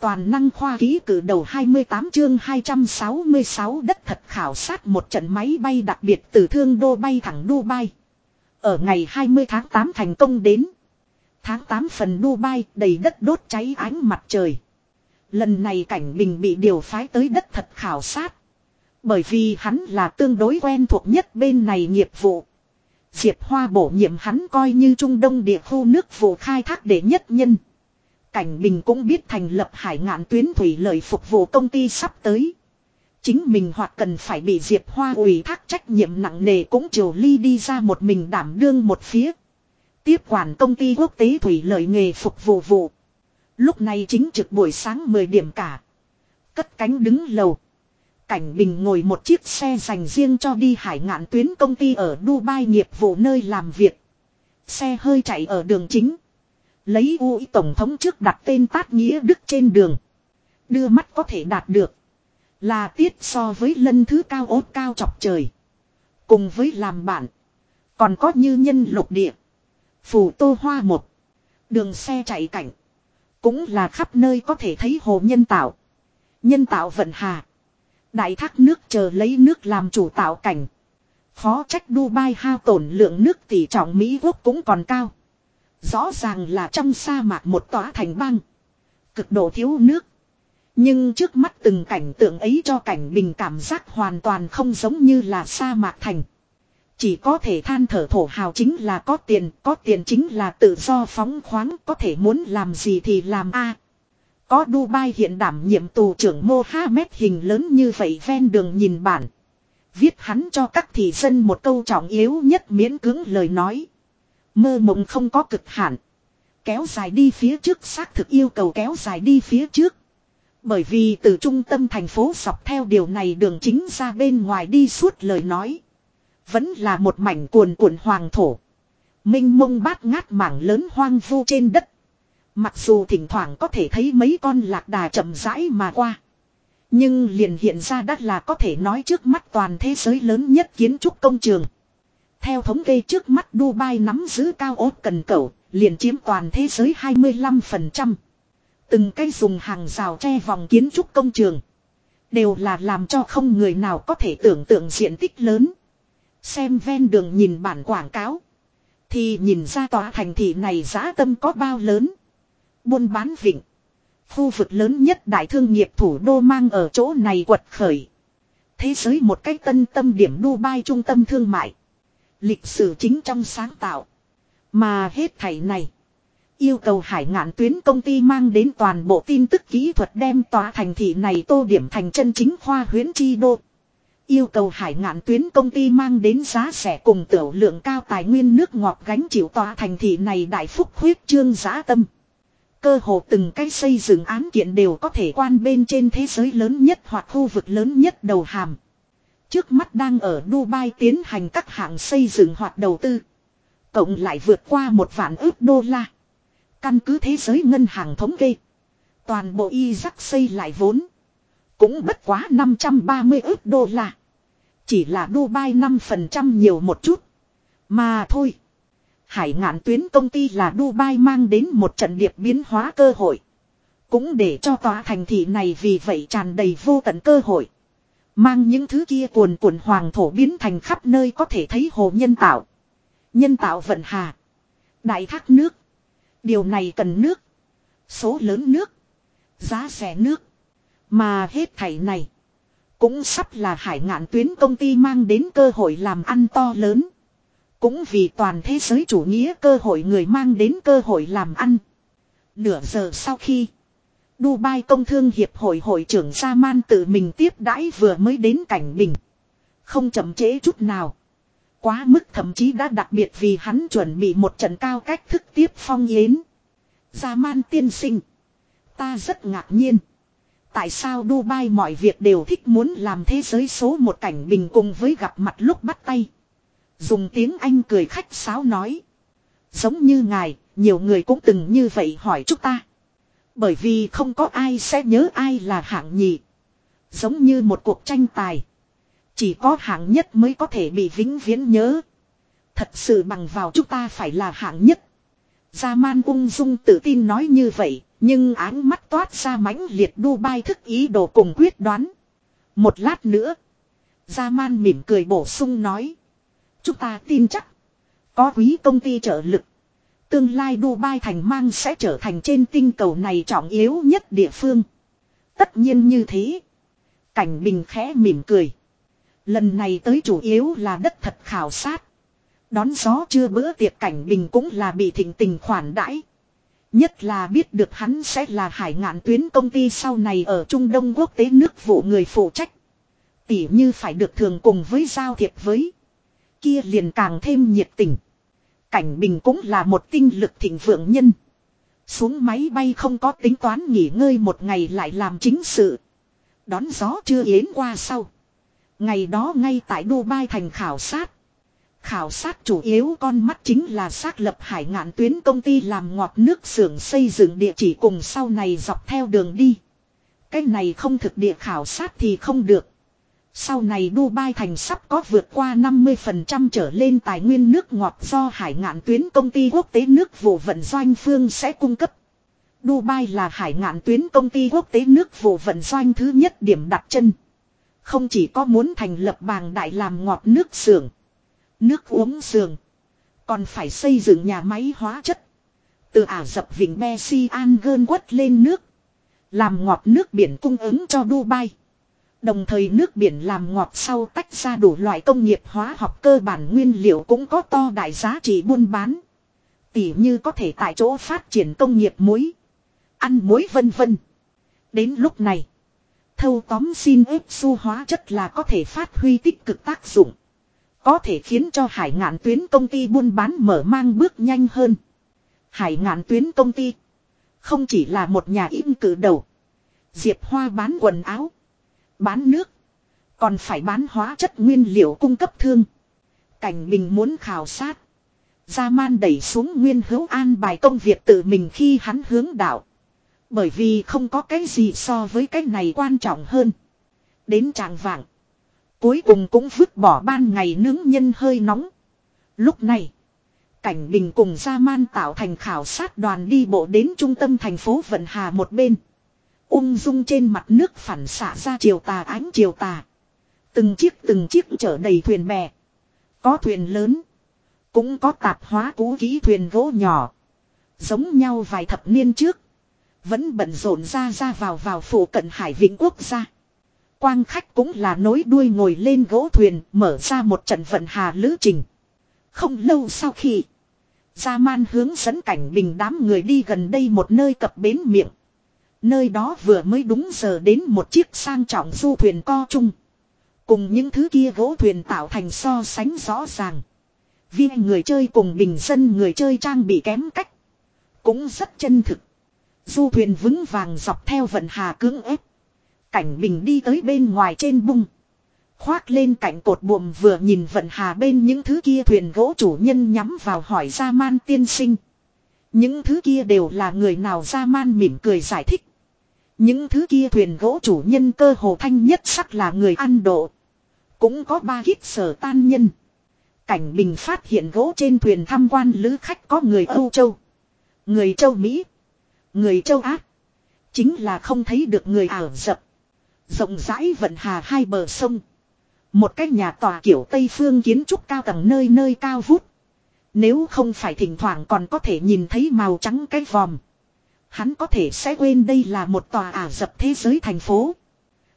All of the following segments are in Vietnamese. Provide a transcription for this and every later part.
Toàn năng khoa ký cử đầu 28 chương 266 đất thật khảo sát một trận máy bay đặc biệt từ thương đô bay thẳng Dubai. Ở ngày 20 tháng 8 thành công đến. Tháng 8 phần Dubai đầy đất đốt cháy ánh mặt trời. Lần này cảnh bình bị điều phái tới đất thật khảo sát. Bởi vì hắn là tương đối quen thuộc nhất bên này nghiệp vụ. Diệp Hoa bổ nhiệm hắn coi như Trung Đông địa khu nước vụ khai thác để nhất nhân. Cảnh Bình cũng biết thành lập hải ngạn tuyến thủy lợi phục vụ công ty sắp tới. Chính mình hoặc cần phải bị Diệp Hoa ủy thác trách nhiệm nặng nề cũng triều ly đi ra một mình đảm đương một phía. Tiếp quản công ty quốc tế thủy lợi nghề phục vụ vụ. Lúc này chính trực buổi sáng 10 điểm cả. Cất cánh đứng lầu. Cảnh Bình ngồi một chiếc xe dành riêng cho đi hải ngạn tuyến công ty ở Dubai nghiệp vụ nơi làm việc. Xe hơi chạy ở đường chính. Lấy UI Tổng thống trước đặt tên tát nghĩa đức trên đường. Đưa mắt có thể đạt được. Là tiết so với lân thứ cao ốt cao chọc trời. Cùng với làm bạn, Còn có như nhân lục địa. Phủ tô hoa một. Đường xe chạy cảnh. Cũng là khắp nơi có thể thấy hồ nhân tạo. Nhân tạo vận hà. Đại thác nước chờ lấy nước làm chủ tạo cảnh. Phó trách Dubai hao tổn lượng nước tỷ trọng Mỹ Quốc cũng còn cao. Rõ ràng là trong sa mạc một tòa thành băng. Cực độ thiếu nước. Nhưng trước mắt từng cảnh tượng ấy cho cảnh bình cảm giác hoàn toàn không giống như là sa mạc thành. Chỉ có thể than thở thổ hào chính là có tiền, có tiền chính là tự do phóng khoáng, có thể muốn làm gì thì làm a. Có Dubai hiện đảm nhiệm tù trưởng Mohammed hình lớn như vậy ven đường nhìn bản. Viết hắn cho các thị dân một câu trọng yếu nhất miễn cứng lời nói. Mơ mộng không có cực hạn. Kéo dài đi phía trước, xác thực yêu cầu kéo dài đi phía trước. Bởi vì từ trung tâm thành phố dọc theo điều này đường chính ra bên ngoài đi suốt lời nói. Vẫn là một mảnh cuồn cuộn hoàng thổ. Minh mông bát ngát mảng lớn hoang vu trên đất. Mặc dù thỉnh thoảng có thể thấy mấy con lạc đà chậm rãi mà qua. Nhưng liền hiện ra đắt là có thể nói trước mắt toàn thế giới lớn nhất kiến trúc công trường. Theo thống kê trước mắt Dubai nắm giữ cao ốt cần cẩu, liền chiếm toàn thế giới 25%. Từng cây dùng hàng rào tre vòng kiến trúc công trường. Đều là làm cho không người nào có thể tưởng tượng diện tích lớn. Xem ven đường nhìn bản quảng cáo. Thì nhìn ra tòa thành thị này giá tâm có bao lớn. Buôn bán vịnh. Khu vực lớn nhất đại thương nghiệp thủ đô mang ở chỗ này quật khởi. Thế giới một cách tân tâm điểm Dubai trung tâm thương mại. Lịch sử chính trong sáng tạo. Mà hết thảy này. Yêu cầu hải ngạn tuyến công ty mang đến toàn bộ tin tức kỹ thuật đem tòa thành thị này tô điểm thành chân chính khoa huyến chi đô. Yêu cầu hải ngạn tuyến công ty mang đến giá rẻ cùng tiểu lượng cao tài nguyên nước ngọt gánh chịu tòa thành thị này đại phúc huyết trương giá tâm. Cơ hồ từng cái xây dựng án kiện đều có thể quan bên trên thế giới lớn nhất hoặc khu vực lớn nhất đầu hàm. Trước mắt đang ở Dubai tiến hành các hạng xây dựng hoặc đầu tư. Cộng lại vượt qua một vạn ước đô la. Căn cứ thế giới ngân hàng thống kê. Toàn bộ y rắc xây lại vốn. Cũng bất quá 530 ước đô la. Chỉ là Dubai 5% nhiều một chút. Mà thôi. Hải ngạn tuyến công ty là Dubai mang đến một trận điệp biến hóa cơ hội. Cũng để cho tòa thành thị này vì vậy tràn đầy vô tận cơ hội. Mang những thứ kia cuồn cuộn hoàng thổ biến thành khắp nơi có thể thấy hồ nhân tạo. Nhân tạo vận hà. Đại thác nước. Điều này cần nước. Số lớn nước. Giá rẻ nước. Mà hết thảy này. Cũng sắp là hải ngạn tuyến công ty mang đến cơ hội làm ăn to lớn. Cũng vì toàn thế giới chủ nghĩa cơ hội người mang đến cơ hội làm ăn. Nửa giờ sau khi Dubai Công Thương Hiệp hội hội trưởng Saman tự mình tiếp đãi vừa mới đến cảnh bình. Không chậm trễ chút nào. Quá mức thậm chí đã đặc biệt vì hắn chuẩn bị một trận cao cách thức tiếp phong yến. Saman tiên sinh. Ta rất ngạc nhiên. Tại sao Dubai mọi việc đều thích muốn làm thế giới số một cảnh bình cùng với gặp mặt lúc bắt tay. Dùng tiếng Anh cười khách sáo nói. Giống như ngài, nhiều người cũng từng như vậy hỏi chúng ta. Bởi vì không có ai sẽ nhớ ai là hạng nhì. Giống như một cuộc tranh tài. Chỉ có hạng nhất mới có thể bị vĩnh viễn nhớ. Thật sự bằng vào chúng ta phải là hạng nhất. Gia man ung dung tự tin nói như vậy, Nhưng áng mắt toát ra mãnh liệt Dubai thức ý đồ cùng quyết đoán. Một lát nữa. Gia man mỉm cười bổ sung nói. Chúng ta tin chắc. Có quý công ty trợ lực. Tương lai Dubai thành mang sẽ trở thành trên tinh cầu này trọng yếu nhất địa phương. Tất nhiên như thế. Cảnh bình khẽ mỉm cười. Lần này tới chủ yếu là đất thật khảo sát. Đón gió chưa bữa tiệc cảnh bình cũng là bị thịnh tình khoản đãi. Nhất là biết được hắn sẽ là hải ngạn tuyến công ty sau này ở Trung Đông quốc tế nước vụ người phụ trách. Tỉ như phải được thường cùng với giao thiệp với. Kia liền càng thêm nhiệt tình. Cảnh Bình cũng là một tinh lực thịnh vượng nhân. Xuống máy bay không có tính toán nghỉ ngơi một ngày lại làm chính sự. Đón gió chưa yến qua sau. Ngày đó ngay tại Dubai thành khảo sát. Khảo sát chủ yếu con mắt chính là xác lập hải ngạn tuyến công ty làm ngọt nước xưởng xây dựng địa chỉ cùng sau này dọc theo đường đi. Cái này không thực địa khảo sát thì không được. Sau này Dubai thành sắp có vượt qua 50% trở lên tài nguyên nước ngọt do hải ngạn tuyến công ty quốc tế nước vụ vận doanh phương sẽ cung cấp. Dubai là hải ngạn tuyến công ty quốc tế nước vụ vận doanh thứ nhất điểm đặt chân. Không chỉ có muốn thành lập bàng đại làm ngọt nước xưởng, nước uống xưởng, còn phải xây dựng nhà máy hóa chất. Từ Ả Rập Vịnh Messi An gơn quất lên nước. Làm ngọt nước biển cung ứng cho Dubai. Đồng thời nước biển làm ngọt sau tách ra đủ loại công nghiệp hóa học cơ bản nguyên liệu cũng có to đại giá trị buôn bán. Tỉ như có thể tại chỗ phát triển công nghiệp muối, ăn muối vân vân. Đến lúc này, thâu tóm xin ép su hóa chất là có thể phát huy tích cực tác dụng. Có thể khiến cho hải ngạn tuyến công ty buôn bán mở mang bước nhanh hơn. Hải ngạn tuyến công ty không chỉ là một nhà im cử đầu. Diệp Hoa bán quần áo Bán nước. Còn phải bán hóa chất nguyên liệu cung cấp thương. Cảnh mình muốn khảo sát. Gia man đẩy xuống nguyên hữu an bài công việc tự mình khi hắn hướng đạo. Bởi vì không có cái gì so với cái này quan trọng hơn. Đến tràng vạng. Cuối cùng cũng vứt bỏ ban ngày nướng nhân hơi nóng. Lúc này. Cảnh Bình cùng Gia Man tạo thành khảo sát đoàn đi bộ đến trung tâm thành phố Vận Hà một bên. Ung dung trên mặt nước phản xạ ra chiều tà ánh chiều tà. Từng chiếc từng chiếc chở đầy thuyền bè. Có thuyền lớn. Cũng có tạp hóa cũ kỹ thuyền gỗ nhỏ. Giống nhau vài thập niên trước. Vẫn bận rộn ra ra vào vào phủ cận hải vĩnh quốc gia. Quang khách cũng là nối đuôi ngồi lên gỗ thuyền, mở ra một trận vận hà lữ trình. Không lâu sau khi. Gia man hướng dẫn cảnh bình đám người đi gần đây một nơi cập bến miệng. Nơi đó vừa mới đúng giờ đến một chiếc sang trọng du thuyền co chung. Cùng những thứ kia gỗ thuyền tạo thành so sánh rõ ràng. Viên người chơi cùng bình dân người chơi trang bị kém cách. Cũng rất chân thực. Du thuyền vững vàng dọc theo vận hà cưỡng ép. Cảnh bình đi tới bên ngoài trên bung. Khoác lên cạnh cột buồm vừa nhìn vận hà bên những thứ kia thuyền gỗ chủ nhân nhắm vào hỏi ra man tiên sinh. Những thứ kia đều là người nào ra man mỉm cười giải thích. Những thứ kia thuyền gỗ chủ nhân cơ hồ thanh nhất sắc là người ăn độ. Cũng có ba hít sở tan nhân. Cảnh bình phát hiện gỗ trên thuyền tham quan lữ khách có người Âu Châu. Người Châu Mỹ. Người Châu Á. Chính là không thấy được người ảo dập. Rộng rãi vận hà hai bờ sông. Một cái nhà tòa kiểu Tây phương kiến trúc cao tầng nơi nơi cao vút. Nếu không phải thỉnh thoảng còn có thể nhìn thấy màu trắng cái vòm. Hắn có thể sẽ quên đây là một tòa ả dập thế giới thành phố.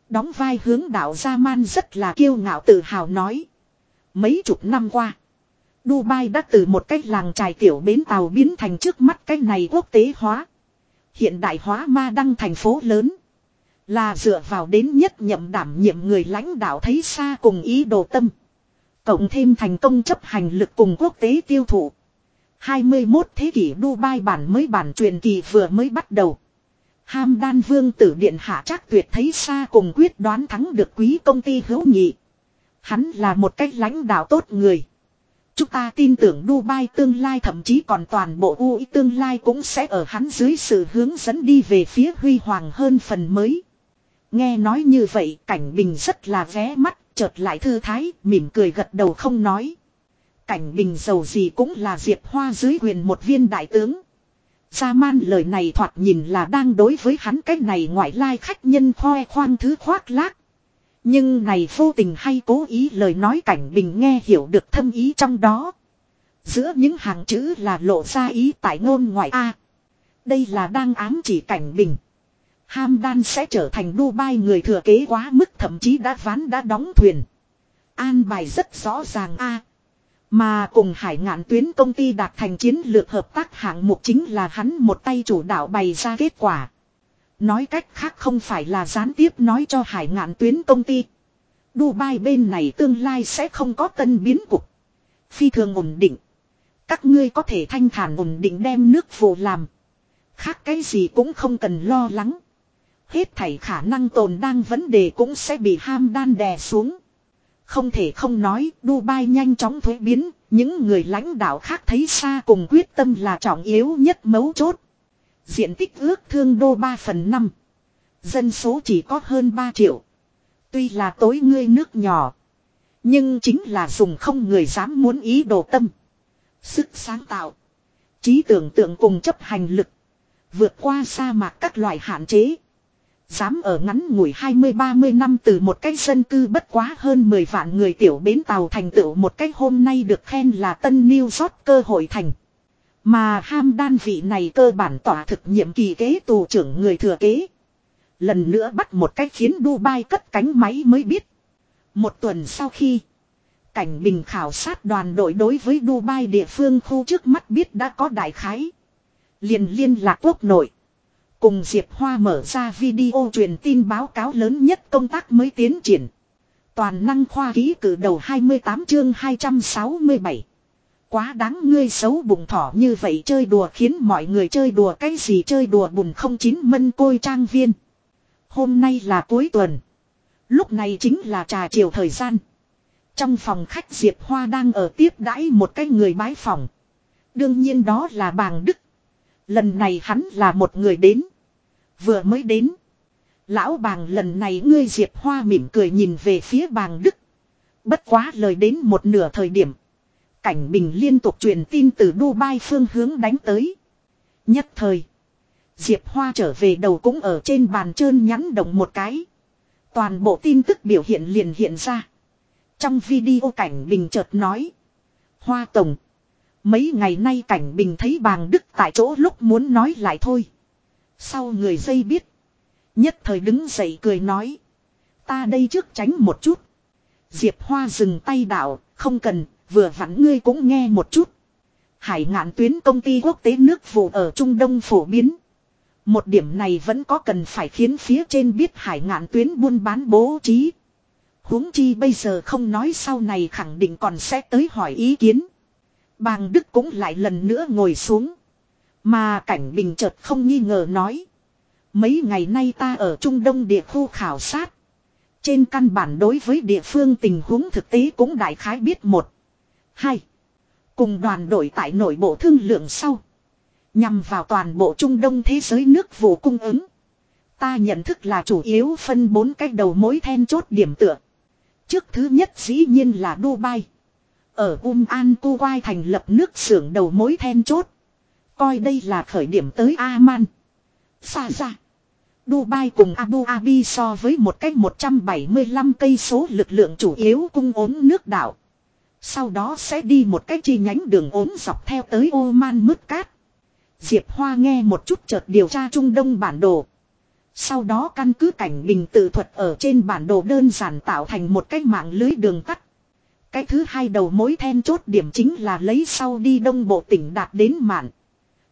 Đóng vai hướng đạo Gia Man rất là kiêu ngạo tự hào nói. Mấy chục năm qua. Dubai đã từ một cái làng trài tiểu bến tàu biến thành trước mắt cái này quốc tế hóa. Hiện đại hóa ma đăng thành phố lớn. Là dựa vào đến nhất nhậm đảm nhiệm người lãnh đạo thấy xa cùng ý đồ tâm. Cộng thêm thành công chấp hành lực cùng quốc tế tiêu thụ. 21 thế kỷ Dubai bản mới bản truyền kỳ vừa mới bắt đầu. Ham đan vương tử điện hạ chắc tuyệt thấy xa cùng quyết đoán thắng được quý công ty hữu nghị. Hắn là một cách lãnh đạo tốt người. Chúng ta tin tưởng Dubai tương lai thậm chí còn toàn bộ UI tương lai cũng sẽ ở hắn dưới sự hướng dẫn đi về phía huy hoàng hơn phần mới. Nghe nói như vậy cảnh bình rất là ghé mắt, chợt lại thư thái, mỉm cười gật đầu không nói. Cảnh bình giàu gì cũng là Diệp Hoa dưới quyền một viên đại tướng. Gia man lời này thoạt nhìn là đang đối với hắn cái này ngoại lai khách nhân khoe khoang thứ khoác lác. Nhưng này vô tình hay cố ý lời nói cảnh bình nghe hiểu được thâm ý trong đó. Giữa những hàng chữ là lộ ra ý tại ngôn ngoại A. đây là đang ám chỉ cảnh bình. Hamdan sẽ trở thành Dubai người thừa kế quá mức thậm chí đã ván đã đóng thuyền. An bài rất rõ ràng A. Mà cùng hải ngạn tuyến công ty đạt thành chiến lược hợp tác hạng mục chính là hắn một tay chủ đạo bày ra kết quả. Nói cách khác không phải là gián tiếp nói cho hải ngạn tuyến công ty. Dubai bên này tương lai sẽ không có tân biến cục. Phi thường ổn định. Các ngươi có thể thanh thản ổn định đem nước vụ làm. Khác cái gì cũng không cần lo lắng. Hết thảy khả năng tồn đang vấn đề cũng sẽ bị ham đan đè xuống. Không thể không nói, Dubai nhanh chóng thuế biến, những người lãnh đạo khác thấy xa cùng quyết tâm là trọng yếu nhất mấu chốt. Diện tích ước thương đô 3 phần 5. Dân số chỉ có hơn 3 triệu. Tuy là tối ngươi nước nhỏ. Nhưng chính là dùng không người dám muốn ý đồ tâm. Sức sáng tạo. Trí tưởng tượng cùng chấp hành lực. Vượt qua sa mạc các loại hạn chế. Dám ở ngắn ngủi 20-30 năm từ một cái dân cư bất quá hơn 10 vạn người tiểu bến tàu thành tựu một cách hôm nay được khen là tân New York cơ hội thành. Mà ham đan vị này cơ bản tỏa thực nhiệm kỳ kế tù trưởng người thừa kế. Lần nữa bắt một cách khiến Dubai cất cánh máy mới biết. Một tuần sau khi, cảnh bình khảo sát đoàn đội đối với Dubai địa phương khu trước mắt biết đã có đại khái. Liền liên lạc quốc nội. Cùng Diệp Hoa mở ra video truyền tin báo cáo lớn nhất công tác mới tiến triển. Toàn năng khoa ký cử đầu 28 chương 267. Quá đáng ngươi xấu bụng thỏ như vậy chơi đùa khiến mọi người chơi đùa cái gì chơi đùa bùn không chín mân côi trang viên. Hôm nay là cuối tuần. Lúc này chính là trà chiều thời gian. Trong phòng khách Diệp Hoa đang ở tiếp đãi một cái người bái phòng. Đương nhiên đó là bàng Đức. Lần này hắn là một người đến. Vừa mới đến. Lão bàng lần này ngươi Diệp Hoa mỉm cười nhìn về phía bàng Đức. Bất quá lời đến một nửa thời điểm. Cảnh Bình liên tục truyền tin từ Dubai phương hướng đánh tới. Nhất thời. Diệp Hoa trở về đầu cũng ở trên bàn trơn nhắn động một cái. Toàn bộ tin tức biểu hiện liền hiện ra. Trong video Cảnh Bình chợt nói. Hoa Tổng. Mấy ngày nay Cảnh Bình thấy bàng Đức tại chỗ lúc muốn nói lại thôi. Sau người dây biết. Nhất thời đứng dậy cười nói. Ta đây trước tránh một chút. Diệp Hoa dừng tay đạo, không cần, vừa vặn ngươi cũng nghe một chút. Hải ngạn tuyến công ty quốc tế nước vụ ở Trung Đông phổ biến. Một điểm này vẫn có cần phải khiến phía trên biết hải ngạn tuyến buôn bán bố trí. huống chi bây giờ không nói sau này khẳng định còn sẽ tới hỏi ý kiến. Bàng Đức cũng lại lần nữa ngồi xuống. Mà cảnh bình chợt không nghi ngờ nói. Mấy ngày nay ta ở Trung Đông địa khu khảo sát. Trên căn bản đối với địa phương tình huống thực tế cũng đại khái biết một. Hai. Cùng đoàn đội tại nội bộ thương lượng sau. Nhằm vào toàn bộ Trung Đông thế giới nước vụ cung ứng. Ta nhận thức là chủ yếu phân bốn cách đầu mối then chốt điểm tựa. Trước thứ nhất dĩ nhiên là Dubai. Ở Um An Kuwait thành lập nước xưởng đầu mối then chốt. Coi đây là khởi điểm tới Aman. Xa ra. Dubai cùng Abu Dhabi so với một cách 175 cây số lực lượng chủ yếu cung ốm nước đảo. Sau đó sẽ đi một cách chi nhánh đường ốm dọc theo tới Oman mứt cát. Diệp Hoa nghe một chút chợt điều tra Trung Đông bản đồ. Sau đó căn cứ cảnh bình tự thuật ở trên bản đồ đơn giản tạo thành một cách mạng lưới đường tắt. Cái thứ hai đầu mối then chốt điểm chính là lấy sau đi đông bộ tỉnh đạt đến mạn.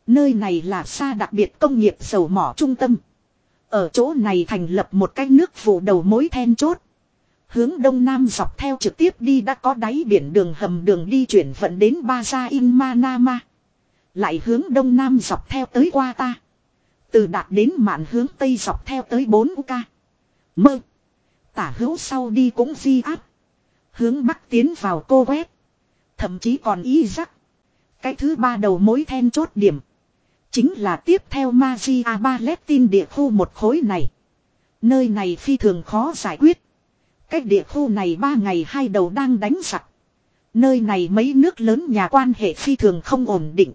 Nơi này là xa đặc biệt công nghiệp dầu mỏ trung tâm. Ở chỗ này thành lập một cái nước vụ đầu mối then chốt. Hướng đông nam dọc theo trực tiếp đi đã có đáy biển đường hầm đường đi chuyển vận đến Baza In Manama. Lại hướng đông nam dọc theo tới qua ta. Từ đạt đến mạn hướng tây dọc theo tới 4 ca. Mơ. Tả hữu sau đi cũng di áp. Hướng bắc tiến vào cô quét. Thậm chí còn y rắc. Cái thứ ba đầu mối then chốt điểm. Chính là tiếp theo Magia Palestine địa khu một khối này. Nơi này phi thường khó giải quyết. Cách địa khu này ba ngày hai đầu đang đánh giặc. Nơi này mấy nước lớn nhà quan hệ phi thường không ổn định.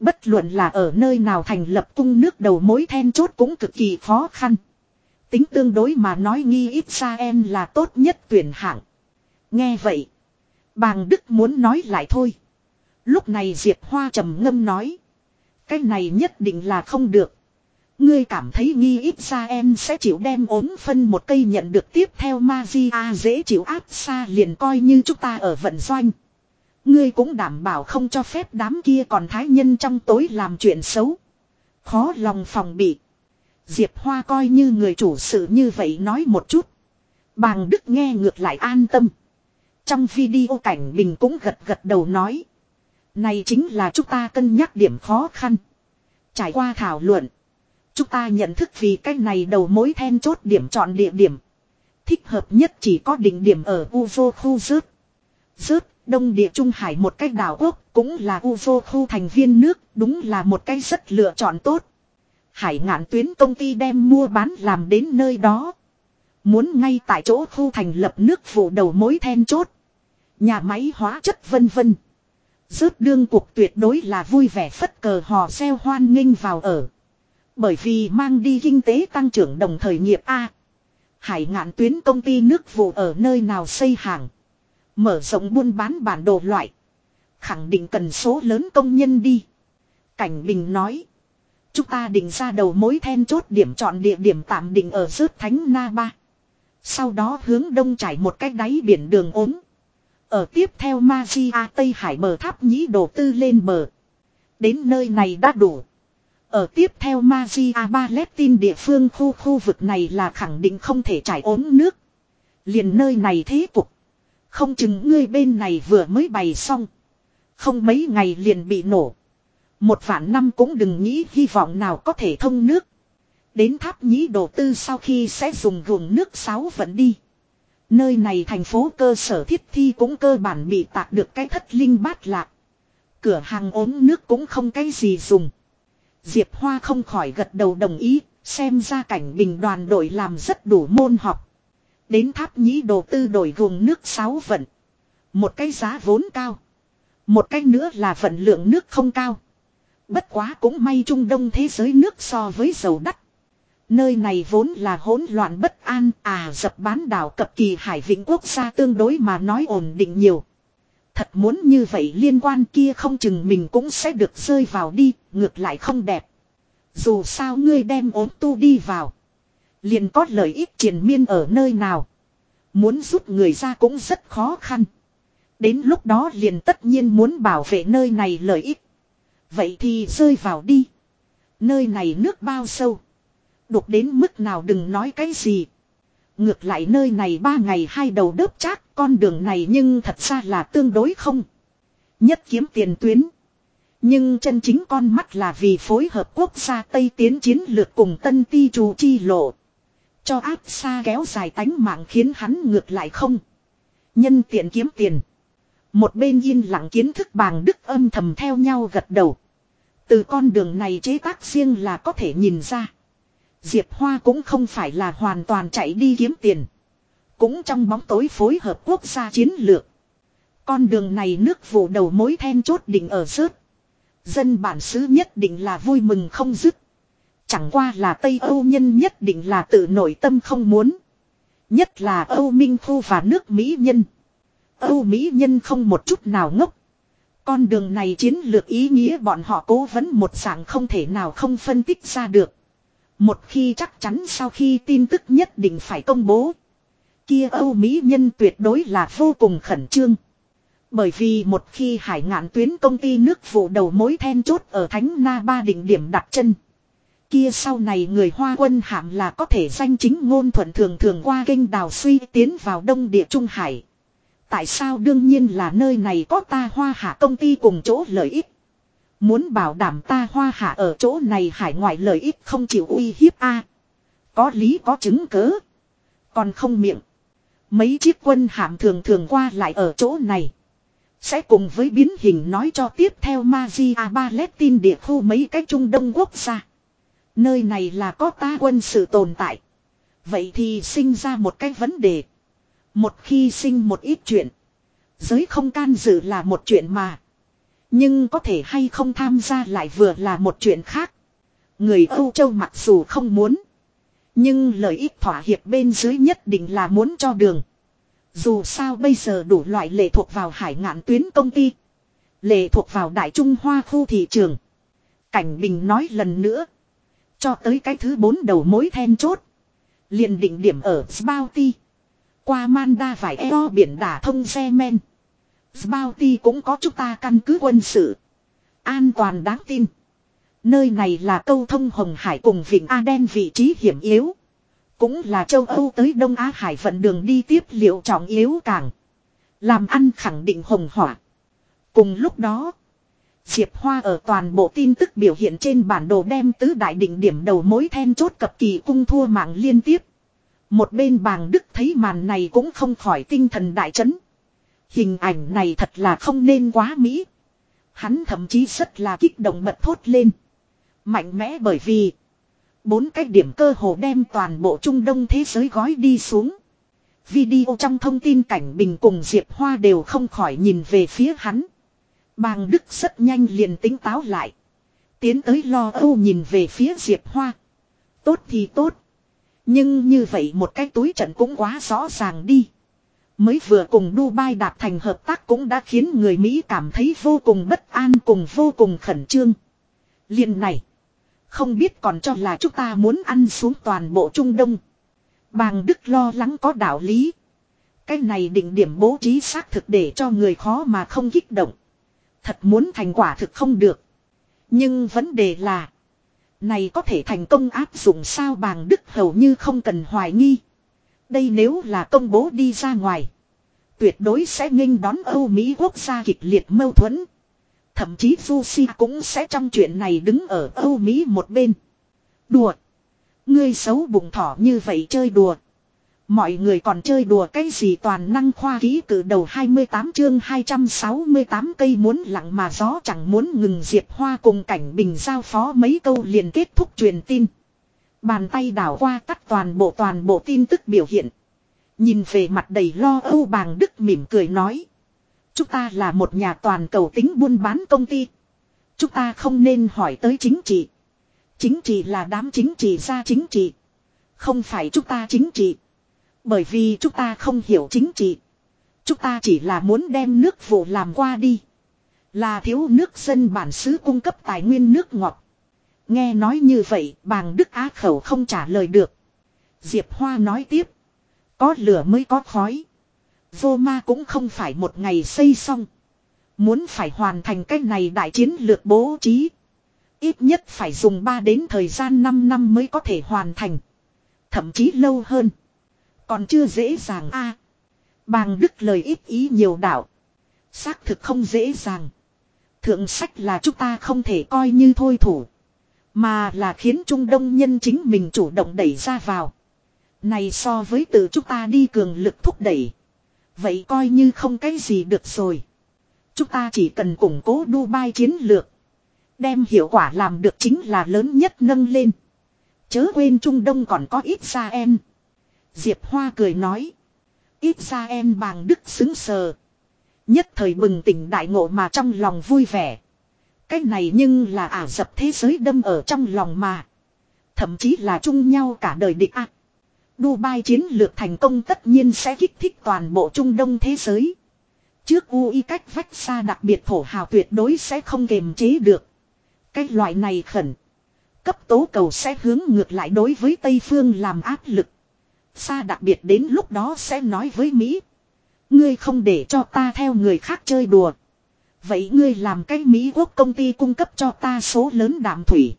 Bất luận là ở nơi nào thành lập cung nước đầu mối then chốt cũng cực kỳ khó khăn. Tính tương đối mà nói nghi ít ra em là tốt nhất tuyển hạng. Nghe vậy. Bàng Đức muốn nói lại thôi. Lúc này Diệp Hoa trầm ngâm nói. Cái này nhất định là không được. Ngươi cảm thấy nghi ít ra em sẽ chịu đem ốm phân một cây nhận được tiếp theo Magia dễ chịu áp xa liền coi như chúng ta ở vận doanh. Ngươi cũng đảm bảo không cho phép đám kia còn thái nhân trong tối làm chuyện xấu. Khó lòng phòng bị. Diệp Hoa coi như người chủ sự như vậy nói một chút. Bàng Đức nghe ngược lại an tâm. Trong video cảnh bình cũng gật gật đầu nói. Này chính là chúng ta cân nhắc điểm khó khăn. Trải qua thảo luận. Chúng ta nhận thức vì cái này đầu mối then chốt điểm chọn địa điểm. Thích hợp nhất chỉ có đỉnh điểm ở UFO khu rớt. Rớt, đông địa Trung Hải một cách đảo quốc, cũng là UFO khu thành viên nước, đúng là một cái rất lựa chọn tốt. Hải ngạn tuyến công ty đem mua bán làm đến nơi đó. Muốn ngay tại chỗ khu thành lập nước vụ đầu mối then chốt. Nhà máy hóa chất vân vân. Rớt đương cuộc tuyệt đối là vui vẻ phất cờ hò xeo hoan nghênh vào ở. Bởi vì mang đi kinh tế tăng trưởng đồng thời nghiệp A. Hải ngạn tuyến công ty nước vụ ở nơi nào xây hàng. Mở rộng buôn bán bản đồ loại. Khẳng định cần số lớn công nhân đi. Cảnh Bình nói. Chúng ta định ra đầu mối then chốt điểm chọn địa điểm tạm định ở rớt thánh Na Ba. Sau đó hướng đông trải một cách đáy biển đường ốm. Ở tiếp theo Magia Tây Hải bờ tháp nhĩ đồ tư lên bờ. Đến nơi này đã đủ. Ở tiếp theo Magia Palestine địa phương khu khu vực này là khẳng định không thể trải ốm nước. Liền nơi này thế cục. Không chừng ngươi bên này vừa mới bày xong. Không mấy ngày liền bị nổ. Một vạn năm cũng đừng nghĩ hy vọng nào có thể thông nước. Đến tháp nhĩ đồ tư sau khi sẽ dùng ruộng nước sáu vẫn đi. Nơi này thành phố cơ sở thiết thi cũng cơ bản bị tạc được cái thất linh bát lạc. Cửa hàng ốm nước cũng không cái gì dùng. Diệp Hoa không khỏi gật đầu đồng ý, xem ra cảnh bình đoàn đội làm rất đủ môn học. Đến tháp nhĩ đầu tư đổi vùng nước sáu vận. Một cái giá vốn cao. Một cái nữa là vận lượng nước không cao. Bất quá cũng may Trung Đông thế giới nước so với dầu đắt. Nơi này vốn là hỗn loạn bất an, à dập bán đảo cập kỳ hải vĩnh quốc gia tương đối mà nói ổn định nhiều. Thật muốn như vậy liên quan kia không chừng mình cũng sẽ được rơi vào đi, ngược lại không đẹp. Dù sao ngươi đem ốm tu đi vào. Liền có lợi ích triền miên ở nơi nào. Muốn giúp người ra cũng rất khó khăn. Đến lúc đó liền tất nhiên muốn bảo vệ nơi này lợi ích. Vậy thì rơi vào đi. Nơi này nước bao sâu. Đục đến mức nào đừng nói cái gì. Ngược lại nơi này ba ngày hai đầu đớp chát, con đường này nhưng thật ra là tương đối không. Nhất kiếm tiền tuyến. Nhưng chân chính con mắt là vì phối hợp quốc gia Tây tiến chiến lược cùng tân ti trù chi lộ. Cho áp xa kéo dài tánh mạng khiến hắn ngược lại không. Nhân tiện kiếm tiền. Một bên yên lặng kiến thức bàng đức âm thầm theo nhau gật đầu. Từ con đường này chế tác riêng là có thể nhìn ra. Diệp Hoa cũng không phải là hoàn toàn chạy đi kiếm tiền. Cũng trong bóng tối phối hợp quốc gia chiến lược. Con đường này nước vụ đầu mối then chốt định ở rớt. Dân bản xứ nhất định là vui mừng không dứt. Chẳng qua là Tây Âu nhân nhất định là tự nội tâm không muốn. Nhất là Âu Minh Thu và nước Mỹ nhân. Âu Mỹ nhân không một chút nào ngốc. Con đường này chiến lược ý nghĩa bọn họ cố vấn một dạng không thể nào không phân tích ra được. Một khi chắc chắn sau khi tin tức nhất định phải công bố. Kia Âu Mỹ nhân tuyệt đối là vô cùng khẩn trương. Bởi vì một khi hải ngạn tuyến công ty nước vụ đầu mối then chốt ở Thánh Na Ba đỉnh điểm đặt chân. Kia sau này người Hoa quân hạm là có thể danh chính ngôn thuận thường thường qua kênh đào suy tiến vào đông địa Trung Hải. Tại sao đương nhiên là nơi này có ta Hoa hạ công ty cùng chỗ lợi ích. Muốn bảo đảm ta hoa hạ ở chỗ này hải ngoại lợi ích không chịu uy hiếp a Có lý có chứng cớ. Còn không miệng. Mấy chiếc quân hạm thường thường qua lại ở chỗ này. Sẽ cùng với biến hình nói cho tiếp theo Magia Palestine địa khu mấy cái Trung Đông quốc gia. Nơi này là có ta quân sự tồn tại. Vậy thì sinh ra một cái vấn đề. Một khi sinh một ít chuyện. Giới không can dự là một chuyện mà. Nhưng có thể hay không tham gia lại vừa là một chuyện khác. Người Âu Châu mặc dù không muốn. Nhưng lợi ích thỏa hiệp bên dưới nhất định là muốn cho đường. Dù sao bây giờ đủ loại lệ thuộc vào hải ngạn tuyến công ty. Lệ thuộc vào Đại Trung Hoa khu thị trường. Cảnh Bình nói lần nữa. Cho tới cái thứ bốn đầu mối then chốt. liền định điểm ở Spouty. Qua Manda vải eo biển đả thông xe men. Spouty cũng có chúng ta căn cứ quân sự. An toàn đáng tin. Nơi này là câu thông Hồng Hải cùng Vịnh Aden vị trí hiểm yếu. Cũng là châu Âu tới Đông Á Hải vận đường đi tiếp liệu trọng yếu càng. Làm ăn khẳng định hồng hỏa. Cùng lúc đó. Diệp Hoa ở toàn bộ tin tức biểu hiện trên bản đồ đem tứ đại định điểm đầu mối then chốt cập kỳ cung thua mạng liên tiếp. Một bên bàng Đức thấy màn này cũng không khỏi tinh thần đại chấn. Hình ảnh này thật là không nên quá mỹ. Hắn thậm chí rất là kích động bật thốt lên. Mạnh mẽ bởi vì, bốn cái điểm cơ hồ đem toàn bộ Trung Đông thế giới gói đi xuống. Video trong thông tin cảnh Bình cùng Diệp Hoa đều không khỏi nhìn về phía hắn. Bàng Đức rất nhanh liền tính táo lại. Tiến tới lo âu nhìn về phía Diệp Hoa. Tốt thì tốt. Nhưng như vậy một cái túi trận cũng quá rõ ràng đi. Mới vừa cùng Dubai đạt thành hợp tác cũng đã khiến người Mỹ cảm thấy vô cùng bất an cùng vô cùng khẩn trương. liền này. Không biết còn cho là chúng ta muốn ăn xuống toàn bộ Trung Đông. Bàng Đức lo lắng có đạo lý. Cái này định điểm bố trí xác thực để cho người khó mà không kích động. Thật muốn thành quả thực không được. Nhưng vấn đề là. Này có thể thành công áp dụng sao bàng Đức hầu như không cần hoài nghi. Đây nếu là công bố đi ra ngoài. Tuyệt đối sẽ nghênh đón Âu Mỹ quốc gia kịch liệt mâu thuẫn. Thậm chí Fushi cũng sẽ trong chuyện này đứng ở Âu Mỹ một bên. Đùa. Ngươi xấu bụng thỏ như vậy chơi đùa. Mọi người còn chơi đùa cái gì toàn năng khoa ký cử đầu 28 chương 268 cây muốn lặng mà gió chẳng muốn ngừng diệt hoa cùng cảnh bình giao phó mấy câu liền kết thúc truyền tin. Bàn tay đảo qua tắt toàn bộ toàn bộ tin tức biểu hiện. Nhìn về mặt đầy lo âu bàng đức mỉm cười nói. Chúng ta là một nhà toàn cầu tính buôn bán công ty. Chúng ta không nên hỏi tới chính trị. Chính trị là đám chính trị ra chính trị. Không phải chúng ta chính trị. Bởi vì chúng ta không hiểu chính trị. Chúng ta chỉ là muốn đem nước vụ làm qua đi. Là thiếu nước dân bản xứ cung cấp tài nguyên nước ngọt. Nghe nói như vậy, bàng Đức Á khẩu không trả lời được. Diệp Hoa nói tiếp. Có lửa mới có khói. Vô ma cũng không phải một ngày xây xong. Muốn phải hoàn thành cách này đại chiến lược bố trí. Ít nhất phải dùng 3 đến thời gian 5 năm mới có thể hoàn thành. Thậm chí lâu hơn. Còn chưa dễ dàng a Bàng đức lời ít ý nhiều đạo. Xác thực không dễ dàng. Thượng sách là chúng ta không thể coi như thôi thủ. Mà là khiến Trung Đông nhân chính mình chủ động đẩy ra vào. Này so với từ chúng ta đi cường lực thúc đẩy. Vậy coi như không cái gì được rồi. Chúng ta chỉ cần củng cố Dubai chiến lược. Đem hiệu quả làm được chính là lớn nhất nâng lên. Chớ quên Trung Đông còn có ít ra em. Diệp Hoa cười nói. Ít ra em bàng đức xứng sờ. Nhất thời bừng tỉnh đại ngộ mà trong lòng vui vẻ. Cái này nhưng là ả dập thế giới đâm ở trong lòng mà. Thậm chí là chung nhau cả đời địch ác. Dubai chiến lược thành công tất nhiên sẽ kích thích toàn bộ Trung Đông thế giới. Trước UI cách vách xa đặc biệt thổ hào tuyệt đối sẽ không kềm chế được. Cái loại này khẩn. Cấp tố cầu sẽ hướng ngược lại đối với Tây Phương làm áp lực. Xa đặc biệt đến lúc đó sẽ nói với Mỹ. Ngươi không để cho ta theo người khác chơi đùa. Vậy ngươi làm cái Mỹ quốc công ty cung cấp cho ta số lớn đạm thủy.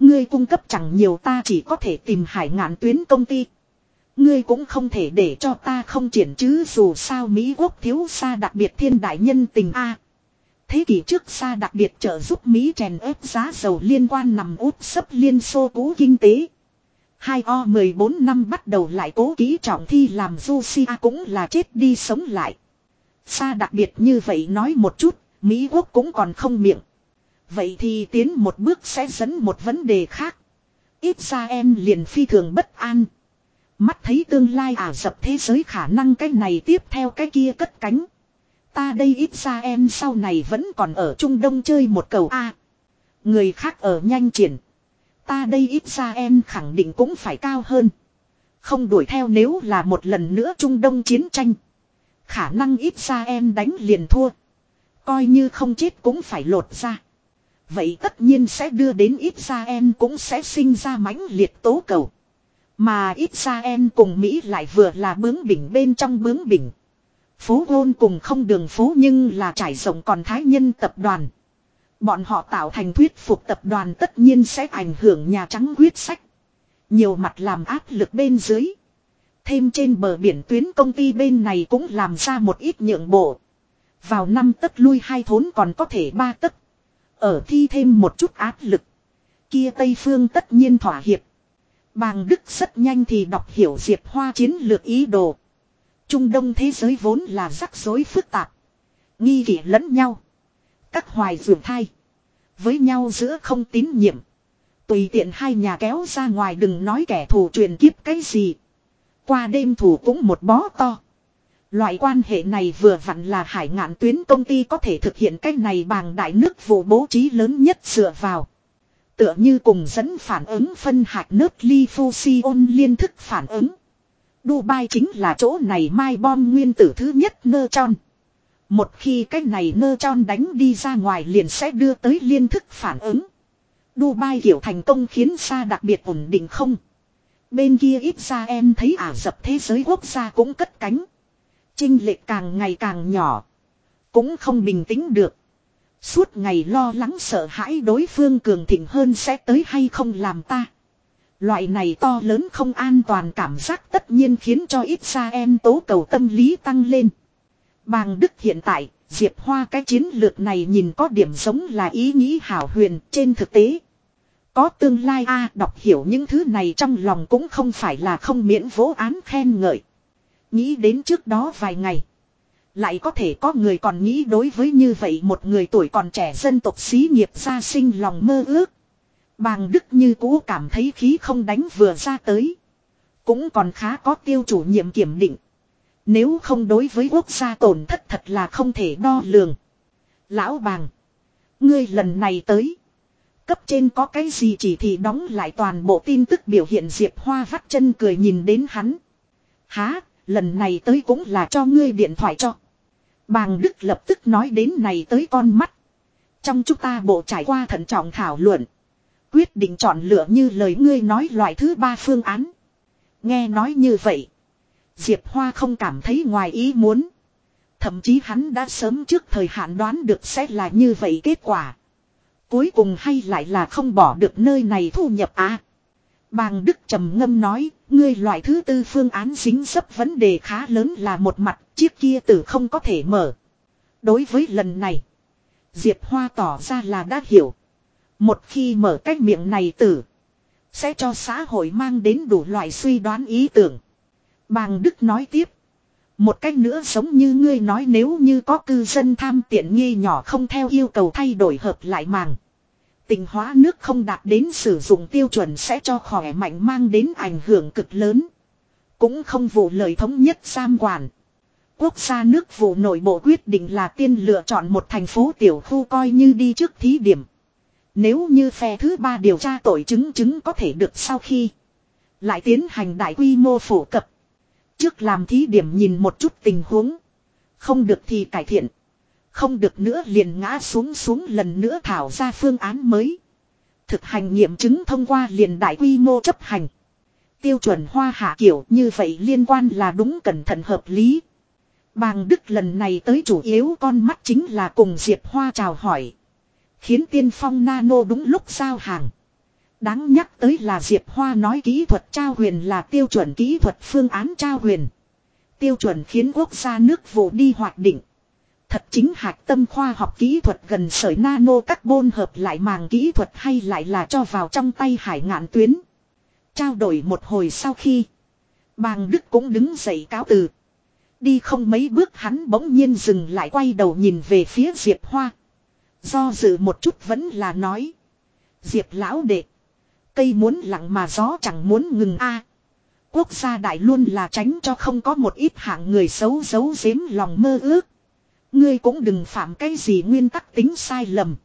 Ngươi cung cấp chẳng nhiều ta chỉ có thể tìm hải ngạn tuyến công ty. Ngươi cũng không thể để cho ta không triển chứ dù sao Mỹ quốc thiếu xa đặc biệt thiên đại nhân tình A. Thế kỷ trước xa đặc biệt trợ giúp Mỹ chèn ép giá dầu liên quan nằm út sấp liên xô cũ kinh tế. Hai o 14 năm bắt đầu lại cố ký trọng thi làm Josia cũng là chết đi sống lại. Xa đặc biệt như vậy nói một chút, Mỹ quốc cũng còn không miệng. Vậy thì tiến một bước sẽ dẫn một vấn đề khác. Ít ra em liền phi thường bất an. Mắt thấy tương lai ả dập thế giới khả năng cái này tiếp theo cái kia cất cánh. Ta đây ít ra em sau này vẫn còn ở Trung Đông chơi một cầu A. người khác ở nhanh triển. Ta đây ít ra em khẳng định cũng phải cao hơn. Không đuổi theo nếu là một lần nữa Trung Đông chiến tranh. Khả năng ít ra em đánh liền thua. Coi như không chết cũng phải lột ra. Vậy tất nhiên sẽ đưa đến ít ra em cũng sẽ sinh ra mãnh liệt tố cầu. Mà ít ra em cùng Mỹ lại vừa là bướng bỉnh bên trong bướng bỉnh. Phố gôn cùng không đường phố nhưng là trải rộng còn thái nhân tập đoàn. Bọn họ tạo thành thuyết phục tập đoàn tất nhiên sẽ ảnh hưởng Nhà Trắng quyết sách. Nhiều mặt làm áp lực bên dưới. Thêm trên bờ biển tuyến công ty bên này cũng làm ra một ít nhượng bộ. Vào năm tất lui hai thốn còn có thể ba tất. Ở thi thêm một chút áp lực. Kia Tây Phương tất nhiên thỏa hiệp. Bàng Đức rất nhanh thì đọc hiểu Diệp Hoa chiến lược ý đồ. Trung Đông thế giới vốn là rắc rối phức tạp. Nghi kỷ lẫn nhau. Các hoài dường thai. Với nhau giữa không tín nhiệm. Tùy tiện hai nhà kéo ra ngoài đừng nói kẻ thù truyền kiếp cái gì. Qua đêm thủ cũng một bó to. Loại quan hệ này vừa vặn là hải ngạn tuyến công ty có thể thực hiện cách này bằng đại nước vụ bố trí lớn nhất dựa vào. Tựa như cùng dẫn phản ứng phân hạt nước ly fusion liên thức phản ứng. Dubai chính là chỗ này mai bom nguyên tử thứ nhất nơ tròn. Một khi cái này nơ tròn đánh đi ra ngoài liền sẽ đưa tới liên thức phản ứng. Dubai hiểu thành công khiến xa đặc biệt ổn định không. Bên kia ít ra em thấy ả dập thế giới quốc gia cũng cất cánh. Trinh lệch càng ngày càng nhỏ. Cũng không bình tĩnh được. Suốt ngày lo lắng sợ hãi đối phương cường thịnh hơn sẽ tới hay không làm ta. Loại này to lớn không an toàn cảm giác tất nhiên khiến cho ít xa em tố cầu tâm lý tăng lên. Bàng Đức hiện tại, Diệp Hoa cái chiến lược này nhìn có điểm giống là ý nghĩ hảo huyền trên thực tế. Có tương lai a đọc hiểu những thứ này trong lòng cũng không phải là không miễn vỗ án khen ngợi. Nghĩ đến trước đó vài ngày. Lại có thể có người còn nghĩ đối với như vậy một người tuổi còn trẻ dân tộc xí nghiệp ra sinh lòng mơ ước. Bàng Đức như cũ cảm thấy khí không đánh vừa ra tới. Cũng còn khá có tiêu chủ nhiệm kiểm định. Nếu không đối với quốc gia tổn thất thật là không thể đo lường. Lão bàng. Ngươi lần này tới. Cấp trên có cái gì chỉ thì đóng lại toàn bộ tin tức biểu hiện Diệp Hoa vắt chân cười nhìn đến hắn. Há, lần này tới cũng là cho ngươi điện thoại cho. Bàng Đức lập tức nói đến này tới con mắt. Trong chúng ta bộ trải qua thận trọng thảo luận. Quyết định chọn lựa như lời ngươi nói loại thứ ba phương án. Nghe nói như vậy. Diệp Hoa không cảm thấy ngoài ý muốn. Thậm chí hắn đã sớm trước thời hạn đoán được sẽ là như vậy kết quả. Cuối cùng hay lại là không bỏ được nơi này thu nhập à. Bàng Đức trầm ngâm nói, ngươi loại thứ tư phương án dính dấp vấn đề khá lớn là một mặt, chiếc kia tử không có thể mở. Đối với lần này, Diệp Hoa tỏ ra là đã hiểu. Một khi mở cách miệng này tử, sẽ cho xã hội mang đến đủ loại suy đoán ý tưởng. Bàng Đức nói tiếp. Một cách nữa giống như ngươi nói nếu như có cư dân tham tiện nghi nhỏ không theo yêu cầu thay đổi hợp lại màng. Tình hóa nước không đạt đến sử dụng tiêu chuẩn sẽ cho khỏe mạnh mang đến ảnh hưởng cực lớn. Cũng không vụ lời thống nhất giam quản. Quốc gia nước vụ nội bộ quyết định là tiên lựa chọn một thành phố tiểu khu coi như đi trước thí điểm. Nếu như phe thứ ba điều tra tội chứng chứng có thể được sau khi lại tiến hành đại quy mô phổ cập. Trước làm thí điểm nhìn một chút tình huống. Không được thì cải thiện. Không được nữa liền ngã xuống xuống lần nữa thảo ra phương án mới. Thực hành nghiệm chứng thông qua liền đại quy mô chấp hành. Tiêu chuẩn hoa hạ kiểu như vậy liên quan là đúng cẩn thận hợp lý. Bàng Đức lần này tới chủ yếu con mắt chính là cùng Diệp Hoa chào hỏi. Khiến tiên phong nano đúng lúc giao hàng. Đáng nhắc tới là Diệp Hoa nói kỹ thuật trao huyền là tiêu chuẩn kỹ thuật phương án trao huyền. Tiêu chuẩn khiến quốc gia nước vụ đi hoạt định. Thật chính hạch tâm khoa học kỹ thuật gần sởi nano carbon hợp lại màng kỹ thuật hay lại là cho vào trong tay hải ngạn tuyến. Trao đổi một hồi sau khi. Bàng Đức cũng đứng dậy cáo từ. Đi không mấy bước hắn bỗng nhiên dừng lại quay đầu nhìn về phía Diệp Hoa. Do dự một chút vẫn là nói. Diệp lão đệ. Cây muốn lặng mà gió chẳng muốn ngừng a. Quốc gia đại luôn là tránh cho không có một ít hạng người xấu giấu giếm lòng mơ ước. Ngươi cũng đừng phạm cái gì nguyên tắc tính sai lầm.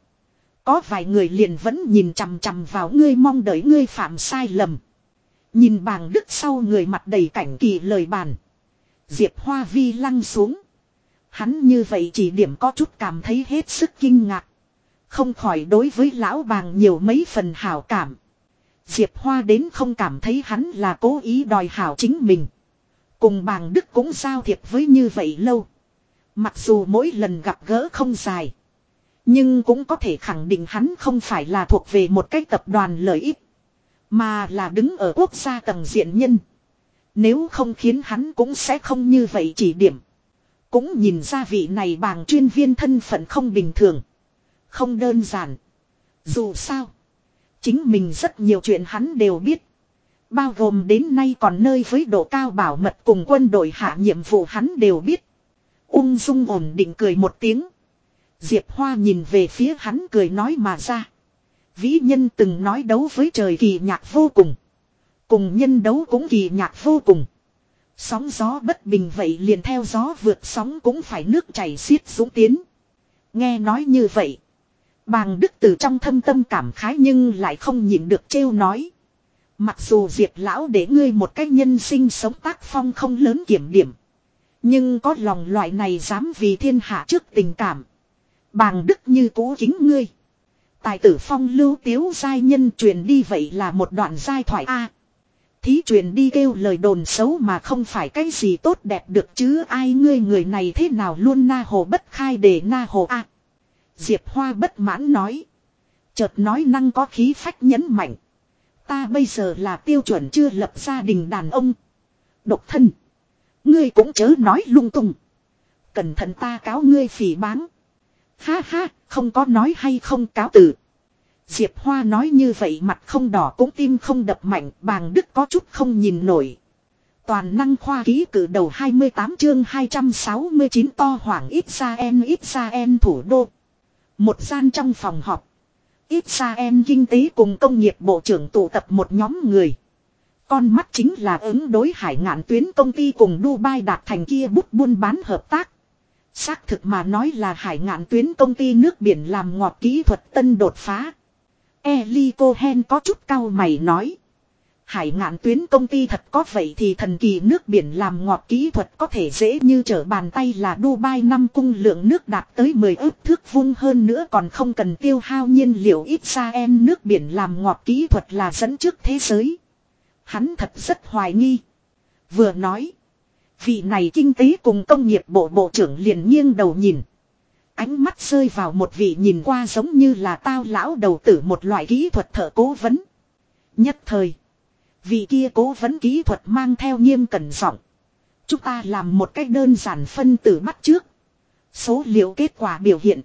Có vài người liền vẫn nhìn chằm chằm vào ngươi mong đợi ngươi phạm sai lầm. Nhìn bàng đức sau người mặt đầy cảnh kỳ lời bàn. Diệp Hoa Vi lăng xuống. Hắn như vậy chỉ điểm có chút cảm thấy hết sức kinh ngạc. Không khỏi đối với lão bàng nhiều mấy phần hảo cảm. Diệp Hoa đến không cảm thấy hắn là cố ý đòi hảo chính mình. Cùng bàng Đức cũng giao thiệp với như vậy lâu. Mặc dù mỗi lần gặp gỡ không dài. Nhưng cũng có thể khẳng định hắn không phải là thuộc về một cái tập đoàn lợi ích. Mà là đứng ở quốc gia tầng diện nhân. Nếu không khiến hắn cũng sẽ không như vậy chỉ điểm. Cũng nhìn ra vị này bàng chuyên viên thân phận không bình thường. Không đơn giản. Dù sao. Chính mình rất nhiều chuyện hắn đều biết. Bao gồm đến nay còn nơi với độ cao bảo mật cùng quân đội hạ nhiệm vụ hắn đều biết. Ung dung ổn định cười một tiếng. Diệp Hoa nhìn về phía hắn cười nói mà ra. Vĩ nhân từng nói đấu với trời kỳ nhạc vô cùng. Cùng nhân đấu cũng kỳ nhạc vô cùng. Sóng gió bất bình vậy liền theo gió vượt sóng cũng phải nước chảy xiết xuống tiến. Nghe nói như vậy. Bàng đức từ trong thâm tâm cảm khái nhưng lại không nhịn được trêu nói. Mặc dù Diệp lão để ngươi một cách nhân sinh sống tác phong không lớn kiểm điểm. Nhưng có lòng loại này dám vì thiên hạ trước tình cảm. Bàng đức như cũ kính ngươi. Tài tử phong lưu tiếu giai nhân truyền đi vậy là một đoạn giai thoại A. thí truyền đi kêu lời đồn xấu mà không phải cái gì tốt đẹp được chứ ai ngươi người này thế nào luôn na hồ bất khai để na hồ A. Diệp Hoa bất mãn nói. Chợt nói năng có khí phách nhấn mạnh. Ta bây giờ là tiêu chuẩn chưa lập gia đình đàn ông. Độc thân. Ngươi cũng chớ nói lung tung. Cẩn thận ta cáo ngươi phỉ báng. Ha ha, không có nói hay không cáo từ. Diệp Hoa nói như vậy mặt không đỏ cũng tim không đập mạnh, bàng đức có chút không nhìn nổi. Toàn năng khoa ký cử đầu 28 chương 269 to hoảng ít ra em ít ra em thủ đô. Một gian trong phòng họp. Ít ra em kinh tế cùng công nghiệp bộ trưởng tụ tập một nhóm người. Con mắt chính là ứng đối hải ngạn tuyến công ty cùng Dubai đạt thành kia bút buôn bán hợp tác. Xác thực mà nói là hải ngạn tuyến công ty nước biển làm ngọt kỹ thuật tân đột phá. Eli Cohen có chút cao mày nói. Hải ngạn tuyến công ty thật có vậy thì thần kỳ nước biển làm ngọt kỹ thuật có thể dễ như trở bàn tay là Dubai năm cung lượng nước đạt tới 10 ước thước vung hơn nữa còn không cần tiêu hao nhiên liệu ít ra em nước biển làm ngọt kỹ thuật là dẫn trước thế giới. Hắn thật rất hoài nghi. Vừa nói. Vị này kinh tế cùng công nghiệp bộ bộ trưởng liền nghiêng đầu nhìn. Ánh mắt rơi vào một vị nhìn qua giống như là tao lão đầu tử một loại kỹ thuật thợ cố vấn. Nhất thời. Vị kia cố vấn kỹ thuật mang theo nghiêm cẩn giọng. Chúng ta làm một cách đơn giản phân tử bắt trước. Số liệu kết quả biểu hiện.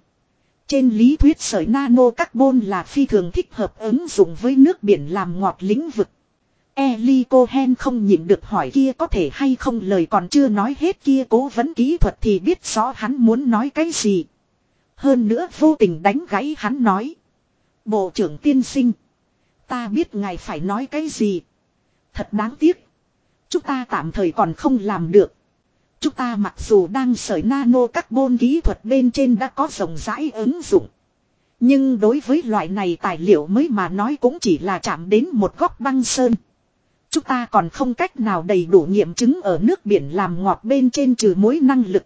Trên lý thuyết sợi nano carbon là phi thường thích hợp ứng dụng với nước biển làm ngọt lĩnh vực. Eli Cohen không nhịn được hỏi kia có thể hay không, lời còn chưa nói hết kia cố vấn kỹ thuật thì biết rõ hắn muốn nói cái gì. Hơn nữa vô tình đánh gãy hắn nói. Bộ trưởng tiên sinh. Ta biết ngài phải nói cái gì. Thật đáng tiếc. Chúng ta tạm thời còn không làm được. Chúng ta mặc dù đang sởi nano carbon kỹ thuật bên trên đã có rộng rãi ứng dụng. Nhưng đối với loại này tài liệu mới mà nói cũng chỉ là chạm đến một góc băng sơn. Chúng ta còn không cách nào đầy đủ nghiệm chứng ở nước biển làm ngọt bên trên trừ mối năng lực.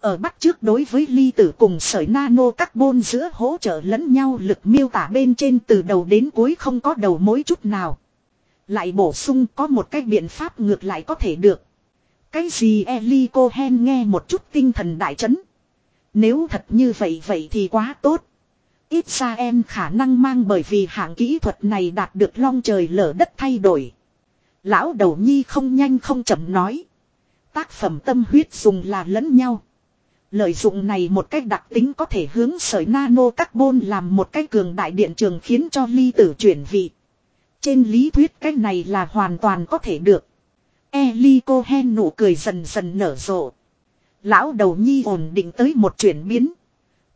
Ở bắt trước đối với ly tử cùng sợi nano carbon giữa hỗ trợ lẫn nhau lực miêu tả bên trên từ đầu đến cuối không có đầu mối chút nào. Lại bổ sung có một cái biện pháp ngược lại có thể được. Cái gì, Eli Cohen nghe một chút tinh thần đại chấn. Nếu thật như vậy vậy thì quá tốt. Ít ra em khả năng mang bởi vì hạng kỹ thuật này đạt được long trời lở đất thay đổi. Lão đầu nhi không nhanh không chậm nói. Tác phẩm tâm huyết dùng là lẫn nhau. Lợi dụng này một cách đặc tính có thể hướng sợi nano carbon làm một cái cường đại điện trường khiến cho ly tử chuyển vị. Trên lý thuyết cái này là hoàn toàn có thể được. Eli Cohen nụ cười dần dần nở rộ. Lão đầu nhi ổn định tới một chuyển biến.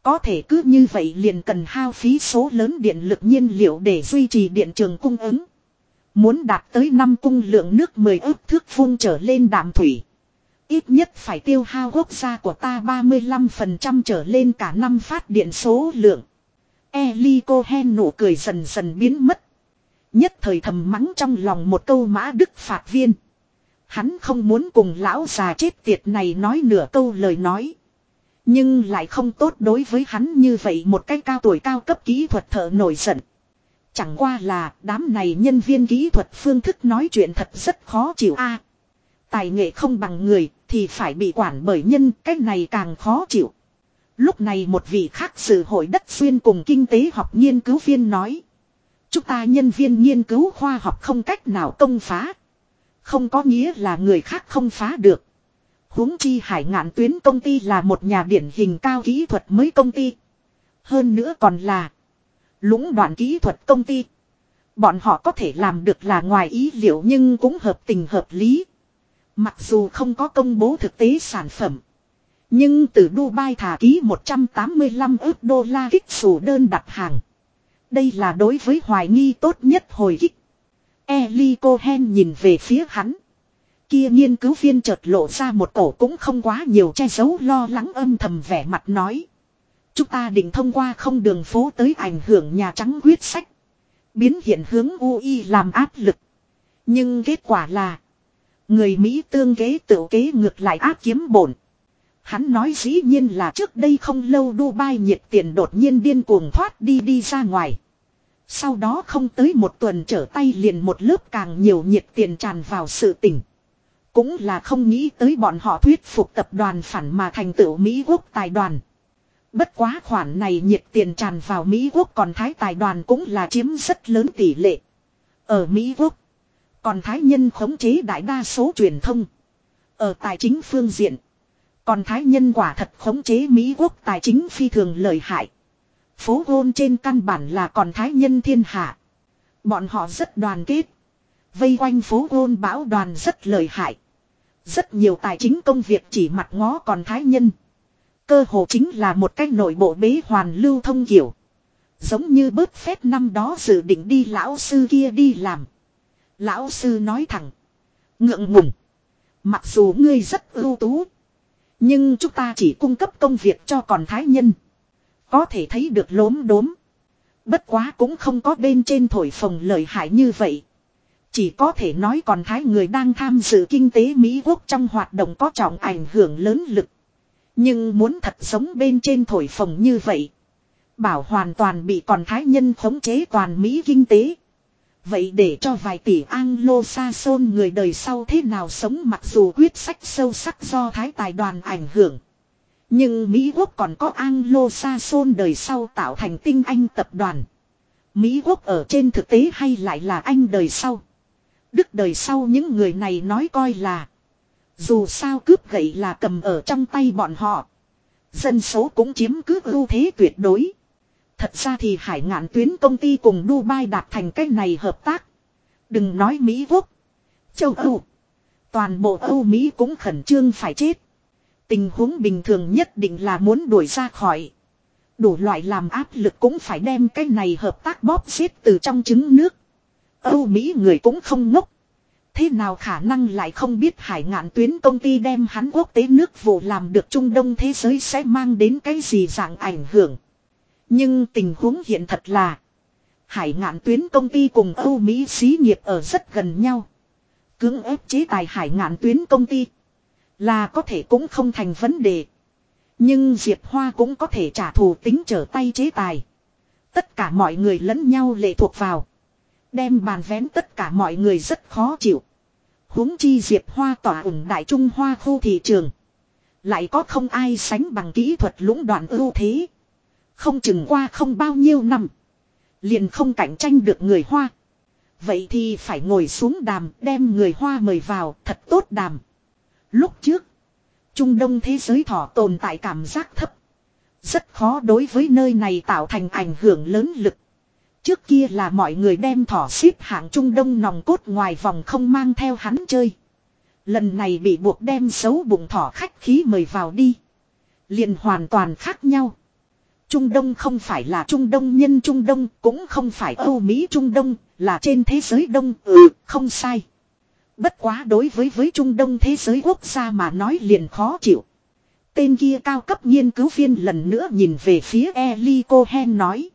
Có thể cứ như vậy liền cần hao phí số lớn điện lực nhiên liệu để duy trì điện trường cung ứng. Muốn đạt tới năm cung lượng nước 10 ước thước phun trở lên đạm thủy. Ít nhất phải tiêu hao quốc gia của ta 35% trở lên cả năm phát điện số lượng. Eli Cohen nụ cười dần dần biến mất. Nhất thời thầm mắng trong lòng một câu mã đức phạt viên. Hắn không muốn cùng lão già chết tiệt này nói nửa câu lời nói. Nhưng lại không tốt đối với hắn như vậy một cái cao tuổi cao cấp kỹ thuật thợ nổi giận. Chẳng qua là đám này nhân viên kỹ thuật phương thức nói chuyện thật rất khó chịu a. tài nghệ không bằng người thì phải bị quản bởi nhân, cái này càng khó chịu. Lúc này một vị khác sự hội đất xuyên cùng kinh tế học nghiên cứu viên nói. Chúng ta nhân viên nghiên cứu khoa học không cách nào công phá. Không có nghĩa là người khác không phá được. huống chi hải ngạn tuyến công ty là một nhà điển hình cao kỹ thuật mới công ty. Hơn nữa còn là lũng đoạn kỹ thuật công ty. Bọn họ có thể làm được là ngoài ý liệu nhưng cũng hợp tình hợp lý. Mặc dù không có công bố thực tế sản phẩm. Nhưng từ Dubai thả ký 185 ước đô la kích sủ đơn đặt hàng. Đây là đối với hoài nghi tốt nhất hồi kích. Eli Cohen nhìn về phía hắn. Kia nghiên cứu viên chợt lộ ra một cổ cũng không quá nhiều che giấu lo lắng âm thầm vẻ mặt nói. Chúng ta định thông qua không đường phố tới ảnh hưởng Nhà Trắng quyết sách. Biến hiện hướng UI làm áp lực. Nhưng kết quả là. Người Mỹ tương kế tự kế ngược lại áp kiếm bổn. Hắn nói dĩ nhiên là trước đây không lâu Dubai nhiệt tiền đột nhiên điên cuồng thoát đi đi ra ngoài. Sau đó không tới một tuần trở tay liền một lớp càng nhiều nhiệt tiền tràn vào sự tỉnh. Cũng là không nghĩ tới bọn họ thuyết phục tập đoàn phản mà thành tựu Mỹ quốc tài đoàn. Bất quá khoản này nhiệt tiền tràn vào Mỹ quốc còn Thái tài đoàn cũng là chiếm rất lớn tỷ lệ. Ở Mỹ quốc, còn Thái nhân khống chế đại đa số truyền thông. Ở tài chính phương diện, còn Thái nhân quả thật khống chế Mỹ quốc tài chính phi thường lợi hại. Phố gôn trên căn bản là còn Thái nhân thiên hạ. Bọn họ rất đoàn kết. Vây quanh phố gôn bão đoàn rất lợi hại. Rất nhiều tài chính công việc chỉ mặt ngó còn Thái nhân. Cơ hồ chính là một cách nội bộ bế hoàn lưu thông kiểu. Giống như bớt phép năm đó dự định đi lão sư kia đi làm. Lão sư nói thẳng. Ngượng ngùng. Mặc dù ngươi rất ưu tú. Nhưng chúng ta chỉ cung cấp công việc cho còn thái nhân. Có thể thấy được lốm đốm. Bất quá cũng không có bên trên thổi phồng lợi hại như vậy. Chỉ có thể nói còn thái người đang tham dự kinh tế Mỹ quốc trong hoạt động có trọng ảnh hưởng lớn lực. Nhưng muốn thật sống bên trên thổi phồng như vậy. Bảo hoàn toàn bị còn thái nhân khống chế toàn Mỹ kinh tế. Vậy để cho vài tỷ Anglo Saxon người đời sau thế nào sống mặc dù quyết sách sâu sắc do thái tài đoàn ảnh hưởng. Nhưng Mỹ Quốc còn có Anglo Saxon đời sau tạo thành tinh anh tập đoàn. Mỹ Quốc ở trên thực tế hay lại là anh đời sau. Đức đời sau những người này nói coi là. Dù sao cướp gậy là cầm ở trong tay bọn họ. Dân số cũng chiếm cứ ưu thế tuyệt đối. Thật ra thì hải ngạn tuyến công ty cùng Dubai đạt thành cái này hợp tác. Đừng nói Mỹ Quốc. Châu Âu. Toàn bộ Âu Mỹ cũng khẩn trương phải chết. Tình huống bình thường nhất định là muốn đuổi ra khỏi. Đủ loại làm áp lực cũng phải đem cái này hợp tác bóp giết từ trong trứng nước. Âu Mỹ người cũng không ngốc. Thế nào khả năng lại không biết hải ngạn tuyến công ty đem hắn quốc tế nước vụ làm được Trung Đông thế giới sẽ mang đến cái gì dạng ảnh hưởng. Nhưng tình huống hiện thật là, Hải ngạn tuyến công ty cùng Âu Mỹ xí nghiệp ở rất gần nhau. Cưỡng ép chế tài hải ngạn tuyến công ty là có thể cũng không thành vấn đề. Nhưng Diệp Hoa cũng có thể trả thù tính trở tay chế tài. Tất cả mọi người lẫn nhau lệ thuộc vào. Đem bàn vén tất cả mọi người rất khó chịu huống chi Diệp Hoa tỏa ủng đại Trung Hoa khu thị trường. Lại có không ai sánh bằng kỹ thuật lũng đoạn ưu thế. Không chừng qua không bao nhiêu năm. Liền không cạnh tranh được người Hoa. Vậy thì phải ngồi xuống đàm, đem người Hoa mời vào, thật tốt đàm. Lúc trước. Trung Đông thế giới thỏ tồn tại cảm giác thấp. Rất khó đối với nơi này tạo thành ảnh hưởng lớn lực. Trước kia là mọi người đem thỏ xếp hạng trung đông nòng cốt ngoài vòng không mang theo hắn chơi. Lần này bị buộc đem xấu bụng thỏ khách khí mời vào đi. liền hoàn toàn khác nhau. Trung Đông không phải là Trung Đông nhân Trung Đông, cũng không phải Âu Mỹ Trung Đông, là trên thế giới Đông, ừ, không sai. Bất quá đối với với Trung Đông thế giới quốc gia mà nói liền khó chịu. Tên kia cao cấp nghiên cứu viên lần nữa nhìn về phía Eli Cohen nói.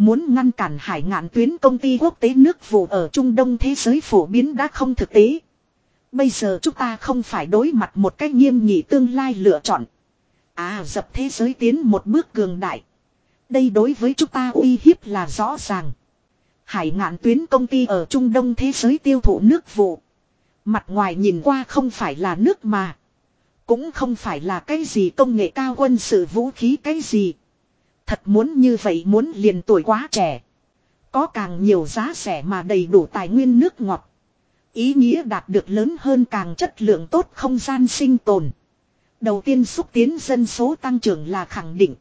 Muốn ngăn cản hải ngạn tuyến công ty quốc tế nước vụ ở Trung Đông thế giới phổ biến đã không thực tế. Bây giờ chúng ta không phải đối mặt một cách nghiêm nghị tương lai lựa chọn. À dập thế giới tiến một bước cường đại. Đây đối với chúng ta uy hiếp là rõ ràng. Hải ngạn tuyến công ty ở Trung Đông thế giới tiêu thụ nước vụ. Mặt ngoài nhìn qua không phải là nước mà. Cũng không phải là cái gì công nghệ cao quân sự vũ khí cái gì. Thật muốn như vậy muốn liền tuổi quá trẻ. Có càng nhiều giá rẻ mà đầy đủ tài nguyên nước ngọt. Ý nghĩa đạt được lớn hơn càng chất lượng tốt không gian sinh tồn. Đầu tiên xúc tiến dân số tăng trưởng là khẳng định.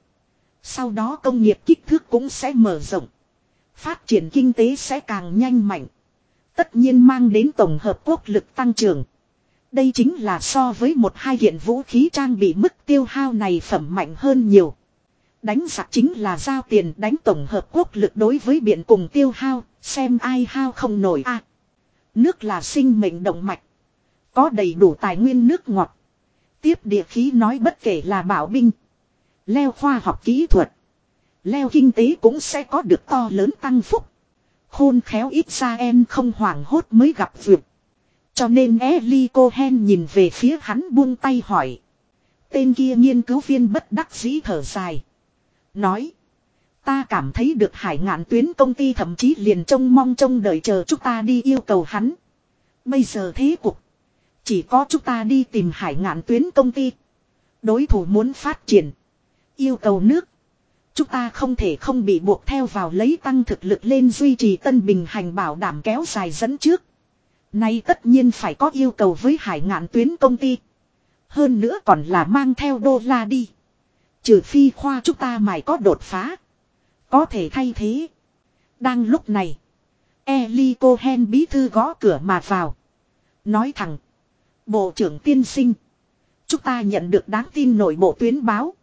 Sau đó công nghiệp kích thước cũng sẽ mở rộng. Phát triển kinh tế sẽ càng nhanh mạnh. Tất nhiên mang đến tổng hợp quốc lực tăng trưởng. Đây chính là so với một hai hiện vũ khí trang bị mức tiêu hao này phẩm mạnh hơn nhiều. Đánh giặc chính là giao tiền đánh tổng hợp quốc lực đối với biển cùng tiêu hao, xem ai hao không nổi a. nước là sinh mệnh động mạch. Có đầy đủ tài nguyên nước ngọt. Tiếp địa khí nói bất kể là bảo binh. Leo khoa học kỹ thuật. Leo kinh tế cũng sẽ có được to lớn tăng phúc. Khôn khéo ít ra em không hoảng hốt mới gặp việc Cho nên Eli Cohen nhìn về phía hắn buông tay hỏi. Tên kia nghiên cứu viên bất đắc dĩ thở dài. Nói. Ta cảm thấy được hải ngạn tuyến công ty thậm chí liền trông mong trông đợi chờ chúng ta đi yêu cầu hắn. Bây giờ thế cục. Chỉ có chúng ta đi tìm hải ngạn tuyến công ty. Đối thủ muốn phát triển. Yêu cầu nước. Chúng ta không thể không bị buộc theo vào lấy tăng thực lực lên duy trì tân bình hành bảo đảm kéo dài dẫn trước. Nay tất nhiên phải có yêu cầu với hải ngạn tuyến công ty. Hơn nữa còn là mang theo đô la đi. Trừ phi khoa chúng ta mày có đột phá. Có thể thay thế. Đang lúc này. Eli Cohen bí thư gõ cửa mà vào. Nói thẳng. Bộ trưởng tiên sinh. Chúng ta nhận được đáng tin nội bộ tuyến báo.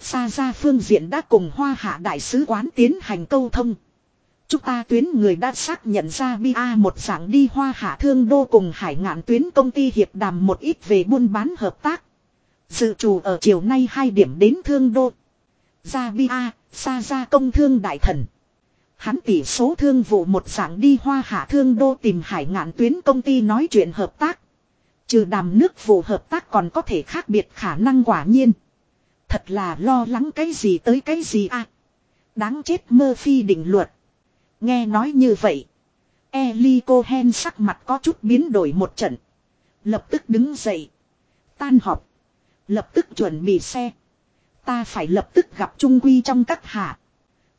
Xa ra phương diện đã cùng hoa hạ đại sứ quán tiến hành câu thông. Chúng ta tuyến người đã xác nhận ra Bia một dạng đi hoa hạ thương đô cùng hải ngạn tuyến công ty hiệp đàm một ít về buôn bán hợp tác. Dự trù ở chiều nay hai điểm đến thương đô. Gia Bi A, xa ra công thương đại thần. Hắn tỷ số thương vụ một dạng đi hoa hạ thương đô tìm hải ngạn tuyến công ty nói chuyện hợp tác. Trừ đàm nước vụ hợp tác còn có thể khác biệt khả năng quả nhiên. Thật là lo lắng cái gì tới cái gì à. Đáng chết mơ phi định luật. Nghe nói như vậy. Eli Cohen sắc mặt có chút biến đổi một trận. Lập tức đứng dậy. Tan họp. Lập tức chuẩn bị xe. Ta phải lập tức gặp Trung Quy trong các hạ.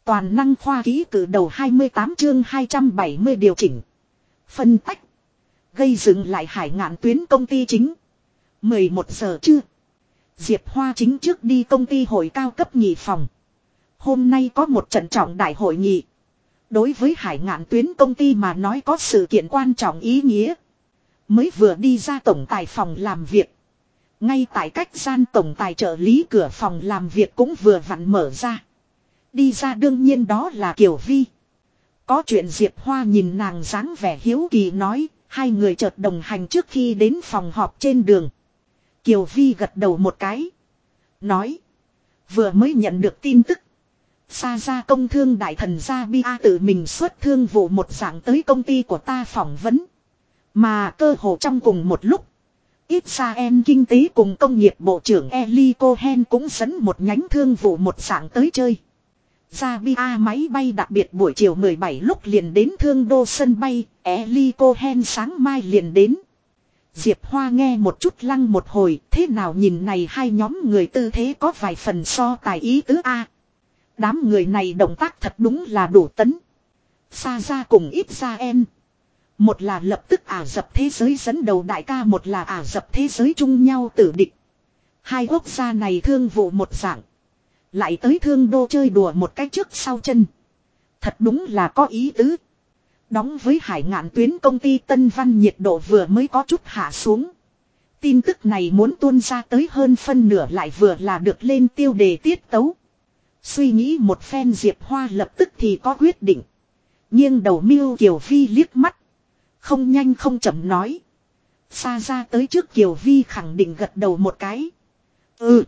Toàn năng khoa ký cử đầu 28 chương 270 điều chỉnh. Phân tách. Gây dựng lại hải ngạn tuyến công ty chính. 11 giờ chưa. Diệp Hoa chính trước đi công ty hội cao cấp nhị phòng. Hôm nay có một trận trọng đại hội nghị. Đối với hải ngạn tuyến công ty mà nói có sự kiện quan trọng ý nghĩa. Mới vừa đi ra tổng tài phòng làm việc. Ngay tại cách gian tổng tài trợ lý cửa phòng làm việc cũng vừa vặn mở ra. Đi ra đương nhiên đó là Kiều Vi. Có chuyện Diệp Hoa nhìn nàng dáng vẻ hiếu kỳ nói, hai người chợt đồng hành trước khi đến phòng họp trên đường. Kiều Vi gật đầu một cái. Nói. Vừa mới nhận được tin tức. Xa ra công thương đại thần gia Bia tự mình xuất thương vụ một dạng tới công ty của ta phỏng vấn. Mà cơ hồ trong cùng một lúc. Israel kinh tế cùng công nghiệp bộ trưởng Eli Cohen cũng dẫn một nhánh thương vụ một sáng tới chơi. Zabia máy bay đặc biệt buổi chiều 17 lúc liền đến thương đô sân bay, Eli Cohen sáng mai liền đến. Diệp Hoa nghe một chút lăng một hồi, thế nào nhìn này hai nhóm người tư thế có vài phần so tài ý tứ A. Đám người này động tác thật đúng là đủ tấn. Xa ra cùng ít ra em. Một là lập tức ả dập thế giới dẫn đầu đại ca, một là ả dập thế giới chung nhau tử địch. Hai quốc gia này thương vụ một dạng. Lại tới thương đô chơi đùa một cách trước sau chân. Thật đúng là có ý tứ. Đóng với hải ngạn tuyến công ty Tân Văn nhiệt độ vừa mới có chút hạ xuống. Tin tức này muốn tuôn ra tới hơn phân nửa lại vừa là được lên tiêu đề tiết tấu. Suy nghĩ một phen Diệp Hoa lập tức thì có quyết định. Nhưng đầu miêu Kiều Phi liếc mắt. Không nhanh không chậm nói. Xa ra tới trước Kiều Vi khẳng định gật đầu một cái. Ừ.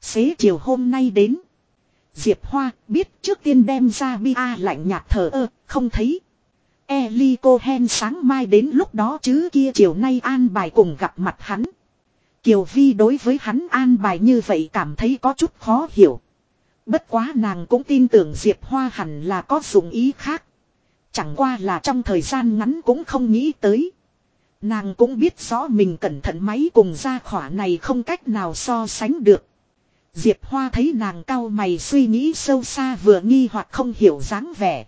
Xế chiều hôm nay đến. Diệp Hoa biết trước tiên đem ra bia lạnh nhạt thở ơ, không thấy. Eli Cohen sáng mai đến lúc đó chứ kia chiều nay an bài cùng gặp mặt hắn. Kiều Vi đối với hắn an bài như vậy cảm thấy có chút khó hiểu. Bất quá nàng cũng tin tưởng Diệp Hoa hẳn là có dụng ý khác. Chẳng qua là trong thời gian ngắn cũng không nghĩ tới. Nàng cũng biết rõ mình cẩn thận máy cùng ra khỏa này không cách nào so sánh được. Diệp Hoa thấy nàng cao mày suy nghĩ sâu xa vừa nghi hoặc không hiểu dáng vẻ.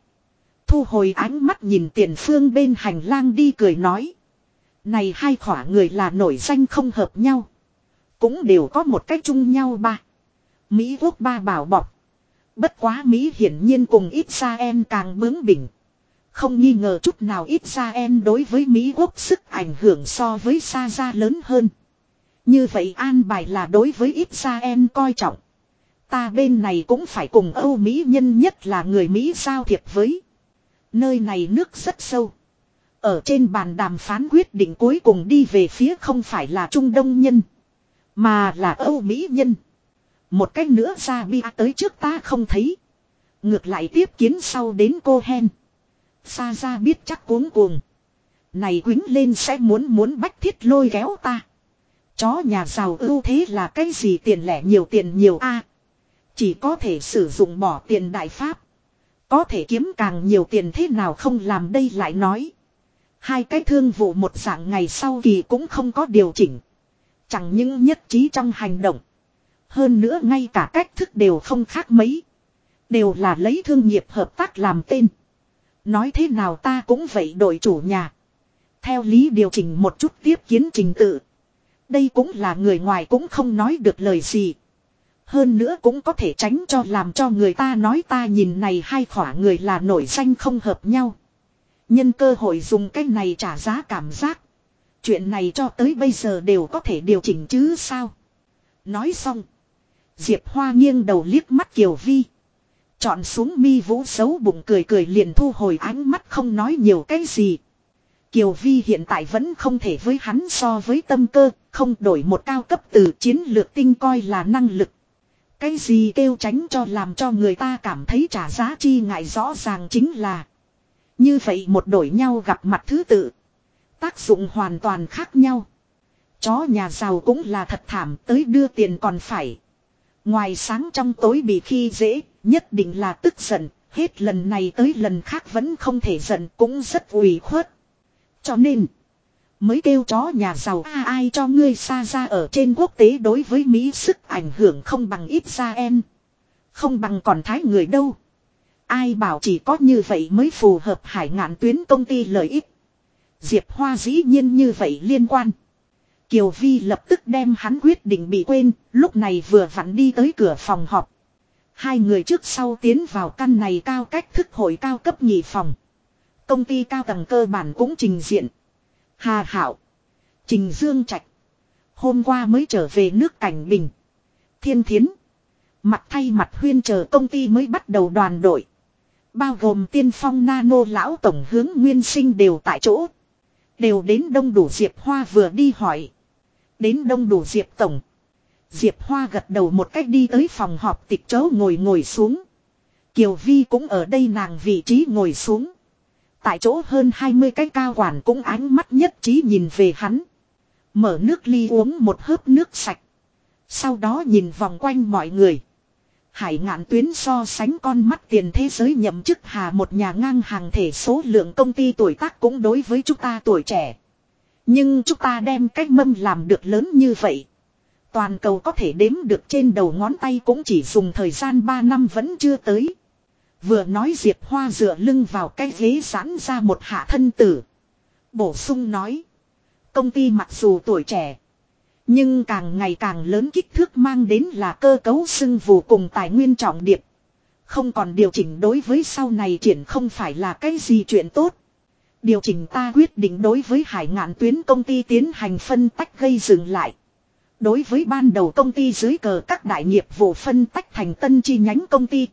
Thu hồi ánh mắt nhìn tiền phương bên hành lang đi cười nói. Này hai khỏa người là nổi danh không hợp nhau. Cũng đều có một cách chung nhau ba. Mỹ quốc ba bảo bọc. Bất quá Mỹ hiển nhiên cùng ít xa em càng bướng bỉnh. Không nghi ngờ chút nào ít ra em đối với Mỹ quốc sức ảnh hưởng so với xa ra lớn hơn. Như vậy an bài là đối với ít ra em coi trọng. Ta bên này cũng phải cùng Âu Mỹ nhân nhất là người Mỹ giao thiệp với. Nơi này nước rất sâu. Ở trên bàn đàm phán quyết định cuối cùng đi về phía không phải là Trung Đông nhân. Mà là Âu Mỹ nhân. Một cách nữa ra bia tới trước ta không thấy. Ngược lại tiếp kiến sau đến cô Hen. Xa ra biết chắc cuống cuồng. Này quính lên sẽ muốn muốn bách thiết lôi kéo ta. Chó nhà giàu ưu thế là cái gì tiền lẻ nhiều tiền nhiều a Chỉ có thể sử dụng bỏ tiền đại pháp. Có thể kiếm càng nhiều tiền thế nào không làm đây lại nói. Hai cái thương vụ một dạng ngày sau kỳ cũng không có điều chỉnh. Chẳng những nhất trí trong hành động. Hơn nữa ngay cả cách thức đều không khác mấy. Đều là lấy thương nghiệp hợp tác làm tên. Nói thế nào ta cũng vậy đội chủ nhà. Theo lý điều chỉnh một chút tiếp kiến trình tự. Đây cũng là người ngoài cũng không nói được lời gì. Hơn nữa cũng có thể tránh cho làm cho người ta nói ta nhìn này hai khỏa người là nổi danh không hợp nhau. Nhân cơ hội dùng cái này trả giá cảm giác. Chuyện này cho tới bây giờ đều có thể điều chỉnh chứ sao. Nói xong. Diệp Hoa nghiêng đầu liếc mắt Kiều Vi. Chọn xuống mi vũ xấu bụng cười cười liền thu hồi ánh mắt không nói nhiều cái gì. Kiều Vi hiện tại vẫn không thể với hắn so với tâm cơ, không đổi một cao cấp từ chiến lược tinh coi là năng lực. Cái gì kêu tránh cho làm cho người ta cảm thấy trả giá chi ngại rõ ràng chính là Như vậy một đổi nhau gặp mặt thứ tự Tác dụng hoàn toàn khác nhau Chó nhà giàu cũng là thật thảm tới đưa tiền còn phải Ngoài sáng trong tối bị khi dễ, Nhất định là tức giận, Hết lần này tới lần khác vẫn không thể giận, cũng rất ủy khuất Cho nên, Mới kêu chó nhà giàu, a, ai cho ngươi xa ra ở trên quốc tế đối với Mỹ sức ảnh hưởng không bằng ít ra em. Không bằng còn thái người đâu. Ai bảo chỉ có như vậy mới phù hợp hải ngạn tuyến công ty lợi ích. Diệp Hoa dĩ nhiên như vậy liên quan. Kiều Vi lập tức đem hắn quyết định bị quên, lúc này vừa vặn đi tới cửa phòng họp. Hai người trước sau tiến vào căn này cao cách thức hội cao cấp nhị phòng. Công ty cao tầng cơ bản cũng trình diện. Hà Hảo. Trình Dương Trạch. Hôm qua mới trở về nước Cảnh Bình. Thiên Thiến. Mặt thay mặt huyên chờ công ty mới bắt đầu đoàn đội. Bao gồm tiên phong nano lão tổng hướng nguyên sinh đều tại chỗ. Đều đến đông đủ Diệp Hoa vừa đi hỏi. Đến đông đủ Diệp Tổng. Diệp Hoa gật đầu một cách đi tới phòng họp tịch chỗ ngồi ngồi xuống. Kiều Vi cũng ở đây nàng vị trí ngồi xuống. Tại chỗ hơn 20 cái cao quản cũng ánh mắt nhất trí nhìn về hắn. Mở nước ly uống một hớp nước sạch. Sau đó nhìn vòng quanh mọi người. Hải ngạn tuyến so sánh con mắt tiền thế giới nhậm chức hà một nhà ngang hàng thể số lượng công ty tuổi tác cũng đối với chúng ta tuổi trẻ. Nhưng chúng ta đem cách mâm làm được lớn như vậy. Toàn cầu có thể đếm được trên đầu ngón tay cũng chỉ dùng thời gian 3 năm vẫn chưa tới. Vừa nói Diệp Hoa dựa lưng vào cái ghế sẵn ra một hạ thân tử. Bổ sung nói. Công ty mặc dù tuổi trẻ. Nhưng càng ngày càng lớn kích thước mang đến là cơ cấu xưng vù cùng tài nguyên trọng điệp. Không còn điều chỉnh đối với sau này triển không phải là cái gì chuyện tốt. Điều chỉnh ta quyết định đối với hải ngạn tuyến công ty tiến hành phân tách gây dừng lại. Đối với ban đầu công ty dưới cờ các đại nghiệp vụ phân tách thành tân chi nhánh công ty.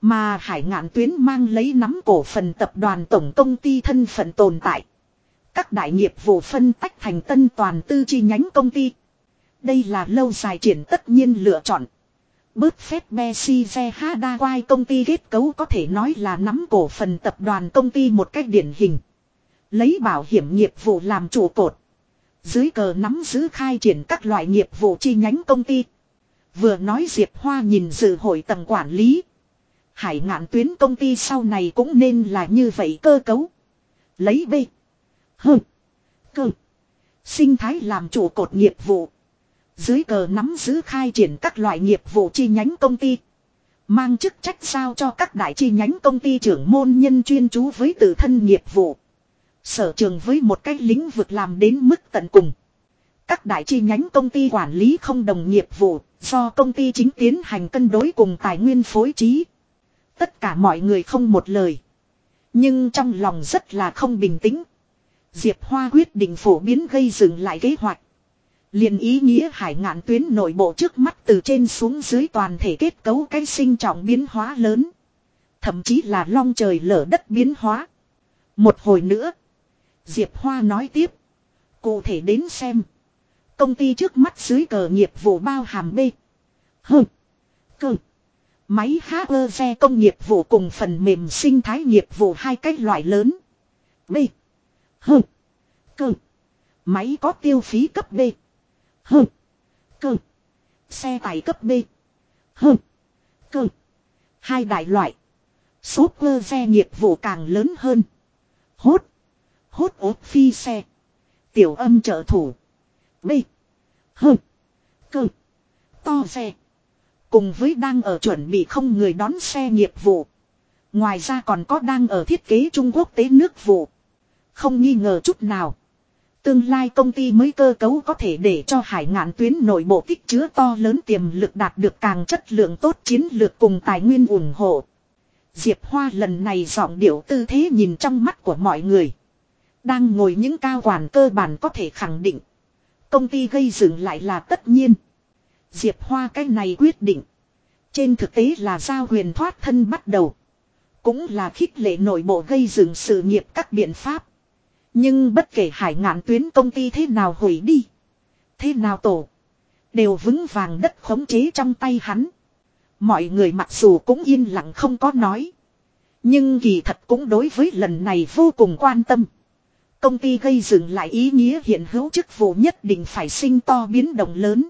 Mà hải ngạn tuyến mang lấy nắm cổ phần tập đoàn tổng công ty thân phận tồn tại. các đại nghiệp vụ phân tách thành tân toàn tư chi nhánh công ty. Đây là lâu dài triển tất nhiên lựa chọn. Bớt phép Bessize Hadaquai công ty kết cấu có thể nói là nắm cổ phần tập đoàn công ty một cách điển hình. Lấy bảo hiểm nghiệp vụ làm trụ cột. Dưới cờ nắm giữ khai triển các loại nghiệp vụ chi nhánh công ty. Vừa nói Diệp Hoa nhìn dự hội tầng quản lý. Hải ngạn tuyến công ty sau này cũng nên là như vậy cơ cấu. Lấy B. H. Cơ. Sinh thái làm trụ cột nghiệp vụ. Dưới cờ nắm giữ khai triển các loại nghiệp vụ chi nhánh công ty. Mang chức trách sao cho các đại chi nhánh công ty trưởng môn nhân chuyên chú với tự thân nghiệp vụ. Sở trường với một cái lĩnh vực làm đến mức tận cùng. Các đại chi nhánh công ty quản lý không đồng nghiệp vụ, do công ty chính tiến hành cân đối cùng tài nguyên phối trí. Tất cả mọi người không một lời. Nhưng trong lòng rất là không bình tĩnh. Diệp Hoa quyết định phổ biến gây dựng lại kế hoạch. liền ý nghĩa hải ngạn tuyến nội bộ trước mắt từ trên xuống dưới toàn thể kết cấu cái sinh trọng biến hóa lớn. Thậm chí là long trời lở đất biến hóa. Một hồi nữa. Diệp Hoa nói tiếp. Cụ thể đến xem. Công ty trước mắt dưới cờ nghiệp vụ bao hàm B. H. Cơ. Máy hacker xe công nghiệp vụ cùng phần mềm sinh thái nghiệp vụ hai cách loại lớn. B. H. Cơ. Máy có tiêu phí cấp B. H. Cơ. Xe tải cấp B. H. Cơ. Hai đại loại. Số cơ xe nghiệp vụ càng lớn hơn. Hốt. Hốt ốp phi xe. Tiểu âm trợ thủ. B. H. Cơ. To xe. Cùng với đang ở chuẩn bị không người đón xe nghiệp vụ. Ngoài ra còn có đang ở thiết kế Trung Quốc tế nước vụ. Không nghi ngờ chút nào. Tương lai công ty mới cơ cấu có thể để cho hải ngạn tuyến nội bộ tích chứa to lớn tiềm lực đạt được càng chất lượng tốt chiến lược cùng tài nguyên ủng hộ. Diệp Hoa lần này giọng điệu tư thế nhìn trong mắt của mọi người. Đang ngồi những cao quản cơ bản có thể khẳng định. Công ty gây dựng lại là tất nhiên. Diệp Hoa cái này quyết định. Trên thực tế là giao huyền thoát thân bắt đầu. Cũng là khích lệ nội bộ gây dựng sự nghiệp các biện pháp. Nhưng bất kể hải ngạn tuyến công ty thế nào hủy đi. Thế nào tổ. Đều vững vàng đất khống chế trong tay hắn. Mọi người mặc dù cũng yên lặng không có nói. Nhưng kỳ thật cũng đối với lần này vô cùng quan tâm. Công ty gây dựng lại ý nghĩa hiện hữu chức vụ nhất định phải sinh to biến động lớn.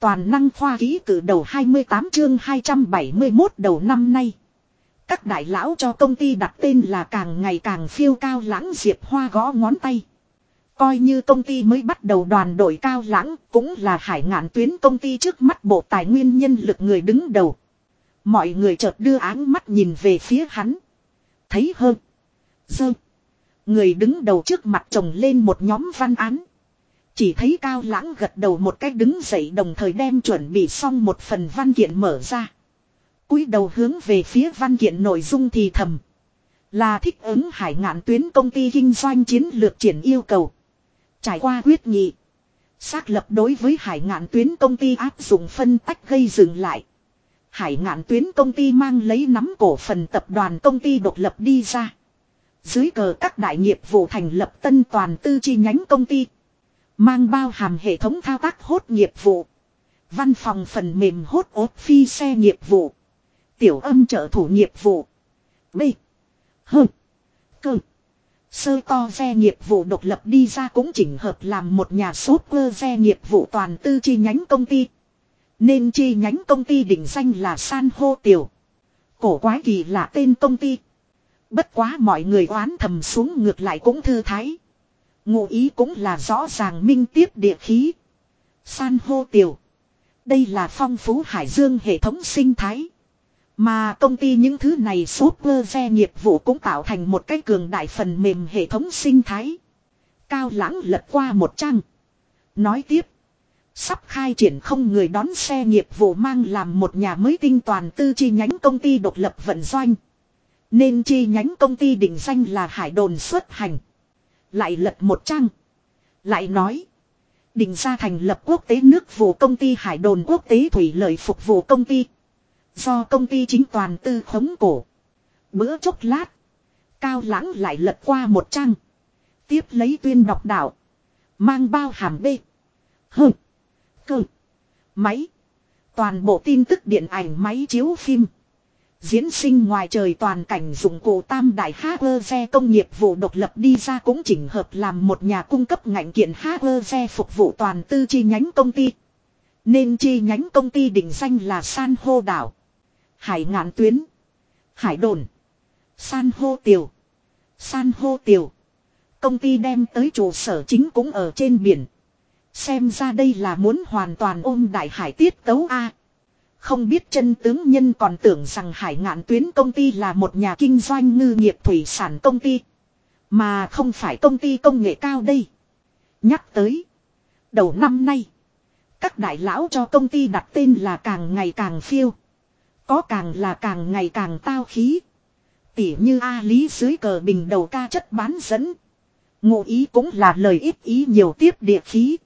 Toàn năng khoa ký cử đầu 28 chương 271 đầu năm nay. Các đại lão cho công ty đặt tên là càng ngày càng phiêu cao lãng diệp hoa gõ ngón tay. Coi như công ty mới bắt đầu đoàn đội cao lãng cũng là hải ngạn tuyến công ty trước mắt bộ tài nguyên nhân lực người đứng đầu. Mọi người chợt đưa áng mắt nhìn về phía hắn. Thấy hơn. Dơ. Người đứng đầu trước mặt chồng lên một nhóm văn án. Chỉ thấy cao lãng gật đầu một cách đứng dậy đồng thời đem chuẩn bị xong một phần văn kiện mở ra. cúi đầu hướng về phía văn kiện nội dung thì thầm. Là thích ứng hải ngạn tuyến công ty kinh doanh chiến lược triển yêu cầu. Trải qua quyết nghị. Xác lập đối với hải ngạn tuyến công ty áp dụng phân tách gây dừng lại. Hải ngạn tuyến công ty mang lấy nắm cổ phần tập đoàn công ty độc lập đi ra. Dưới cờ các đại nghiệp vụ thành lập tân toàn tư chi nhánh công ty. Mang bao hàm hệ thống thao tác hốt nghiệp vụ. Văn phòng phần mềm hốt ốp phi xe nghiệp vụ. Tiểu âm trợ thủ nghiệp vụ. B. H. Cơ. Sơ to xe nghiệp vụ độc lập đi ra cũng chỉnh hợp làm một nhà sốt cơ xe nghiệp vụ toàn tư chi nhánh công ty. Nên chi nhánh công ty định danh là San hô tiểu. Cổ quái kỳ là tên công ty. Bất quá mọi người oán thầm xuống ngược lại cũng thư thái. Ngụ ý cũng là rõ ràng minh tiếp địa khí. San hô tiểu. Đây là phong phú hải dương hệ thống sinh thái. Mà công ty những thứ này super xe nghiệp vụ cũng tạo thành một cái cường đại phần mềm hệ thống sinh thái. Cao lãng lật qua một trang. Nói tiếp. Sắp khai triển không người đón xe nghiệp vụ mang làm một nhà mới tinh toàn tư chi nhánh công ty độc lập vận doanh. Nên chi nhánh công ty định danh là hải đồn xuất hành. Lại lật một trang. Lại nói. Định ra thành lập quốc tế nước vụ công ty hải đồn quốc tế thủy lợi phục vụ công ty. Do công ty chính toàn tư khống cổ. Bữa chốc lát. Cao lãng lại lật qua một trang. Tiếp lấy tuyên đọc đạo. Mang bao hàm B. Hừ. Cơ. Máy. Toàn bộ tin tức điện ảnh máy chiếu phim. Diễn sinh ngoài trời toàn cảnh dụng cụ tam đại xe công nghiệp vụ độc lập đi ra cũng chỉnh hợp làm một nhà cung cấp ngành kiện xe phục vụ toàn tư chi nhánh công ty. Nên chi nhánh công ty định danh là San hô đảo. Hải ngạn tuyến. Hải đồn. San hô Tiều, San hô Tiều. Công ty đem tới trụ sở chính cũng ở trên biển. Xem ra đây là muốn hoàn toàn ôm đại hải tiết tấu A. Không biết chân tướng nhân còn tưởng rằng hải ngạn tuyến công ty là một nhà kinh doanh ngư nghiệp thủy sản công ty. Mà không phải công ty công nghệ cao đây. Nhắc tới. Đầu năm nay. Các đại lão cho công ty đặt tên là càng ngày càng phiêu. Có càng là càng ngày càng tao khí. Tỉ như A Lý dưới cờ bình đầu ca chất bán dẫn. Ngụ ý cũng là lời ít ý nhiều tiếp địa khí.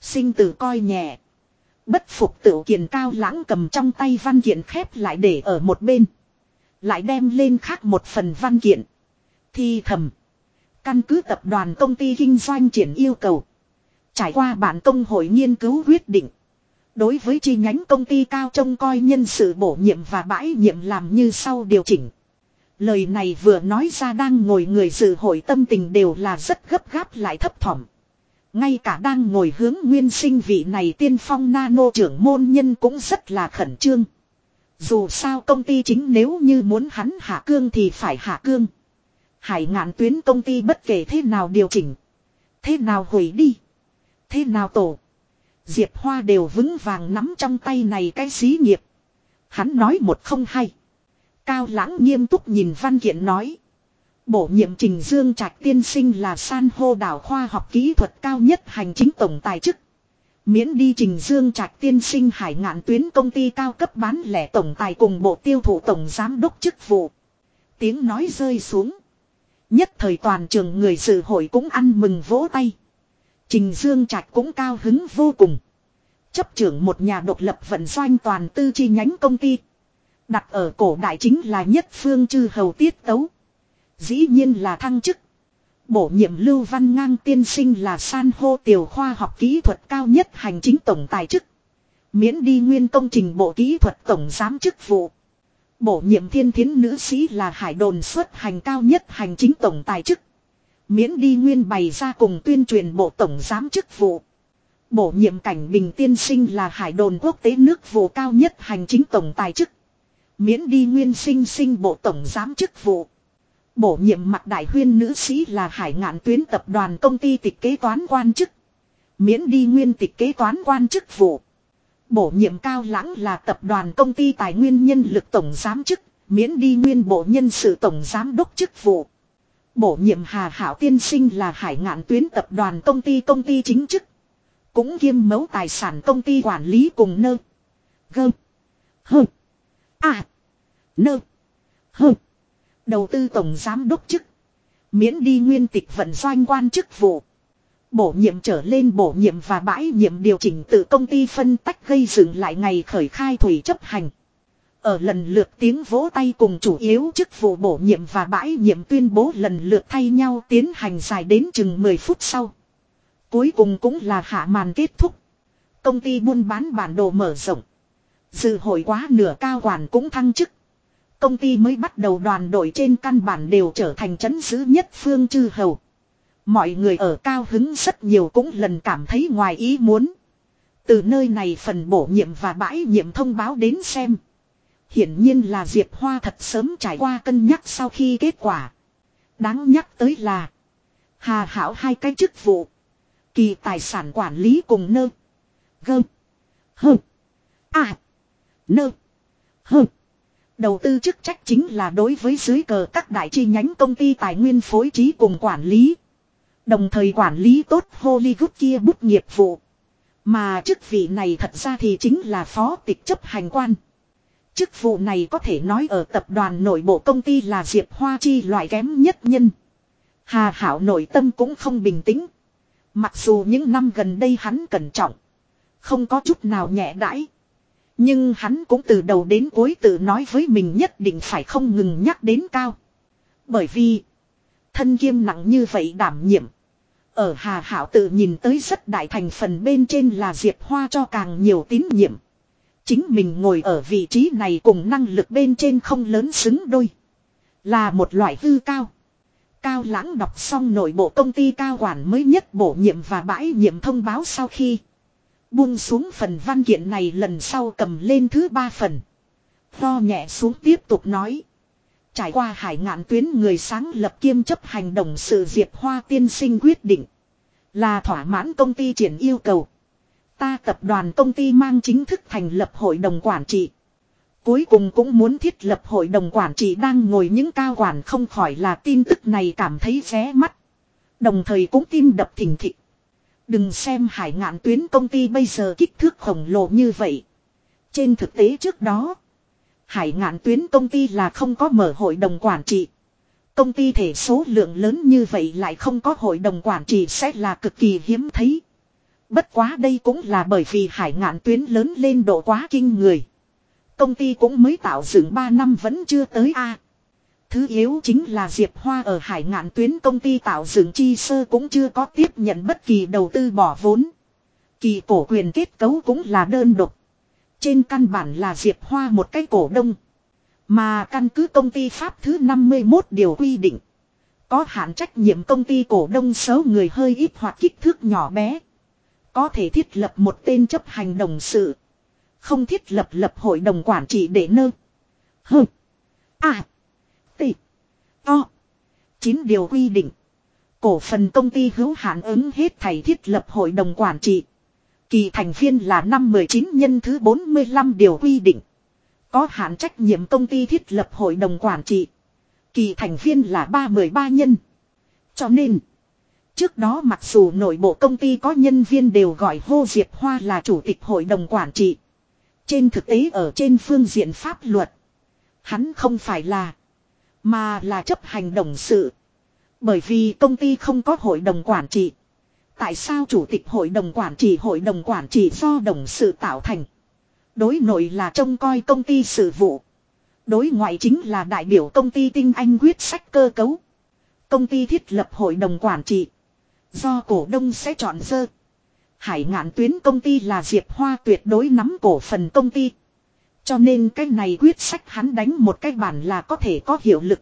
Sinh tử coi nhẹ. Bất phục tự kiền cao lãng cầm trong tay văn kiện khép lại để ở một bên. Lại đem lên khác một phần văn kiện. Thi thầm. Căn cứ tập đoàn công ty kinh doanh triển yêu cầu. Trải qua bản công hội nghiên cứu quyết định. Đối với chi nhánh công ty cao trông coi nhân sự bổ nhiệm và bãi nhiệm làm như sau điều chỉnh. Lời này vừa nói ra đang ngồi người dự hội tâm tình đều là rất gấp gáp lại thấp thỏm. Ngay cả đang ngồi hướng nguyên sinh vị này tiên phong nano trưởng môn nhân cũng rất là khẩn trương. Dù sao công ty chính nếu như muốn hắn hạ cương thì phải hạ cương. Hải ngạn tuyến công ty bất kể thế nào điều chỉnh. Thế nào hủy đi. Thế nào tổ. Diệp Hoa đều vững vàng nắm trong tay này cái xí nghiệp. Hắn nói một không hay. Cao lãng nghiêm túc nhìn văn kiện nói. Bổ nhiệm Trình Dương Trạch tiên sinh là san hô đảo khoa học kỹ thuật cao nhất hành chính tổng tài chức. Miễn đi Trình Dương Trạch tiên sinh hải ngạn tuyến công ty cao cấp bán lẻ tổng tài cùng bộ tiêu thụ tổng giám đốc chức vụ. Tiếng nói rơi xuống. Nhất thời toàn trường người dự hội cũng ăn mừng vỗ tay. Trình Dương Trạch cũng cao hứng vô cùng. Chấp trưởng một nhà độc lập vận doanh toàn tư chi nhánh công ty. Đặt ở cổ đại chính là nhất phương chư hầu tiết tấu. Dĩ nhiên là thăng chức. Bổ nhiệm Lưu Văn Ngang tiên sinh là san hô tiểu khoa học kỹ thuật cao nhất hành chính tổng tài chức. Miễn đi nguyên công trình bộ kỹ thuật tổng giám chức vụ. Bổ nhiệm thiên thiến nữ sĩ là hải đồn xuất hành cao nhất hành chính tổng tài chức. Miễn đi nguyên bày ra cùng tuyên truyền bộ tổng giám chức vụ. Bổ nhiệm cảnh bình tiên sinh là hải đồn quốc tế nước vụ cao nhất hành chính tổng tài chức. Miễn đi nguyên sinh sinh bộ tổng giám chức vụ. Bổ nhiệm mặt đại huyên nữ sĩ là hải ngạn tuyến tập đoàn công ty tịch kế toán quan chức. Miễn đi nguyên tịch kế toán quan chức vụ. Bổ nhiệm cao lãng là tập đoàn công ty tài nguyên nhân lực tổng giám chức. Miễn đi nguyên bộ nhân sự tổng giám đốc chức vụ. Bổ nhiệm Hà Hảo Tiên Sinh là hải ngạn tuyến tập đoàn công ty công ty chính chức. Cũng kiêm mẫu tài sản công ty quản lý cùng nơ. Gơ. Hơ. À. Nơ. Hơ. Đầu tư tổng giám đốc chức. Miễn đi nguyên tịch vận doanh quan chức vụ. Bổ nhiệm trở lên bổ nhiệm và bãi nhiệm điều chỉnh từ công ty phân tách gây dựng lại ngày khởi khai thủy chấp hành. Ở lần lượt tiếng vỗ tay cùng chủ yếu chức vụ bổ nhiệm và bãi nhiệm tuyên bố lần lượt thay nhau tiến hành dài đến chừng 10 phút sau. Cuối cùng cũng là hạ màn kết thúc. Công ty buôn bán bản đồ mở rộng. Dự hội quá nửa cao quản cũng thăng chức. Công ty mới bắt đầu đoàn đội trên căn bản đều trở thành chấn giữ nhất phương chư hầu. Mọi người ở cao hứng rất nhiều cũng lần cảm thấy ngoài ý muốn. Từ nơi này phần bổ nhiệm và bãi nhiệm thông báo đến xem. Hiển nhiên là Diệp Hoa thật sớm trải qua cân nhắc sau khi kết quả. Đáng nhắc tới là. Hà Hảo hai cái chức vụ. Kỳ tài sản quản lý cùng nơ. Gơ. Hơ. À. Nơ. Hơ. Đầu tư chức trách chính là đối với dưới cờ các đại chi nhánh công ty tài nguyên phối trí cùng quản lý. Đồng thời quản lý tốt Hollywood kia bút nghiệp vụ. Mà chức vị này thật ra thì chính là phó tịch chấp hành quan. Chức vụ này có thể nói ở tập đoàn nội bộ công ty là Diệp Hoa Chi loại kém nhất nhân. Hà Hảo nội tâm cũng không bình tĩnh. Mặc dù những năm gần đây hắn cẩn trọng. Không có chút nào nhẹ đãi. Nhưng hắn cũng từ đầu đến cuối tự nói với mình nhất định phải không ngừng nhắc đến cao. Bởi vì. Thân kiêm nặng như vậy đảm nhiệm. Ở Hà Hảo tự nhìn tới rất đại thành phần bên trên là Diệp Hoa cho càng nhiều tín nhiệm. Chính mình ngồi ở vị trí này cùng năng lực bên trên không lớn xứng đôi. Là một loại hư cao. Cao lãng đọc xong nội bộ công ty cao quản mới nhất bổ nhiệm và bãi nhiệm thông báo sau khi. Buông xuống phần văn kiện này lần sau cầm lên thứ ba phần. Tho nhẹ xuống tiếp tục nói. Trải qua hải ngạn tuyến người sáng lập kiêm chấp hành động sự Diệp Hoa tiên sinh quyết định. Là thỏa mãn công ty triển yêu cầu. Ta tập đoàn công ty mang chính thức thành lập hội đồng quản trị. Cuối cùng cũng muốn thiết lập hội đồng quản trị đang ngồi những cao quản không khỏi là tin tức này cảm thấy ré mắt. Đồng thời cũng tim đập thình thịch. Đừng xem hải ngạn tuyến công ty bây giờ kích thước khổng lồ như vậy. Trên thực tế trước đó, hải ngạn tuyến công ty là không có mở hội đồng quản trị. Công ty thể số lượng lớn như vậy lại không có hội đồng quản trị sẽ là cực kỳ hiếm thấy. Bất quá đây cũng là bởi vì hải ngạn tuyến lớn lên độ quá kinh người. Công ty cũng mới tạo dựng 3 năm vẫn chưa tới a. Thứ yếu chính là Diệp Hoa ở hải ngạn tuyến công ty tạo dựng chi sơ cũng chưa có tiếp nhận bất kỳ đầu tư bỏ vốn. Kỳ cổ quyền kết cấu cũng là đơn độc. Trên căn bản là Diệp Hoa một cái cổ đông. Mà căn cứ công ty Pháp thứ 51 điều quy định. Có hạn trách nhiệm công ty cổ đông số người hơi ít hoặc kích thước nhỏ bé. Có thể thiết lập một tên chấp hành đồng sự. Không thiết lập lập hội đồng quản trị để nơ. hừ À. O. Chín điều quy định. Cổ phần công ty hữu hạn ứng hết thầy thiết lập hội đồng quản trị. Kỳ thành viên là năm 19 nhân thứ 45 điều quy định. Có hạn trách nhiệm công ty thiết lập hội đồng quản trị. Kỳ thành viên là 313 nhân. Cho nên. Trước đó mặc dù nội bộ công ty có nhân viên đều gọi hô Diệp Hoa là chủ tịch hội đồng quản trị. Trên thực tế ở trên phương diện pháp luật. Hắn không phải là. Mà là chấp hành đồng sự. Bởi vì công ty không có hội đồng quản trị. Tại sao chủ tịch hội đồng quản trị, hội đồng quản trị do đồng sự tạo thành. Đối nội là trông coi công ty sự vụ. Đối ngoại chính là đại biểu công ty tinh anh quyết sách cơ cấu. Công ty thiết lập hội đồng quản trị. Do cổ đông sẽ chọn sơ. Hải ngạn tuyến công ty là Diệp Hoa tuyệt đối nắm cổ phần công ty. Cho nên cái này quyết sách hắn đánh một cái bản là có thể có hiệu lực.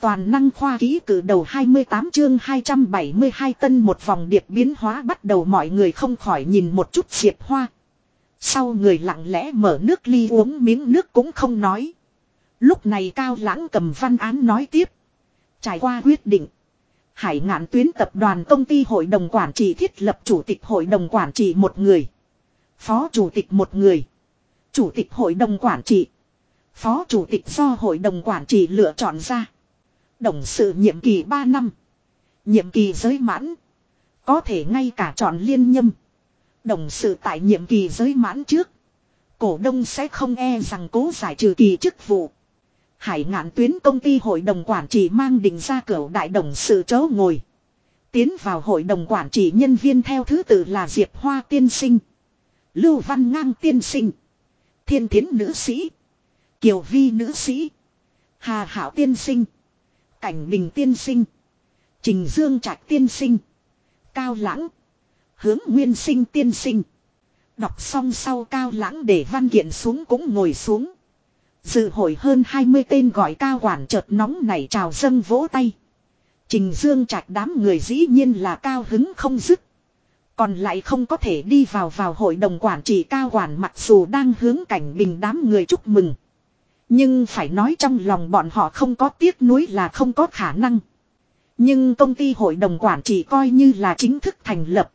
Toàn năng khoa ký cử đầu 28 chương 272 tân một vòng điệp biến hóa bắt đầu mọi người không khỏi nhìn một chút Diệp Hoa. Sau người lặng lẽ mở nước ly uống miếng nước cũng không nói. Lúc này Cao Lãng cầm văn án nói tiếp. Trải qua quyết định. Hải ngạn tuyến tập đoàn công ty hội đồng quản trị thiết lập chủ tịch hội đồng quản trị một người. Phó chủ tịch một người. Chủ tịch hội đồng quản trị. Phó chủ tịch do hội đồng quản trị lựa chọn ra. Đồng sự nhiệm kỳ 3 năm. Nhiệm kỳ giới mãn. Có thể ngay cả chọn liên nhâm. Đồng sự tại nhiệm kỳ giới mãn trước. Cổ đông sẽ không e rằng cố giải trừ kỳ chức vụ. Hải ngạn tuyến công ty hội đồng quản trị mang đình ra cửa đại đồng sự chấu ngồi. Tiến vào hội đồng quản trị nhân viên theo thứ tự là Diệp Hoa tiên sinh. Lưu Văn Ngang tiên sinh. Thiên thiến nữ sĩ. Kiều Vi nữ sĩ. Hà Hảo tiên sinh. Cảnh Bình tiên sinh. Trình Dương Trạch tiên sinh. Cao Lãng. Hướng Nguyên sinh tiên sinh. Đọc xong sau Cao Lãng để văn kiện xuống cũng ngồi xuống. Dự hội hơn 20 tên gọi cao quản chợt nóng nảy trào dâng vỗ tay. Trình Dương Trạch đám người dĩ nhiên là cao hứng không dứt. Còn lại không có thể đi vào vào hội đồng quản trị cao quản mặc dù đang hướng cảnh bình đám người chúc mừng. Nhưng phải nói trong lòng bọn họ không có tiếc nuối là không có khả năng. Nhưng công ty hội đồng quản trị coi như là chính thức thành lập.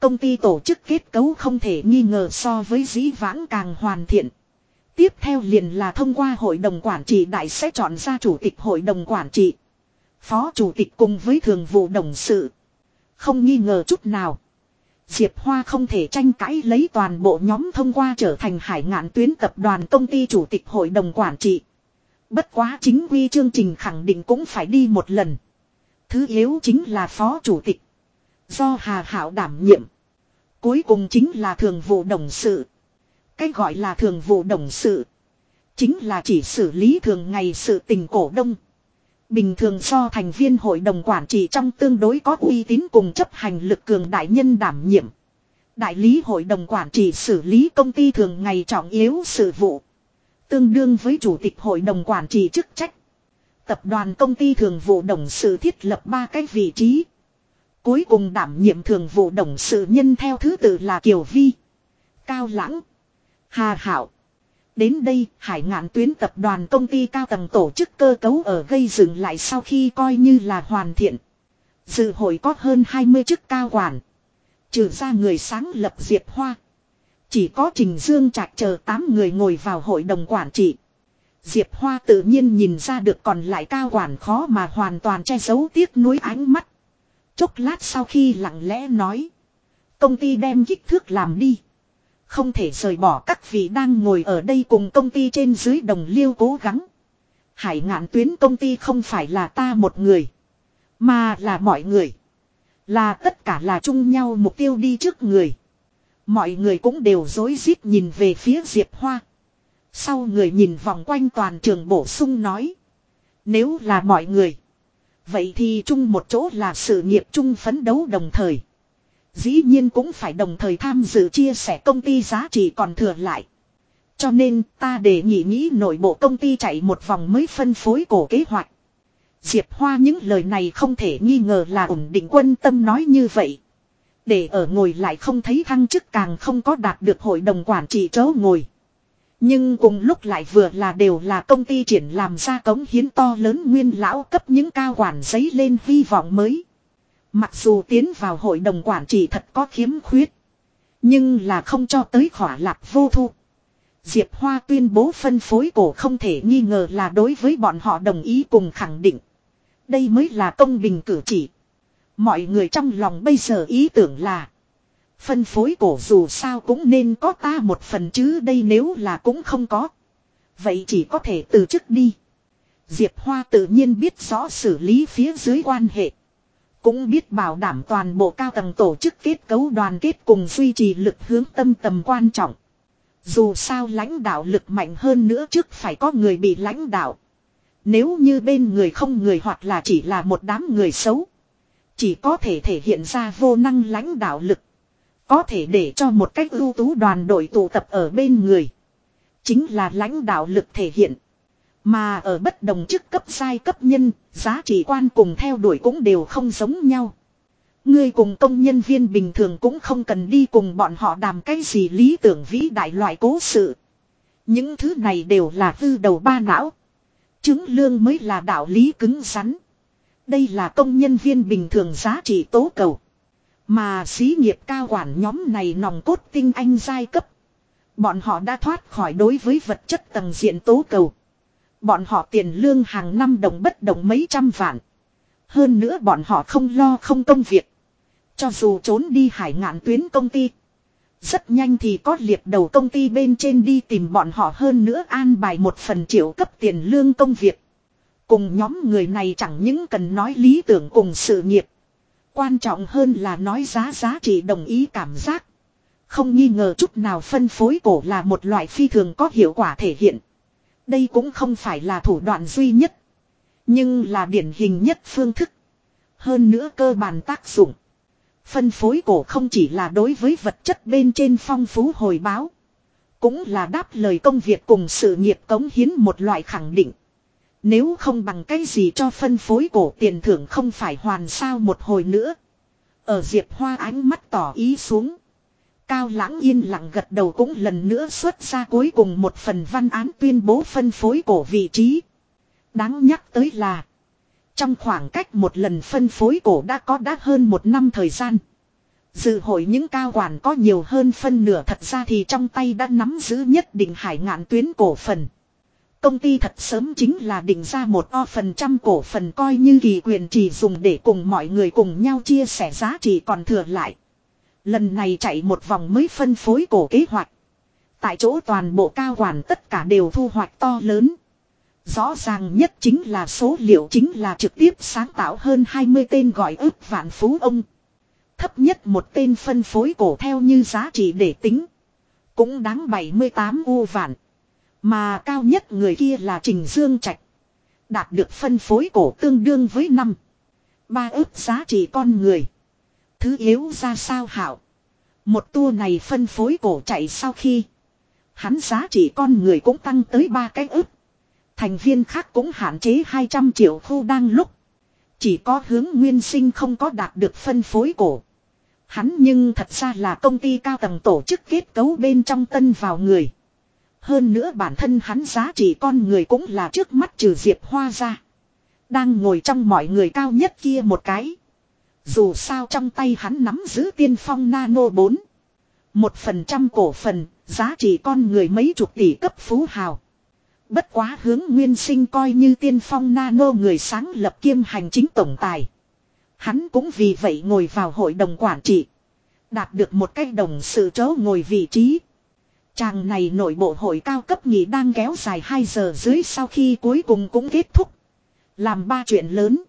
Công ty tổ chức kết cấu không thể nghi ngờ so với dĩ vãng càng hoàn thiện. Tiếp theo liền là thông qua hội đồng quản trị đại sẽ chọn ra chủ tịch hội đồng quản trị. Phó chủ tịch cùng với thường vụ đồng sự. Không nghi ngờ chút nào. Diệp Hoa không thể tranh cãi lấy toàn bộ nhóm thông qua trở thành hải ngạn tuyến tập đoàn công ty chủ tịch hội đồng quản trị. Bất quá chính quy chương trình khẳng định cũng phải đi một lần. Thứ yếu chính là phó chủ tịch. Do Hà Hảo đảm nhiệm. Cuối cùng chính là thường vụ đồng sự. Cái gọi là thường vụ đồng sự. Chính là chỉ xử lý thường ngày sự tình cổ đông. Bình thường do thành viên hội đồng quản trị trong tương đối có uy tín cùng chấp hành lực cường đại nhân đảm nhiệm. Đại lý hội đồng quản trị xử lý công ty thường ngày trọng yếu sự vụ. Tương đương với chủ tịch hội đồng quản trị chức trách. Tập đoàn công ty thường vụ đồng sự thiết lập ba cái vị trí. Cuối cùng đảm nhiệm thường vụ đồng sự nhân theo thứ tự là Kiều Vi, Cao Lãng, Hà Hảo. Đến đây, hải ngạn tuyến tập đoàn công ty cao tầng tổ chức cơ cấu ở gây dựng lại sau khi coi như là hoàn thiện. Dự hội có hơn 20 chức cao quản. Trừ ra người sáng lập Diệp Hoa. Chỉ có Trình Dương Trạch chờ 8 người ngồi vào hội đồng quản trị. Diệp Hoa tự nhiên nhìn ra được còn lại cao quản khó mà hoàn toàn che giấu tiếc nuối ánh mắt. Chốc lát sau khi lặng lẽ nói. Công ty đem kích thước làm đi. Không thể rời bỏ các vị đang ngồi ở đây cùng công ty trên dưới đồng liêu cố gắng. Hải ngạn tuyến công ty không phải là ta một người. Mà là mọi người. Là tất cả là chung nhau mục tiêu đi trước người. Mọi người cũng đều dối rít nhìn về phía Diệp Hoa. Sau người nhìn vòng quanh toàn trường bổ sung nói. Nếu là mọi người. Vậy thì chung một chỗ là sự nghiệp chung phấn đấu đồng thời. Dĩ nhiên cũng phải đồng thời tham dự chia sẻ công ty giá trị còn thừa lại. Cho nên ta đề nghị nghĩ nội bộ công ty chạy một vòng mới phân phối cổ kế hoạch. Diệp Hoa những lời này không thể nghi ngờ là ổn định quân tâm nói như vậy. Để ở ngồi lại không thấy thăng chức càng không có đạt được hội đồng quản trị chỗ ngồi. Nhưng cùng lúc lại vừa là đều là công ty triển làm ra cống hiến to lớn nguyên lão cấp những cao quản giấy lên hy vọng mới. Mặc dù tiến vào hội đồng quản trị thật có khiếm khuyết. Nhưng là không cho tới khỏa lạc vô thu. Diệp Hoa tuyên bố phân phối cổ không thể nghi ngờ là đối với bọn họ đồng ý cùng khẳng định. Đây mới là công bình cử chỉ. Mọi người trong lòng bây giờ ý tưởng là. Phân phối cổ dù sao cũng nên có ta một phần chứ đây nếu là cũng không có. Vậy chỉ có thể từ chức đi. Diệp Hoa tự nhiên biết rõ xử lý phía dưới quan hệ. Cũng biết bảo đảm toàn bộ cao tầng tổ chức kết cấu đoàn kết cùng duy trì lực hướng tâm tầm quan trọng. Dù sao lãnh đạo lực mạnh hơn nữa trước phải có người bị lãnh đạo. Nếu như bên người không người hoặc là chỉ là một đám người xấu. Chỉ có thể thể hiện ra vô năng lãnh đạo lực. Có thể để cho một cách ưu tú đoàn đội tụ tập ở bên người. Chính là lãnh đạo lực thể hiện. Mà ở bất đồng chức cấp sai cấp nhân, giá trị quan cùng theo đuổi cũng đều không giống nhau. Ngươi cùng công nhân viên bình thường cũng không cần đi cùng bọn họ đàm cái gì lý tưởng vĩ đại loại cố sự. Những thứ này đều là tư đầu ba não. Chứng lương mới là đạo lý cứng rắn. Đây là công nhân viên bình thường giá trị tố cầu. Mà xí nghiệp cao quản nhóm này nòng cốt tinh anh giai cấp. Bọn họ đã thoát khỏi đối với vật chất tầng diện tố cầu. Bọn họ tiền lương hàng năm đồng bất đồng mấy trăm vạn. Hơn nữa bọn họ không lo không công việc. Cho dù trốn đi hải ngạn tuyến công ty. Rất nhanh thì có liệt đầu công ty bên trên đi tìm bọn họ hơn nữa an bài một phần triệu cấp tiền lương công việc. Cùng nhóm người này chẳng những cần nói lý tưởng cùng sự nghiệp. Quan trọng hơn là nói giá giá trị đồng ý cảm giác. Không nghi ngờ chút nào phân phối cổ là một loại phi thường có hiệu quả thể hiện. Đây cũng không phải là thủ đoạn duy nhất. Nhưng là điển hình nhất phương thức. Hơn nữa cơ bản tác dụng. Phân phối cổ không chỉ là đối với vật chất bên trên phong phú hồi báo. Cũng là đáp lời công việc cùng sự nghiệp cống hiến một loại khẳng định. Nếu không bằng cái gì cho phân phối cổ tiền thưởng không phải hoàn sao một hồi nữa. Ở Diệp Hoa ánh mắt tỏ ý xuống. Cao lãng yên lặng gật đầu cũng lần nữa xuất ra cuối cùng một phần văn án tuyên bố phân phối cổ vị trí. Đáng nhắc tới là. Trong khoảng cách một lần phân phối cổ đã có đã hơn một năm thời gian. Dự hội những cao quản có nhiều hơn phân nửa thật ra thì trong tay đã nắm giữ nhất định hải ngạn tuyến cổ phần. Công ty thật sớm chính là định ra một o phần trăm cổ phần coi như kỳ quyền chỉ dùng để cùng mọi người cùng nhau chia sẻ giá trị còn thừa lại. Lần này chạy một vòng mới phân phối cổ kế hoạch. Tại chỗ toàn bộ cao quản tất cả đều thu hoạch to lớn. Rõ ràng nhất chính là số liệu chính là trực tiếp sáng tạo hơn 20 tên gọi ước vạn phú ông. Thấp nhất một tên phân phối cổ theo như giá trị để tính. Cũng đáng 78 u vạn. Mà cao nhất người kia là Trình Dương Trạch. Đạt được phân phối cổ tương đương với năm Ba ước giá trị con người. Thứ yếu ra sao hảo. Một tour này phân phối cổ chạy sau khi. Hắn giá trị con người cũng tăng tới ba cái ức Thành viên khác cũng hạn chế 200 triệu khu đang lúc. Chỉ có hướng nguyên sinh không có đạt được phân phối cổ. Hắn nhưng thật ra là công ty cao tầng tổ chức kết cấu bên trong tân vào người. Hơn nữa bản thân hắn giá trị con người cũng là trước mắt trừ Diệp Hoa ra. Đang ngồi trong mọi người cao nhất kia một cái. Dù sao trong tay hắn nắm giữ tiên phong nano 4. Một phần trăm cổ phần, giá trị con người mấy chục tỷ cấp phú hào. Bất quá hướng nguyên sinh coi như tiên phong nano người sáng lập kiêm hành chính tổng tài. Hắn cũng vì vậy ngồi vào hội đồng quản trị. Đạt được một cái đồng sự chớ ngồi vị trí. Chàng này nội bộ hội cao cấp nghỉ đang kéo dài 2 giờ dưới sau khi cuối cùng cũng kết thúc. Làm ba chuyện lớn.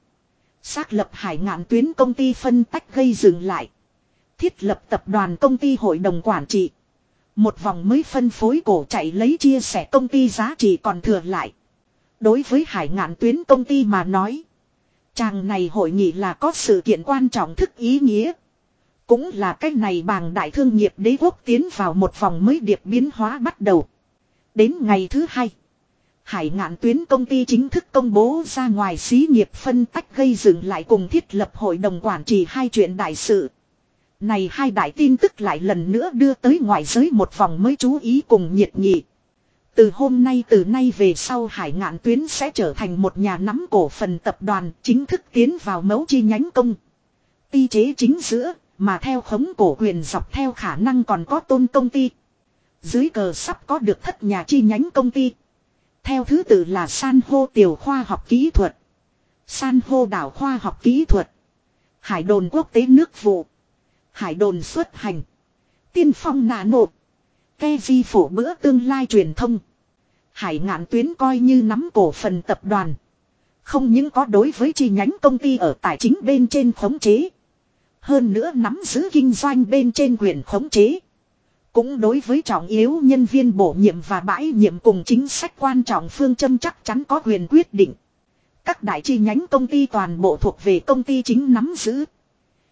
Xác lập hải ngạn tuyến công ty phân tách gây dừng lại. Thiết lập tập đoàn công ty hội đồng quản trị. Một vòng mới phân phối cổ chạy lấy chia sẻ công ty giá trị còn thừa lại. Đối với hải ngạn tuyến công ty mà nói. Chàng này hội nghị là có sự kiện quan trọng thức ý nghĩa. Cũng là cách này bàng đại thương nghiệp đế quốc tiến vào một vòng mới điệp biến hóa bắt đầu. Đến ngày thứ hai. Hải ngạn tuyến công ty chính thức công bố ra ngoài xí nghiệp phân tách gây dựng lại cùng thiết lập hội đồng quản trị hai chuyện đại sự. Này hai đại tin tức lại lần nữa đưa tới ngoại giới một vòng mới chú ý cùng nhiệt nghị. Từ hôm nay từ nay về sau hải ngạn tuyến sẽ trở thành một nhà nắm cổ phần tập đoàn chính thức tiến vào mấu chi nhánh công. Ti chế chính giữa, mà theo khống cổ quyền dọc theo khả năng còn có tôn công ty. Dưới cờ sắp có được thất nhà chi nhánh công ty. Theo thứ tự là san hô tiểu khoa học kỹ thuật. San hô đảo khoa học kỹ thuật. Hải đồn quốc tế nước vụ. Hải đồn xuất hành. Tiên phong nạ nộp. Ke di phổ bữa tương lai truyền thông. Hải ngạn tuyến coi như nắm cổ phần tập đoàn. Không những có đối với chi nhánh công ty ở tài chính bên trên khống chế. Hơn nữa nắm giữ kinh doanh bên trên quyền khống chế. Cũng đối với trọng yếu nhân viên bổ nhiệm và bãi nhiệm cùng chính sách quan trọng phương châm chắc chắn có quyền quyết định. Các đại chi nhánh công ty toàn bộ thuộc về công ty chính nắm giữ.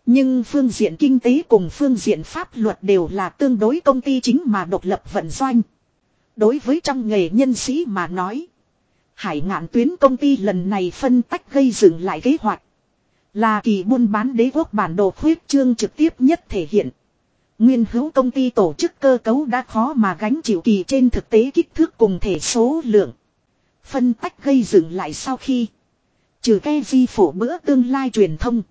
Nhưng phương diện kinh tế cùng phương diện pháp luật đều là tương đối công ty chính mà độc lập vận doanh. Đối với trong nghề nhân sĩ mà nói. Hải ngạn tuyến công ty lần này phân tách gây dựng lại kế hoạch. Là kỳ buôn bán đế quốc bản đồ khuyết trương trực tiếp nhất thể hiện. Nguyên hữu công ty tổ chức cơ cấu đã khó mà gánh chịu kỳ trên thực tế kích thước cùng thể số lượng. Phân tách gây dựng lại sau khi. Trừ ke di phủ bữa tương lai truyền thông.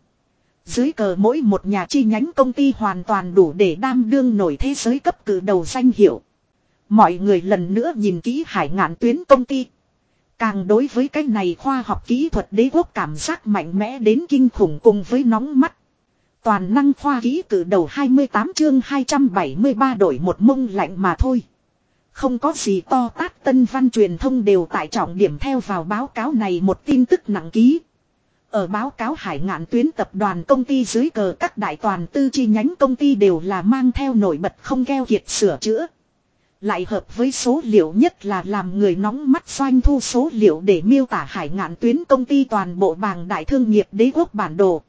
Dưới cờ mỗi một nhà chi nhánh công ty hoàn toàn đủ để đam đương nổi thế giới cấp cử đầu danh hiệu. Mọi người lần nữa nhìn kỹ hải ngạn tuyến công ty. Càng đối với cái này khoa học kỹ thuật đế quốc cảm giác mạnh mẽ đến kinh khủng cùng với nóng mắt. Toàn năng khoa ký cử đầu 28 chương 273 đổi một mông lạnh mà thôi. Không có gì to tát, tân văn truyền thông đều tại trọng điểm theo vào báo cáo này một tin tức nặng ký. Ở báo cáo hải ngạn tuyến tập đoàn công ty dưới cờ, các đại toàn tư chi nhánh công ty đều là mang theo nổi bật không keo kiệt sửa chữa. Lại hợp với số liệu nhất là làm người nóng mắt doanh thu số liệu để miêu tả hải ngạn tuyến công ty toàn bộ bàng đại thương nghiệp đế quốc bản đồ.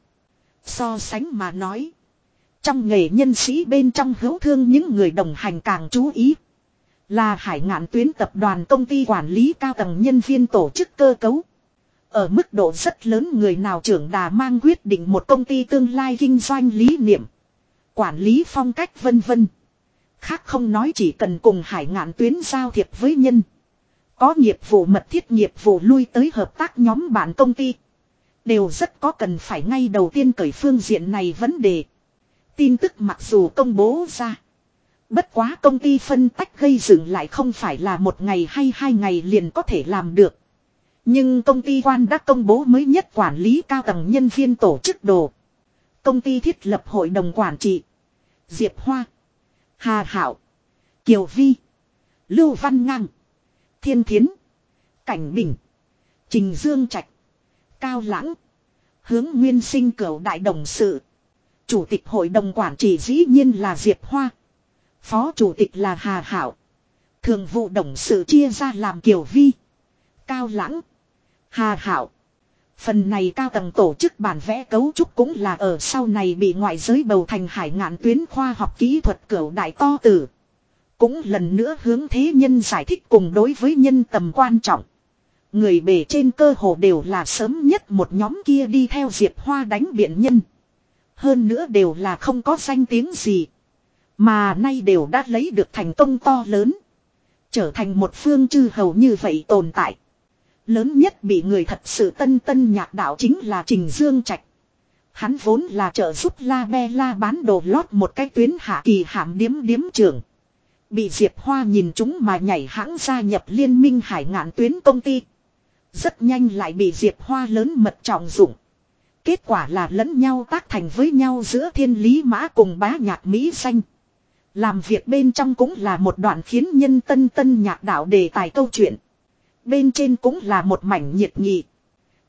So sánh mà nói. Trong nghề nhân sĩ bên trong hữu thương những người đồng hành càng chú ý. Là hải ngạn tuyến tập đoàn công ty quản lý cao tầng nhân viên tổ chức cơ cấu. Ở mức độ rất lớn người nào trưởng đà mang quyết định một công ty tương lai kinh doanh lý niệm. Quản lý phong cách vân vân. Khác không nói chỉ cần cùng hải ngạn tuyến giao thiệp với nhân. Có nghiệp vụ mật thiết nghiệp vụ lui tới hợp tác nhóm bạn công ty. Đều rất có cần phải ngay đầu tiên cởi phương diện này vấn đề. Tin tức mặc dù công bố ra. Bất quá công ty phân tách gây dựng lại không phải là một ngày hay hai ngày liền có thể làm được. Nhưng công ty quan đã công bố mới nhất quản lý cao tầng nhân viên tổ chức đồ. Công ty thiết lập hội đồng quản trị. Diệp Hoa. Hà Hảo. Kiều Vi. Lưu Văn Ngang. Thiên Thiến. Cảnh Bình. Trình Dương Trạch. Cao Lãng. Hướng Nguyên Sinh cửu đại đồng sự. Chủ tịch hội đồng quản trị dĩ nhiên là Diệp Hoa. Phó chủ tịch là Hà Hảo. Thường vụ đồng sự chia ra làm Kiều Vi. Cao Lãng. Hà Hảo. Phần này cao tầng tổ chức bản vẽ cấu trúc cũng là ở sau này bị ngoại giới bầu thành hải ngạn tuyến khoa học kỹ thuật cửu đại to tử. Cũng lần nữa hướng thế nhân giải thích cùng đối với nhân tầm quan trọng. Người bề trên cơ hồ đều là sớm nhất một nhóm kia đi theo Diệp Hoa đánh biện nhân. Hơn nữa đều là không có danh tiếng gì. Mà nay đều đã lấy được thành công to lớn. Trở thành một phương chư hầu như vậy tồn tại. Lớn nhất bị người thật sự tân tân nhạc đạo chính là Trình Dương Trạch. Hắn vốn là trợ giúp La Be La bán đồ lót một cái tuyến hạ kỳ hạm điếm điếm trưởng. Bị Diệp Hoa nhìn chúng mà nhảy hãng gia nhập liên minh hải ngạn tuyến công ty. Rất nhanh lại bị Diệp Hoa lớn mật trọng dụng. Kết quả là lẫn nhau tác thành với nhau giữa thiên lý mã cùng bá nhạc Mỹ xanh. Làm việc bên trong cũng là một đoạn khiến nhân tân tân nhạc đạo đề tài câu chuyện. Bên trên cũng là một mảnh nhiệt nghị.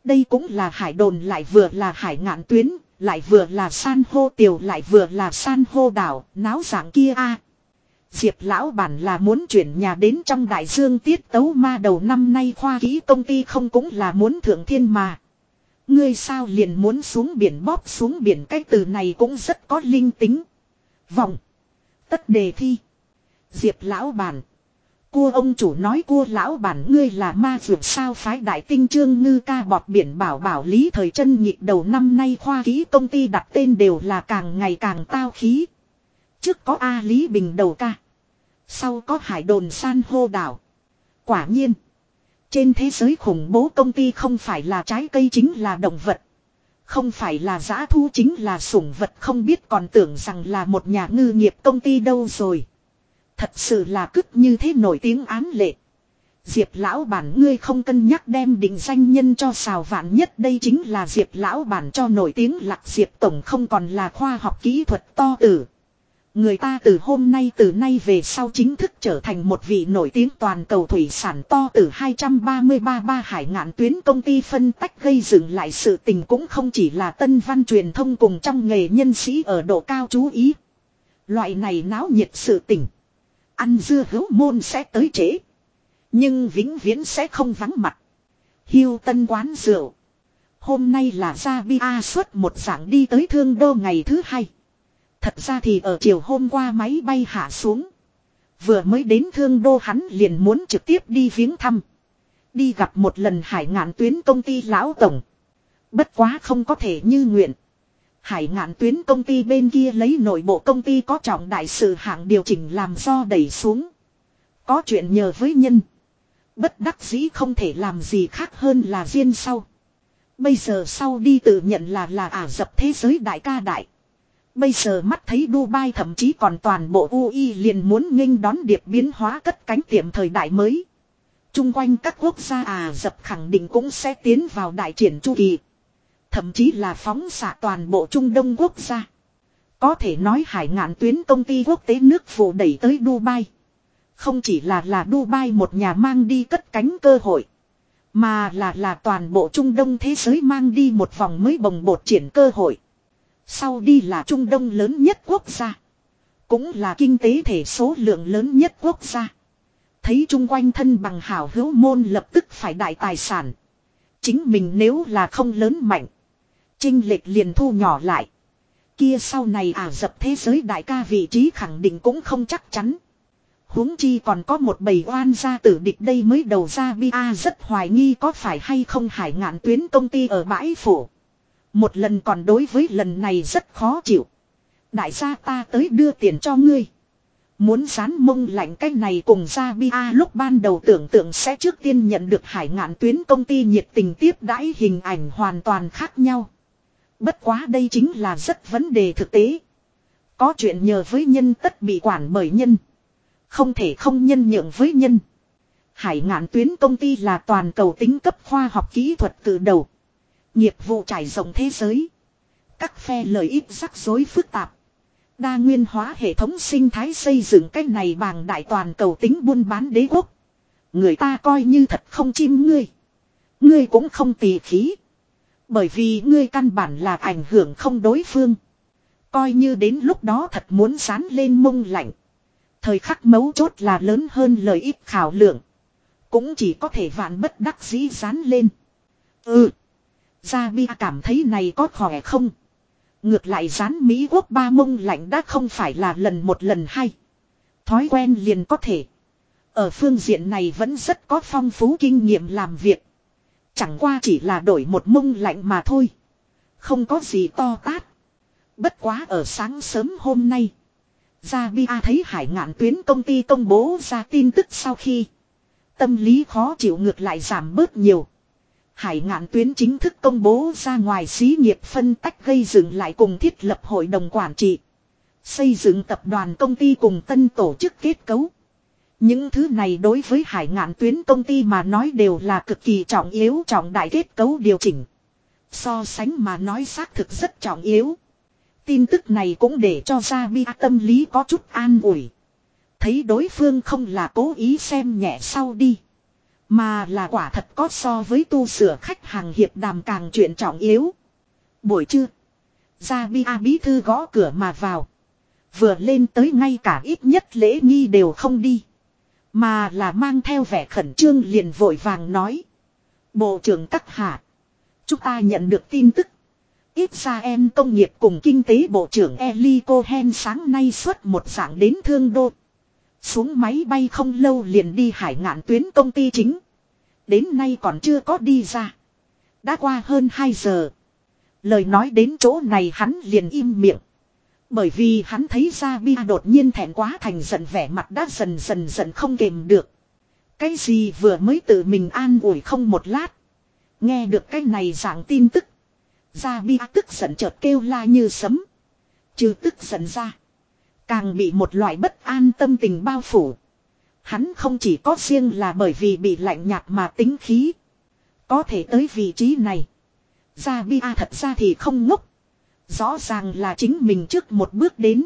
Đây cũng là hải đồn lại vừa là hải ngạn tuyến, lại vừa là san hô tiểu lại vừa là san hô đảo, náo dạng kia a Diệp lão bản là muốn chuyển nhà đến trong đại dương tiết tấu ma đầu năm nay khoa ký công ty không cũng là muốn thượng thiên mà. Ngươi sao liền muốn xuống biển bóp xuống biển, cái từ này cũng rất có linh tính. Vọng. Tất đề thi. Diệp lão bản. Cua ông chủ nói cua lão bản, ngươi là ma dược sao phái đại tinh trương ngư ca bọt biển bảo bảo lý thời chân nhịp đầu năm nay khoa ký công ty đặt tên đều là càng ngày càng tao khí. Trước có A Lý Bình đầu ca. Sau có hải đồn san hô đảo. Quả nhiên. Trên thế giới khủng bố công ty không phải là trái cây chính là động vật. Không phải là giã thu chính là sủng vật không biết còn tưởng rằng là một nhà ngư nghiệp công ty đâu rồi. Thật sự là cứt như thế nổi tiếng án lệ. Diệp lão bản ngươi không cân nhắc đem định danh nhân cho xào vạn nhất, đây chính là Diệp lão bản cho nổi tiếng lạc Diệp tổng không còn là khoa học kỹ thuật to tử. Người ta từ hôm nay từ nay về sau chính thức trở thành một vị nổi tiếng toàn cầu thủy sản to từ 233 ba hải ngạn tuyến công ty phân tách gây dựng lại sự tình cũng không chỉ là tân văn truyền thông cùng trong nghề nhân sĩ ở độ cao chú ý. Loại này náo nhiệt sự tình. Ăn dưa hữu môn sẽ tới trễ. Nhưng vĩnh viễn sẽ không vắng mặt. Hiêu tân quán rượu. Hôm nay là ra bia xuất một dạng đi tới thương đô ngày thứ hai. Thật ra thì ở chiều hôm qua máy bay hạ xuống. Vừa mới đến thương đô hắn liền muốn trực tiếp đi viếng thăm. Đi gặp một lần hải ngạn tuyến công ty lão tổng. Bất quá không có thể như nguyện. Hải ngạn tuyến công ty bên kia lấy nội bộ công ty có trọng đại sự hạng điều chỉnh làm do đẩy xuống. Có chuyện nhờ với nhân. Bất đắc dĩ không thể làm gì khác hơn là riêng sau. Bây giờ sau đi tự nhận là là ả dập thế giới đại ca đại. Bây giờ mắt thấy Dubai thậm chí còn toàn bộ UI liền muốn nghênh đón điệp biến hóa cất cánh tiệm thời đại mới. Trung quanh các quốc gia Ả dập khẳng định cũng sẽ tiến vào đại triển chu kỳ. Thậm chí là phóng xạ toàn bộ Trung Đông quốc gia. Có thể nói hải ngạn tuyến công ty quốc tế nước phụ đẩy tới Dubai. Không chỉ là là Dubai một nhà mang đi cất cánh cơ hội. Mà là là toàn bộ Trung Đông thế giới mang đi một vòng mới bồng bột triển cơ hội. Sau đi là Trung Đông lớn nhất quốc gia. Cũng là kinh tế thể số lượng lớn nhất quốc gia. Thấy chung quanh thân bằng hảo hữu môn lập tức phải đại tài sản. Chính mình nếu là không lớn mạnh. Trinh lệch liền thu nhỏ lại. Kia sau này ả dập thế giới đại ca vị trí khẳng định cũng không chắc chắn. huống chi còn có một bầy oan gia tử địch đây mới đầu ra bia, rất hoài nghi có phải hay không hải ngạn tuyến công ty ở bãi phủ. Một lần còn đối với lần này rất khó chịu. Đại gia ta tới đưa tiền cho ngươi. Muốn dán mông lạnh cái này cùng ra bia lúc ban đầu tưởng tượng sẽ trước tiên nhận được hải ngạn tuyến công ty nhiệt tình tiếp đãi hình ảnh hoàn toàn khác nhau. Bất quá đây chính là rất vấn đề thực tế. Có chuyện nhờ với nhân tất bị quản bởi nhân. Không thể không nhân nhượng với nhân. Hải ngạn tuyến công ty là toàn cầu tính cấp khoa học kỹ thuật từ đầu. Nghiệp vụ trải rộng thế giới. Các phe lợi ích rắc rối phức tạp. Đa nguyên hóa hệ thống sinh thái xây dựng cách này bằng đại toàn cầu tính buôn bán đế quốc. Người ta coi như thật không chim ngươi. Ngươi cũng không tỳ khí. Bởi vì ngươi căn bản là ảnh hưởng không đối phương. Coi như đến lúc đó thật muốn sán lên mông lạnh. Thời khắc mấu chốt là lớn hơn lợi ích khảo lượng. Cũng chỉ có thể vạn bất đắc dĩ sán lên. Ừ. Gia Bi cảm thấy này có khỏe không? Ngược lại rán Mỹ quốc ba mông lạnh đã không phải là lần một lần hai. Thói quen liền có thể. Ở phương diện này vẫn rất có phong phú kinh nghiệm làm việc. Chẳng qua chỉ là đổi một mông lạnh mà thôi. Không có gì to tát. Bất quá ở sáng sớm hôm nay. Gia Bia thấy hải ngạn tuyến công ty công bố ra tin tức sau khi. Tâm lý khó chịu ngược lại giảm bớt nhiều. Hải ngạn tuyến chính thức công bố ra ngoài xí nghiệp phân tách gây dựng lại cùng thiết lập hội đồng quản trị. Xây dựng tập đoàn công ty cùng tân tổ chức kết cấu. Những thứ này đối với hải ngạn tuyến công ty mà nói đều là cực kỳ trọng yếu, trọng đại kết cấu điều chỉnh. So sánh mà nói xác thực rất trọng yếu. Tin tức này cũng để cho ra bi tâm lý có chút an ủi. Thấy đối phương không là cố ý xem nhẹ sau đi. Mà là quả thật có so với tu sửa khách hàng hiệp đàm càng chuyện trọng yếu. Buổi trưa. Gia Bi A bí thư gõ cửa mà vào. Vừa lên tới ngay cả ít nhất lễ nghi đều không đi. Mà là mang theo vẻ khẩn trương liền vội vàng nói. Bộ trưởng các hạ. Chúng ta nhận được tin tức. Ít ra em công nghiệp cùng kinh tế bộ trưởng Eli Cohen sáng nay xuất một dạng đến thương đô. Xuống máy bay không lâu liền đi hải ngạn tuyến công ty chính. Đến nay còn chưa có đi ra. Đã qua hơn 2 giờ. Lời nói đến chỗ này hắn liền im miệng. Bởi vì hắn thấy ra bia đột nhiên thẹn quá thành giận vẻ mặt đã dần dần dần không kềm được. Cái gì vừa mới tự mình an ủi không một lát. Nghe được cái này dạng tin tức. Ra bia tức giận chợt kêu la như sấm. Trừ tức giận ra. Càng bị một loại bất an tâm tình bao phủ. Hắn không chỉ có riêng là bởi vì bị lạnh nhạt mà tính khí. Có thể tới vị trí này. Ra bia thật ra thì không ngốc. Rõ ràng là chính mình trước một bước đến.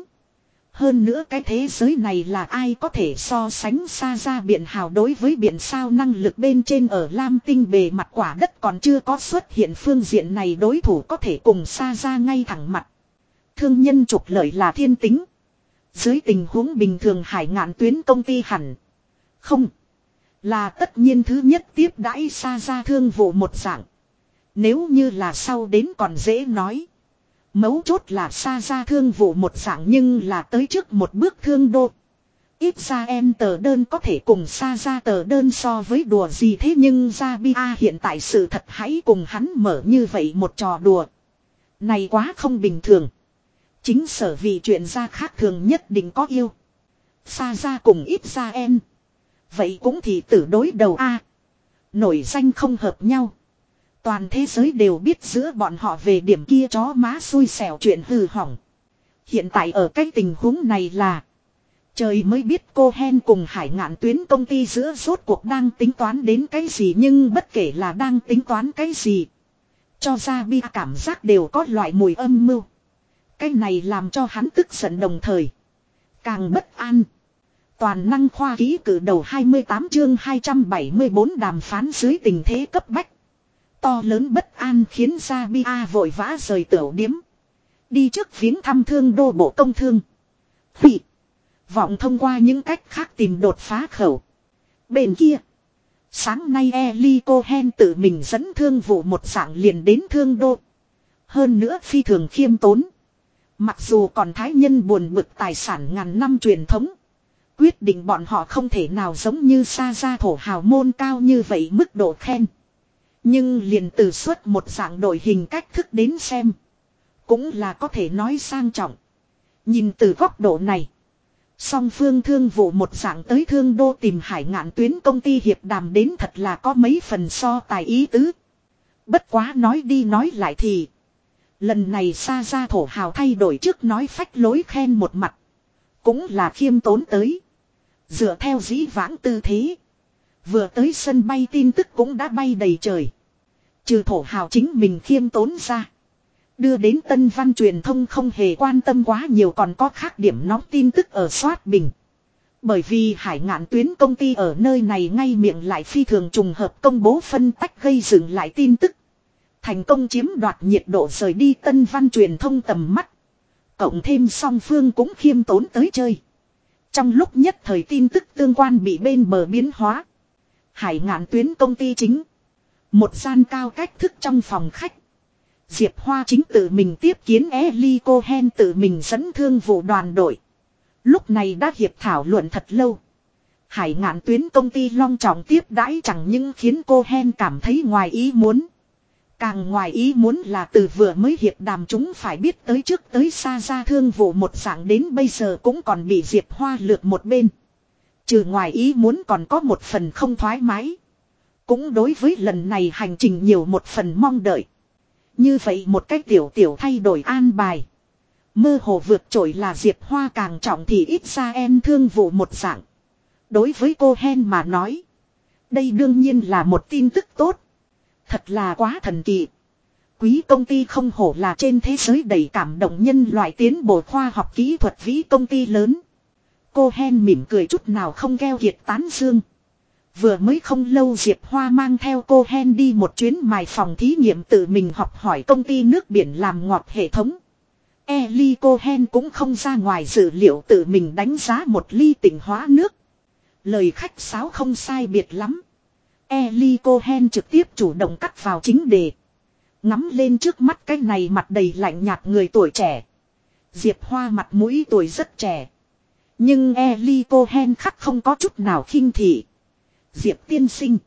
Hơn nữa cái thế giới này là ai có thể so sánh xa ra biển hào đối với biển sao năng lực bên trên ở Lam Tinh bề mặt quả đất còn chưa có xuất hiện phương diện này đối thủ có thể cùng xa ra ngay thẳng mặt. Thương nhân trục lợi là thiên tính. Dưới tình huống bình thường hải ngạn tuyến công ty hẳn. Không. Là tất nhiên thứ nhất tiếp đãi xa ra thương vụ một dạng. Nếu như là sau đến còn dễ nói. Mấu chốt là xa ra thương vụ một dạng nhưng là tới trước một bước thương đô. Ít ra em tờ đơn có thể cùng xa ra tờ đơn so với đùa gì thế nhưng ra bia hiện tại sự thật hãy cùng hắn mở như vậy một trò đùa. Này quá không bình thường. Chính sở vì chuyện ra khác thường nhất định có yêu. Xa ra cùng ít ra em. Vậy cũng thì tử đối đầu A. Nổi danh không hợp nhau. Toàn thế giới đều biết giữa bọn họ về điểm kia chó má xui xẻo chuyện hư hỏng. Hiện tại ở cái tình huống này là. Trời mới biết cô Hen cùng hải ngạn tuyến công ty giữa rốt cuộc đang tính toán đến cái gì nhưng bất kể là đang tính toán cái gì. Cho ra bi cảm giác đều có loại mùi âm mưu. Cái này làm cho hắn tức giận đồng thời. Càng bất an. Toàn năng khoa ký cử đầu 28 chương 274 đàm phán dưới tình thế cấp bách. To lớn bất an khiến sabia vội vã rời tiểu điếm. Đi trước viếng thăm thương đô bộ công thương. Hủy. Vọng thông qua những cách khác tìm đột phá khẩu. Bên kia. Sáng nay Eli Cohen tự mình dẫn thương vụ một dạng liền đến thương đô. Hơn nữa phi thường khiêm tốn. Mặc dù còn thái nhân buồn bực tài sản ngàn năm truyền thống. Quyết định bọn họ không thể nào giống như xa ra thổ hào môn cao như vậy mức độ khen. Nhưng liền từ suốt một dạng đội hình cách thức đến xem. Cũng là có thể nói sang trọng. Nhìn từ góc độ này. Song phương thương vụ một dạng tới thương đô tìm hải ngạn tuyến công ty hiệp đàm đến thật là có mấy phần so tài ý tứ. Bất quá nói đi nói lại thì. Lần này xa ra thổ hào thay đổi trước nói phách lối khen một mặt. Cũng là khiêm tốn tới. Dựa theo dĩ vãng tư thế. Vừa tới sân bay tin tức cũng đã bay đầy trời. Trừ thổ hào chính mình khiêm tốn ra. Đưa đến tân văn truyền thông không hề quan tâm quá nhiều còn có khác điểm nóng tin tức ở soát bình. Bởi vì hải ngạn tuyến công ty ở nơi này ngay miệng lại phi thường trùng hợp công bố phân tách gây dựng lại tin tức. Thành công chiếm đoạt nhiệt độ rời đi tân văn truyền thông tầm mắt. Cộng thêm song phương cũng khiêm tốn tới chơi. Trong lúc nhất thời tin tức tương quan bị bên bờ biến hóa. Hải ngạn tuyến công ty chính. Một gian cao cách thức trong phòng khách. Diệp Hoa chính tự mình tiếp kiến Eli Cohen tự mình dẫn thương vụ đoàn đội. Lúc này đã hiệp thảo luận thật lâu. Hải ngạn tuyến công ty long trọng tiếp đãi chẳng những khiến cô Hen cảm thấy ngoài ý muốn. Càng ngoài ý muốn là từ vừa mới hiệp đàm chúng phải biết tới trước tới xa ra thương vụ một dạng đến bây giờ cũng còn bị Diệp Hoa lược một bên. Trừ ngoài ý muốn còn có một phần không thoải mái. Cũng đối với lần này hành trình nhiều một phần mong đợi. Như vậy một cách tiểu tiểu thay đổi an bài. Mơ hồ vượt trội là Diệp Hoa càng trọng thì ít ra em thương vụ một dạng. Đối với cô Hen mà nói. Đây đương nhiên là một tin tức tốt. Thật là quá thần kỳ. Quý công ty không hổ là trên thế giới đầy cảm động nhân loại tiến bộ khoa học kỹ thuật vĩ công ty lớn. Cô Hen mỉm cười chút nào không keo kiệt tán dương. Vừa mới không lâu Diệp Hoa mang theo cô Hen đi một chuyến mài phòng thí nghiệm tự mình học hỏi công ty nước biển làm ngọt hệ thống. Eli Cohen cũng không ra ngoài dự liệu tự mình đánh giá một ly tỉnh hóa nước. Lời khách sáo không sai biệt lắm. Eli Cohen trực tiếp chủ động cắt vào chính đề. Ngắm lên trước mắt cái này mặt đầy lạnh nhạt người tuổi trẻ. Diệp Hoa mặt mũi tuổi rất trẻ. Nhưng Eli Cohen khắc không có chút nào khinh thị. Diệp tiên sinh.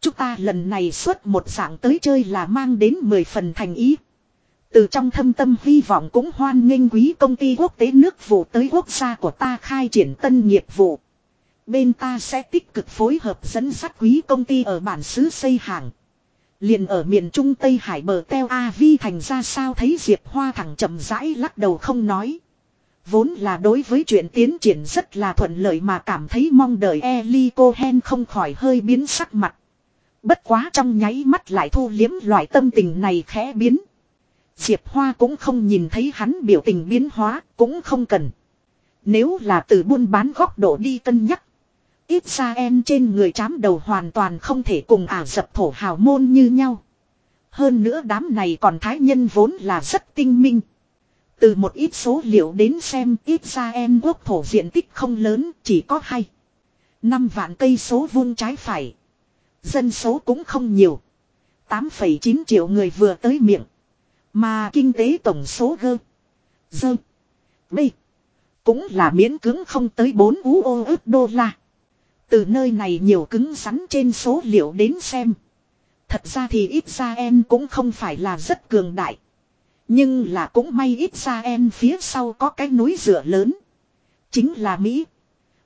Chúng ta lần này xuất một dạng tới chơi là mang đến 10 phần thành ý. Từ trong thâm tâm hy vọng cũng hoan nghênh quý công ty quốc tế nước vụ tới quốc gia của ta khai triển tân nghiệp vụ. Bên ta sẽ tích cực phối hợp dẫn sắt quý công ty ở bản xứ xây hàng. Liền ở miền Trung Tây Hải bờ teo A Vi thành ra sao thấy Diệp Hoa thẳng chậm rãi lắc đầu không nói. Vốn là đối với chuyện tiến triển rất là thuận lợi mà cảm thấy mong đợi Eli Cohen không khỏi hơi biến sắc mặt. Bất quá trong nháy mắt lại thu liếm loại tâm tình này khẽ biến. Diệp Hoa cũng không nhìn thấy hắn biểu tình biến hóa, cũng không cần. Nếu là từ buôn bán góc độ đi cân nhắc. Israel ra em trên người chám đầu hoàn toàn không thể cùng ả dập thổ hào môn như nhau. Hơn nữa đám này còn thái nhân vốn là rất tinh minh. Từ một ít số liệu đến xem ít ra em quốc thổ diện tích không lớn chỉ có hai. năm vạn cây số vuông trái phải. Dân số cũng không nhiều. 8,9 triệu người vừa tới miệng. Mà kinh tế tổng số gơ. Dơ. B. Cũng là miễn cứng không tới 4 UO đô la. Từ nơi này nhiều cứng rắn trên số liệu đến xem. Thật ra thì ít ra em cũng không phải là rất cường đại. Nhưng là cũng may ít ra em phía sau có cái núi rửa lớn. Chính là Mỹ.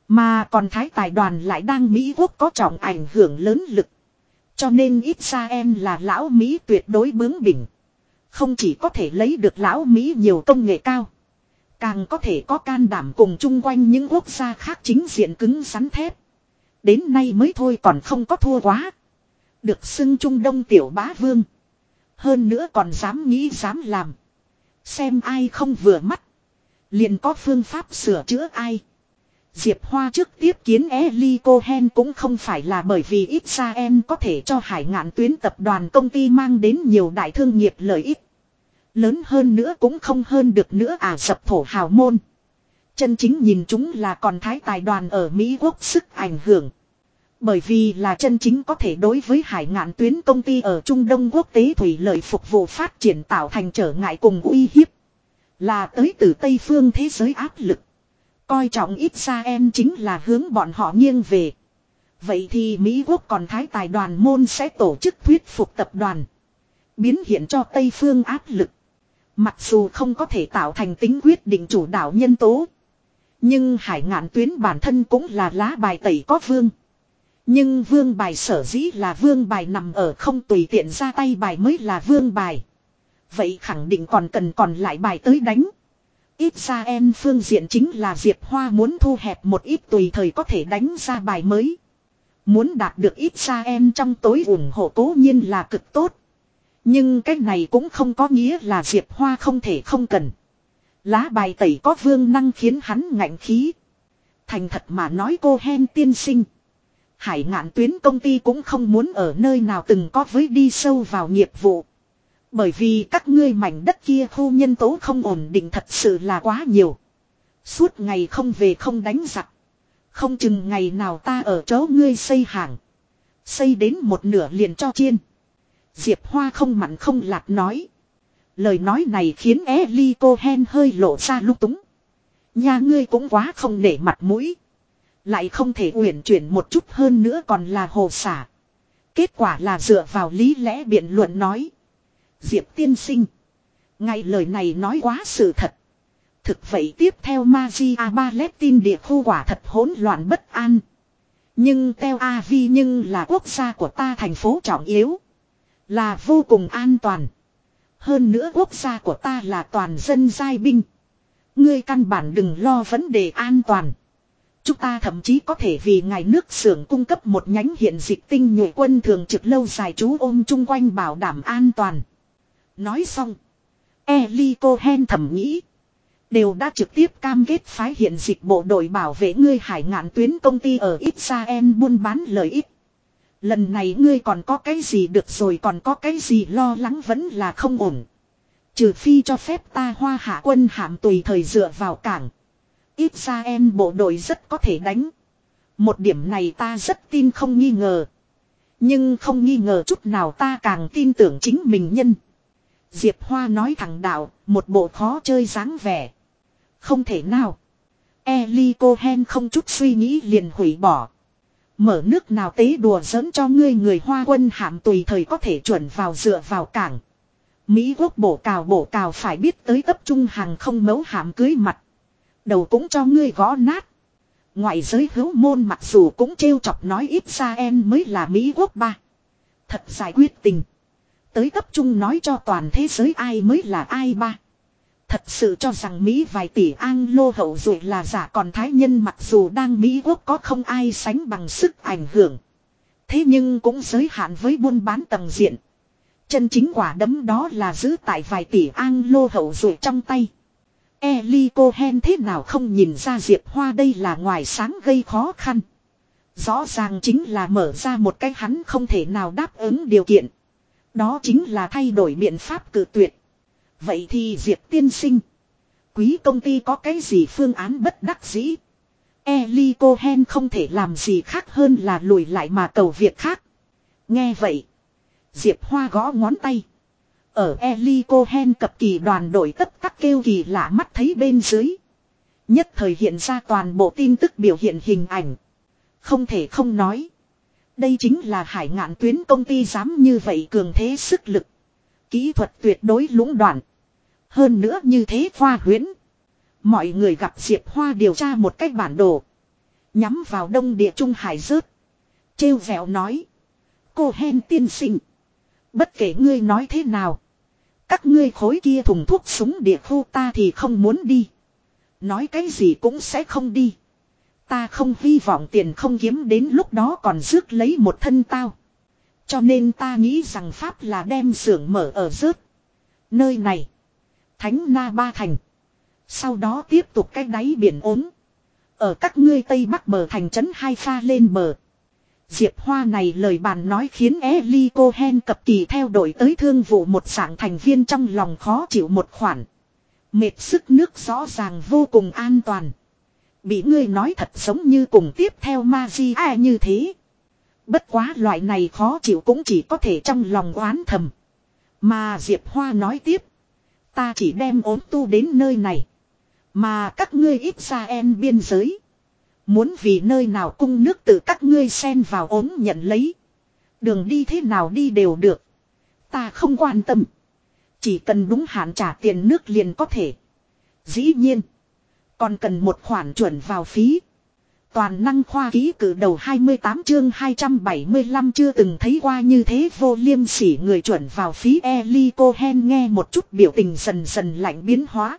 Mà còn Thái Tài đoàn lại đang Mỹ quốc có trọng ảnh hưởng lớn lực. Cho nên ít ra em là lão Mỹ tuyệt đối bướng bỉnh. Không chỉ có thể lấy được lão Mỹ nhiều công nghệ cao. Càng có thể có can đảm cùng chung quanh những quốc gia khác chính diện cứng rắn thép. Đến nay mới thôi còn không có thua quá. Được xưng Trung Đông tiểu bá vương. Hơn nữa còn dám nghĩ dám làm. Xem ai không vừa mắt. Liền có phương pháp sửa chữa ai. Diệp Hoa trước tiếp kiến Eli Cohen cũng không phải là bởi vì Israel có thể cho hải ngạn tuyến tập đoàn công ty mang đến nhiều đại thương nghiệp lợi ích. Lớn hơn nữa cũng không hơn được nữa à dập thổ hào môn. Chân chính nhìn chúng là còn thái tài đoàn ở Mỹ quốc sức ảnh hưởng. Bởi vì là chân chính có thể đối với hải ngạn tuyến công ty ở Trung Đông quốc tế thủy lợi phục vụ phát triển tạo thành trở ngại cùng uy hiếp. Là tới từ Tây phương thế giới áp lực. Coi trọng ít xa em chính là hướng bọn họ nghiêng về. Vậy thì Mỹ quốc còn thái tài đoàn môn sẽ tổ chức thuyết phục tập đoàn. Biến hiện cho Tây phương áp lực. Mặc dù không có thể tạo thành tính quyết định chủ đạo nhân tố. Nhưng hải ngạn tuyến bản thân cũng là lá bài tẩy có vương. Nhưng vương bài sở dĩ là vương bài nằm ở không tùy tiện ra tay bài mới là vương bài. Vậy khẳng định còn cần còn lại bài tới đánh. Ít ra em phương diện chính là Diệp Hoa muốn thu hẹp một ít tùy thời có thể đánh ra bài mới. Muốn đạt được ít ra em trong tối ủng hộ cố nhiên là cực tốt. Nhưng cái này cũng không có nghĩa là Diệp Hoa không thể không cần. Lá bài tẩy có vương năng khiến hắn ngạnh khí. Thành thật mà nói cô hen tiên sinh. Hải ngạn tuyến công ty cũng không muốn ở nơi nào từng có với đi sâu vào nghiệp vụ. Bởi vì các ngươi mảnh đất kia khu nhân tố không ổn định thật sự là quá nhiều. Suốt ngày không về không đánh giặc. Không chừng ngày nào ta ở chỗ ngươi xây hàng. Xây đến một nửa liền cho chiên. Diệp Hoa không mặn không lạt nói. Lời nói này khiến Ellie Cohen hơi lộ ra lúc túng. Nhà ngươi cũng quá không nể mặt mũi. Lại không thể uyển chuyển một chút hơn nữa còn là hồ xả. Kết quả là dựa vào lý lẽ biện luận nói. Diệp tiên sinh. Ngay lời này nói quá sự thật. Thực vậy tiếp theo Magia Baletin địa khu quả thật hỗn loạn bất an. Nhưng Tel Avi nhưng là quốc gia của ta thành phố trọng yếu. Là vô cùng an toàn. Hơn nữa quốc gia của ta là toàn dân giai binh. Ngươi căn bản đừng lo vấn đề an toàn. Chúng ta thậm chí có thể vì ngài nước xưởng cung cấp một nhánh hiện dịch tinh nhuệ quân thường trực lâu dài trú ôm chung quanh bảo đảm an toàn. Nói xong. Eli Cohen thầm nghĩ. Đều đã trực tiếp cam kết phái hiện dịch bộ đội bảo vệ ngươi hải ngạn tuyến công ty ở Israel buôn bán lợi ích. Lần này ngươi còn có cái gì được rồi còn có cái gì lo lắng vẫn là không ổn. Trừ phi cho phép ta hoa hạ quân hạm tùy thời dựa vào cảng. ít xa em bộ đội rất có thể đánh. Một điểm này ta rất tin không nghi ngờ. Nhưng không nghi ngờ chút nào ta càng tin tưởng chính mình nhân. Diệp Hoa nói thẳng đạo, một bộ khó chơi dáng vẻ. Không thể nào. Eli Cohen không chút suy nghĩ liền hủy bỏ. Mở nước nào tế đùa dẫn cho ngươi người hoa quân hạm tùy thời có thể chuẩn vào dựa vào cảng. Mỹ quốc bổ cào bổ cào phải biết tới tập trung hàng không mấu hạm cưới mặt. Đầu cũng cho ngươi gõ nát. Ngoại giới hữu môn mặc dù cũng trêu chọc nói ít ra em mới là Mỹ quốc ba. Thật giải quyết tình. Tới tập trung nói cho toàn thế giới ai mới là ai ba. Thật sự cho rằng Mỹ vài tỷ an lô hậu rồi là giả còn thái nhân mặc dù đang Mỹ quốc có không ai sánh bằng sức ảnh hưởng. Thế nhưng cũng giới hạn với buôn bán tầng diện. Chân chính quả đấm đó là giữ tại vài tỷ an lô hậu rồi trong tay. Eli Cohen thế nào không nhìn ra Diệp Hoa đây là ngoài sáng gây khó khăn. Rõ ràng chính là mở ra một cái hắn không thể nào đáp ứng điều kiện. Đó chính là thay đổi biện pháp cử tuyệt. Vậy thì Diệp tiên sinh. Quý công ty có cái gì phương án bất đắc dĩ. Eli Cohen không thể làm gì khác hơn là lùi lại mà cầu việc khác. Nghe vậy. Diệp Hoa gõ ngón tay. Ở Eli Cohen cập kỳ đoàn đội tất các kêu kỳ lạ mắt thấy bên dưới. Nhất thời hiện ra toàn bộ tin tức biểu hiện hình ảnh. Không thể không nói. Đây chính là hải ngạn tuyến công ty dám như vậy cường thế sức lực. Kỹ thuật tuyệt đối lũng đoạn. Hơn nữa như thế hoa huyễn. Mọi người gặp Diệp Hoa điều tra một cách bản đồ. Nhắm vào đông địa trung hải rớt. Trêu vẹo nói. Cô hen tiên sinh. Bất kể ngươi nói thế nào. Các ngươi khối kia thùng thuốc súng địa khu ta thì không muốn đi. Nói cái gì cũng sẽ không đi. Ta không hy vọng tiền không kiếm đến lúc đó còn rước lấy một thân tao. Cho nên ta nghĩ rằng Pháp là đem xưởng mở ở rớt. Nơi này. Thánh Na Ba Thành. Sau đó tiếp tục cái đáy biển ốm. Ở các ngươi Tây Bắc bờ thành trấn hai pha lên bờ. Diệp Hoa này lời bàn nói khiến Eli Cohen cập kỳ theo đội tới thương vụ một sảng thành viên trong lòng khó chịu một khoản. Mệt sức nước rõ ràng vô cùng an toàn. Bị ngươi nói thật giống như cùng tiếp theo Magia như thế. Bất quá loại này khó chịu cũng chỉ có thể trong lòng oán thầm. Mà Diệp Hoa nói tiếp. Ta chỉ đem ốm tu đến nơi này. Mà các ngươi ít ra em biên giới. Muốn vì nơi nào cung nước từ các ngươi xen vào ốm nhận lấy. Đường đi thế nào đi đều được. Ta không quan tâm. Chỉ cần đúng hạn trả tiền nước liền có thể. Dĩ nhiên. Còn cần một khoản chuẩn vào phí. Toàn năng khoa ký cử đầu 28 chương 275 chưa từng thấy qua như thế, vô liêm sỉ người chuẩn vào phí Eli Cohen nghe một chút biểu tình dần dần lạnh biến hóa.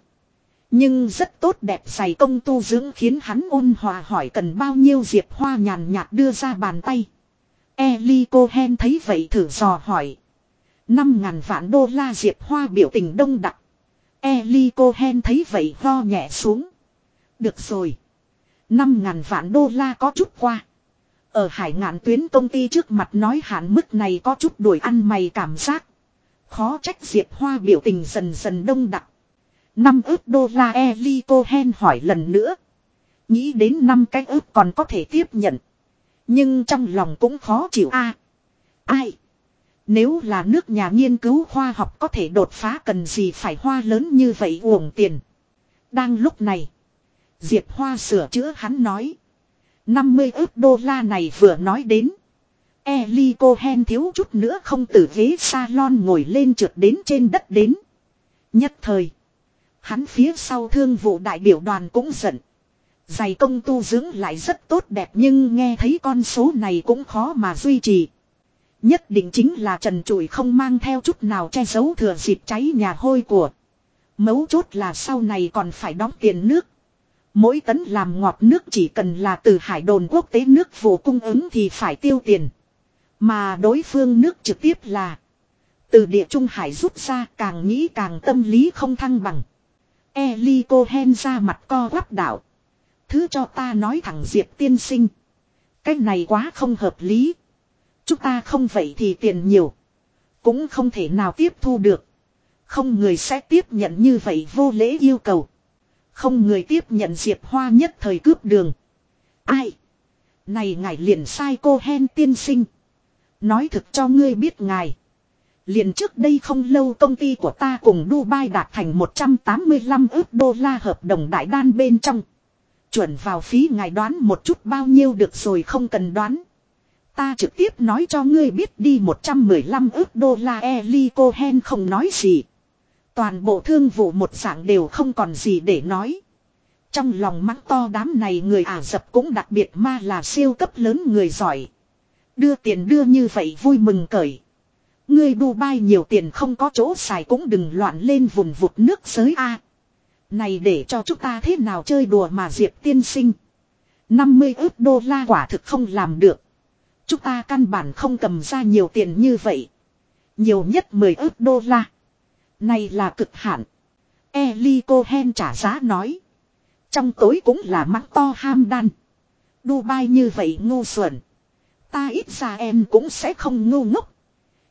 Nhưng rất tốt đẹp dày công tu dưỡng khiến hắn ôn hòa hỏi cần bao nhiêu diệp hoa nhàn nhạt đưa ra bàn tay. Eli Cohen thấy vậy thử dò hỏi. Năm ngàn vạn đô la diệp hoa biểu tình đông đặc. Eli Cohen thấy vậy ho nhẹ xuống. Được rồi. Năm ngàn vạn đô la có chút qua. Ở hải ngạn tuyến công ty trước mặt nói hạn mức này có chút đuổi ăn mày cảm giác. Khó trách Diệp Hoa biểu tình dần dần đông đặc. Năm ước đô la Eli Cohen hỏi lần nữa. Nghĩ đến năm cái ước còn có thể tiếp nhận. Nhưng trong lòng cũng khó chịu a Ai? Nếu là nước nhà nghiên cứu khoa học có thể đột phá cần gì phải hoa lớn như vậy uổng tiền. Đang lúc này. Diệp Hoa sửa chữa hắn nói. 50 ước đô la này vừa nói đến. Eli Cohen thiếu chút nữa không từ ghế salon ngồi lên trượt đến trên đất đến. Nhất thời. Hắn phía sau thương vụ đại biểu đoàn cũng giận. Giày công tu dưỡng lại rất tốt đẹp nhưng nghe thấy con số này cũng khó mà duy trì. Nhất định chính là trần trụi không mang theo chút nào che giấu thừa dịp cháy nhà hôi của. Mấu chốt là sau này còn phải đóng tiền nước. Mỗi tấn làm ngọt nước chỉ cần là từ hải đồn quốc tế nước vụ cung ứng thì phải tiêu tiền. Mà đối phương nước trực tiếp là từ địa trung hải rút ra càng nghĩ càng tâm lý không thăng bằng. Eli Cohen ra mặt co quắp đạo. Thứ cho ta nói thẳng Diệp tiên sinh. Cái này quá không hợp lý. Chúng ta không vậy thì tiền nhiều. Cũng không thể nào tiếp thu được. Không người sẽ tiếp nhận như vậy vô lễ yêu cầu. Không người tiếp nhận Diệp Hoa nhất thời cướp đường. Ai? Này ngài liền sai cô hen tiên sinh. Nói thực cho ngươi biết ngài. Liền trước đây không lâu công ty của ta cùng Dubai đạt thành 185 ước đô la hợp đồng đại đan bên trong. Chuẩn vào phí ngài đoán một chút bao nhiêu được rồi không cần đoán. Ta trực tiếp nói cho ngươi biết đi 115 ước đô la Eli Cohen không nói gì. Toàn bộ thương vụ một dạng đều không còn gì để nói. Trong lòng mắng to đám này người Ả Rập cũng đặc biệt ma là siêu cấp lớn người giỏi. Đưa tiền đưa như vậy vui mừng cởi. người Dubai nhiều tiền không có chỗ xài cũng đừng loạn lên vùng vụt nước giới A. Này để cho chúng ta thế nào chơi đùa mà Diệp tiên sinh. 50 ước đô la quả thực không làm được. Chúng ta căn bản không cầm ra nhiều tiền như vậy. Nhiều nhất 10 ước đô la. Này là cực hạn. Eli Cohen trả giá nói. Trong tối cũng là mắt to ham đan. Dubai như vậy ngu xuẩn. Ta ít ra em cũng sẽ không ngu ngốc.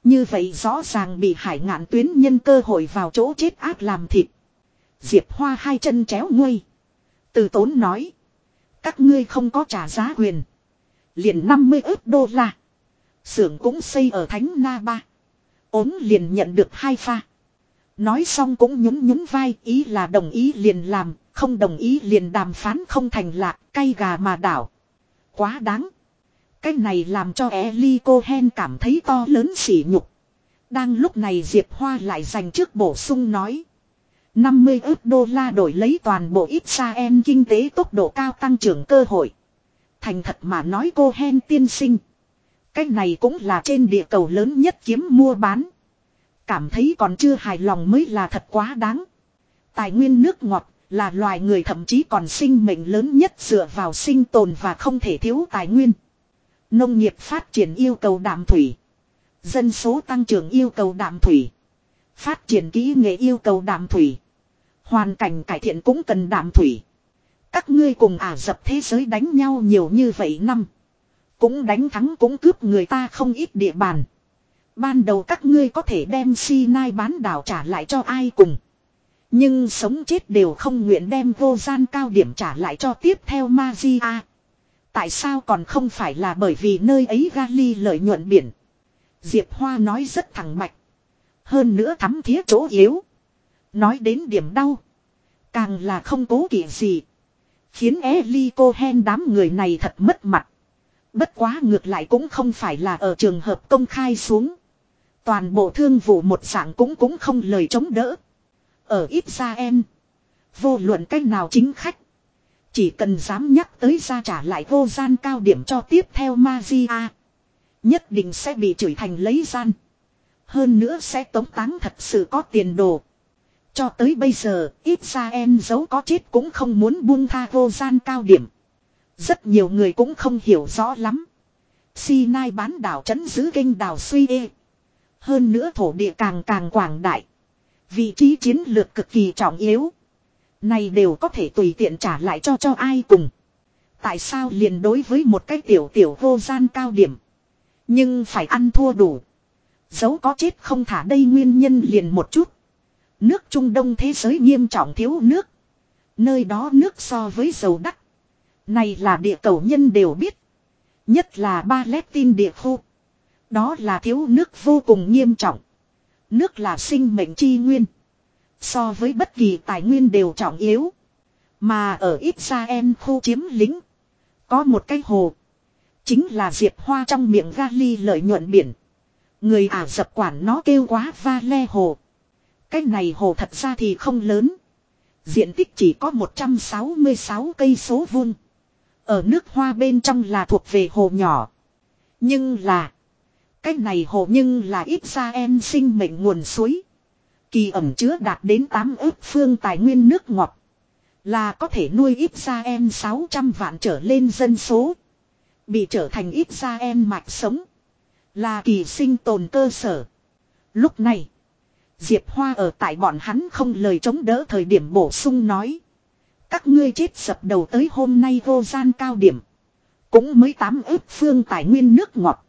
Như vậy rõ ràng bị hải ngạn tuyến nhân cơ hội vào chỗ chết ác làm thịt. Diệp Hoa hai chân chéo nguôi. Từ tốn nói. Các ngươi không có trả giá quyền. Liền 50 ức đô la. Xưởng cũng xây ở Thánh Na Ba. Ốm liền nhận được hai pha. Nói xong cũng nhún nhún vai ý là đồng ý liền làm, không đồng ý liền đàm phán không thành lạc, cay gà mà đảo. Quá đáng. Cái này làm cho Eli Cohen cảm thấy to lớn sỉ nhục. Đang lúc này Diệp Hoa lại dành trước bổ sung nói. 50 ước đô la đổi lấy toàn bộ Israel kinh tế tốc độ cao tăng trưởng cơ hội. Thành thật mà nói cô hen tiên sinh. Cái này cũng là trên địa cầu lớn nhất kiếm mua bán. Cảm thấy còn chưa hài lòng mới là thật quá đáng. Tài nguyên nước ngọt là loài người thậm chí còn sinh mệnh lớn nhất dựa vào sinh tồn và không thể thiếu tài nguyên. Nông nghiệp phát triển yêu cầu đạm thủy. Dân số tăng trưởng yêu cầu đạm thủy. Phát triển kỹ nghệ yêu cầu đạm thủy. Hoàn cảnh cải thiện cũng cần đạm thủy. Các ngươi cùng Ả dập thế giới đánh nhau nhiều như vậy năm. Cũng đánh thắng cũng cướp người ta không ít địa bàn. Ban đầu các ngươi có thể đem Sinai bán đảo trả lại cho ai cùng. Nhưng sống chết đều không nguyện đem vô gian cao điểm trả lại cho tiếp theo Magia. Tại sao còn không phải là bởi vì nơi ấy Gali lợi nhuận biển. Diệp Hoa nói rất thẳng mạch. Hơn nữa thắm thía chỗ yếu. Nói đến điểm đau. Càng là không cố kỵ gì. Khiến Eli Cohen đám người này thật mất mặt. Bất quá ngược lại cũng không phải là ở trường hợp công khai xuống. Toàn bộ thương vụ một dạng cũng cũng không lời chống đỡ. Ở ít xa em Vô luận cách nào chính khách. Chỉ cần dám nhắc tới ra trả lại vô gian cao điểm cho tiếp theo Magia. Nhất định sẽ bị chửi thành lấy gian. Hơn nữa sẽ tống táng thật sự có tiền đồ. Cho tới bây giờ, ít ra em giấu có chết cũng không muốn buông tha vô gian cao điểm. Rất nhiều người cũng không hiểu rõ lắm. Sinai bán đảo trấn giữ kênh đảo suy ê. Hơn nữa thổ địa càng càng quảng đại. Vị trí chiến lược cực kỳ trọng yếu. Này đều có thể tùy tiện trả lại cho cho ai cùng. Tại sao liền đối với một cái tiểu tiểu vô gian cao điểm. Nhưng phải ăn thua đủ. Dấu có chết không thả đây nguyên nhân liền một chút. Nước Trung Đông thế giới nghiêm trọng thiếu nước. Nơi đó nước so với dầu đắt. Này là địa cầu nhân đều biết. Nhất là ba tin địa khu. Đó là thiếu nước vô cùng nghiêm trọng. Nước là sinh mệnh chi nguyên. So với bất kỳ tài nguyên đều trọng yếu. Mà ở Israel khu chiếm lính. Có một cái hồ. Chính là Diệp Hoa trong miệng gali lợi nhuận biển. Người Ả dập quản nó kêu quá va le hồ. Cái này hồ thật ra thì không lớn. Diện tích chỉ có 166 cây số vuông. Ở nước hoa bên trong là thuộc về hồ nhỏ. Nhưng là. Cái này hồ nhưng là ít ra em sinh mệnh nguồn suối. Kỳ ẩm chứa đạt đến 8 ước phương tài nguyên nước ngọt. Là có thể nuôi ít ra em 600 vạn trở lên dân số. Bị trở thành ít ra em mạch sống. Là kỳ sinh tồn cơ sở. Lúc này. Diệp Hoa ở tại bọn hắn không lời chống đỡ thời điểm bổ sung nói. Các ngươi chết sập đầu tới hôm nay vô gian cao điểm. Cũng mới tám ước phương tài nguyên nước ngọt.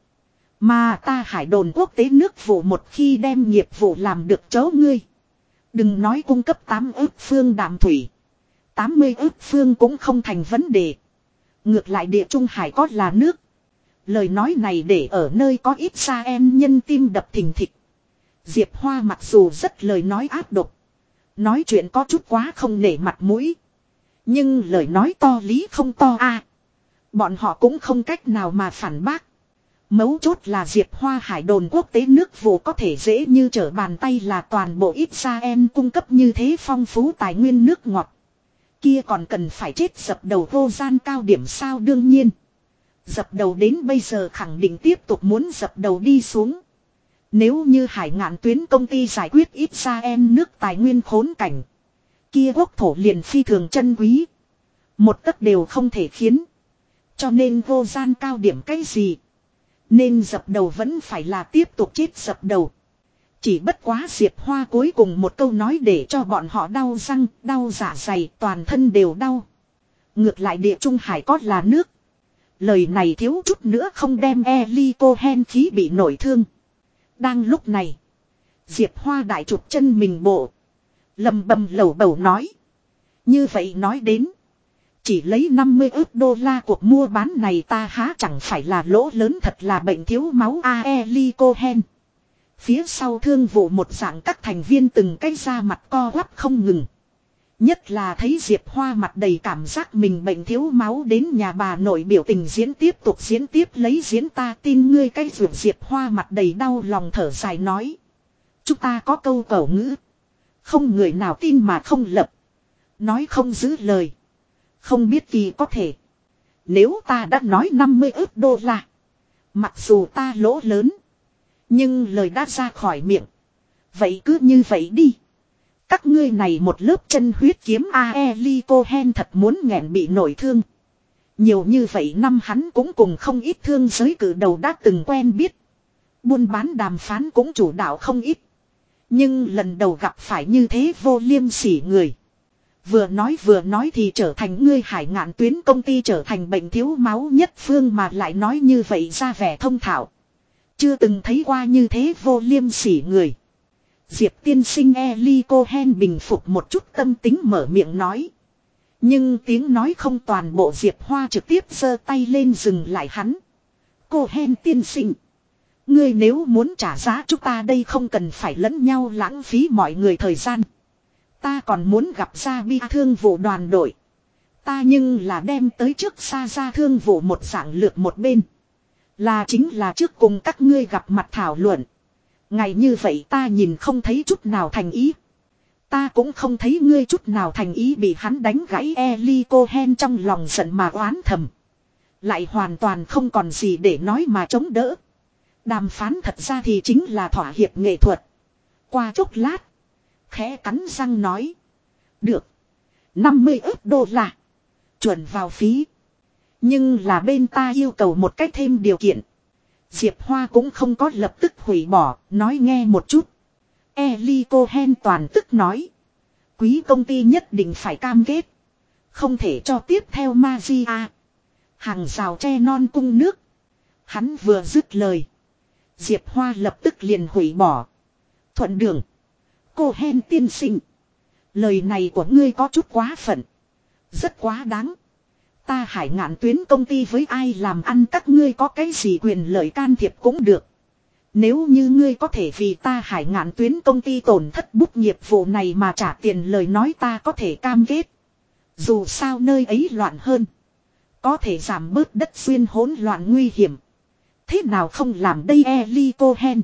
Mà ta hải đồn quốc tế nước vụ một khi đem nghiệp vụ làm được chấu ngươi. Đừng nói cung cấp 8 ước phương đạm thủy. 80 ước phương cũng không thành vấn đề. Ngược lại địa trung hải có là nước. Lời nói này để ở nơi có ít xa em nhân tim đập thình thịch. Diệp Hoa mặc dù rất lời nói áp độc. Nói chuyện có chút quá không nể mặt mũi. Nhưng lời nói to lý không to a Bọn họ cũng không cách nào mà phản bác. Mấu chốt là Diệp Hoa hải đồn quốc tế nước vụ có thể dễ như trở bàn tay là toàn bộ ít ra em cung cấp như thế phong phú tài nguyên nước ngọt. Kia còn cần phải chết dập đầu vô gian cao điểm sao đương nhiên. Dập đầu đến bây giờ khẳng định tiếp tục muốn dập đầu đi xuống. Nếu như hải ngạn tuyến công ty giải quyết ít ra em nước tài nguyên khốn cảnh. Kia quốc thổ liền phi thường chân quý. Một tấc đều không thể khiến. Cho nên vô gian cao điểm cái gì. Nên dập đầu vẫn phải là tiếp tục chết dập đầu. Chỉ bất quá Diệp Hoa cuối cùng một câu nói để cho bọn họ đau răng, đau giả dạ dày, toàn thân đều đau. Ngược lại địa trung hải có là nước. Lời này thiếu chút nữa không đem Eli Cohen khí bị nổi thương. Đang lúc này. Diệp Hoa đại chụp chân mình bộ. lầm bầm lầu bầu nói. Như vậy nói đến. Chỉ lấy 50 ước đô la cuộc mua bán này ta há chẳng phải là lỗ lớn thật là bệnh thiếu máu Aeli Cohen. Phía sau thương vụ một dạng các thành viên từng cái ra mặt co quắp không ngừng. Nhất là thấy Diệp Hoa mặt đầy cảm giác mình bệnh thiếu máu đến nhà bà nội biểu tình diễn tiếp tục diễn tiếp lấy diễn ta tin ngươi cái ruột Diệp Hoa mặt đầy đau lòng thở dài nói. Chúng ta có câu cầu ngữ. Không người nào tin mà không lập. Nói không giữ lời. Không biết kỳ có thể. Nếu ta đã nói 50 ước đô la. Mặc dù ta lỗ lớn. Nhưng lời đã ra khỏi miệng. Vậy cứ như vậy đi. Các ngươi này một lớp chân huyết kiếm Aeli Cohen thật muốn nghẹn bị nổi thương. Nhiều như vậy năm hắn cũng cùng không ít thương giới cử đầu đã từng quen biết. Buôn bán đàm phán cũng chủ đạo không ít. Nhưng lần đầu gặp phải như thế vô liêm sỉ người. Vừa nói vừa nói thì trở thành ngươi hải ngạn tuyến công ty trở thành bệnh thiếu máu nhất phương mà lại nói như vậy ra vẻ thông thạo. Chưa từng thấy qua như thế vô liêm sỉ người. Diệp tiên sinh Eli Cohen bình phục một chút tâm tính mở miệng nói. Nhưng tiếng nói không toàn bộ Diệp Hoa trực tiếp giơ tay lên dừng lại hắn. Cohen tiên sinh. Ngươi nếu muốn trả giá chúng ta đây không cần phải lẫn nhau lãng phí mọi người thời gian. Ta còn muốn gặp ra bi thương vụ đoàn đội. Ta nhưng là đem tới trước xa ra thương vụ một dạng lược một bên. Là chính là trước cùng các ngươi gặp mặt thảo luận. Ngày như vậy ta nhìn không thấy chút nào thành ý. Ta cũng không thấy ngươi chút nào thành ý bị hắn đánh gãy Eli Cohen trong lòng giận mà oán thầm. Lại hoàn toàn không còn gì để nói mà chống đỡ. Đàm phán thật ra thì chính là thỏa hiệp nghệ thuật. Qua chốc lát. Khẽ cắn răng nói. Được. 50 ức đô la. Chuẩn vào phí. Nhưng là bên ta yêu cầu một cách thêm điều kiện. Diệp Hoa cũng không có lập tức hủy bỏ, nói nghe một chút. Eli Cohen toàn tức nói. Quý công ty nhất định phải cam kết. Không thể cho tiếp theo Magia. Hàng rào tre non cung nước. Hắn vừa dứt lời. Diệp Hoa lập tức liền hủy bỏ. Thuận đường. Cô hen tiên sinh. Lời này của ngươi có chút quá phận. Rất quá đáng. Ta hải ngạn tuyến công ty với ai làm ăn các ngươi có cái gì quyền lợi can thiệp cũng được. Nếu như ngươi có thể vì ta hải ngạn tuyến công ty tổn thất bút nghiệp vụ này mà trả tiền lời nói ta có thể cam kết. Dù sao nơi ấy loạn hơn. Có thể giảm bớt đất xuyên hỗn loạn nguy hiểm. Thế nào không làm đây Eli Cohen?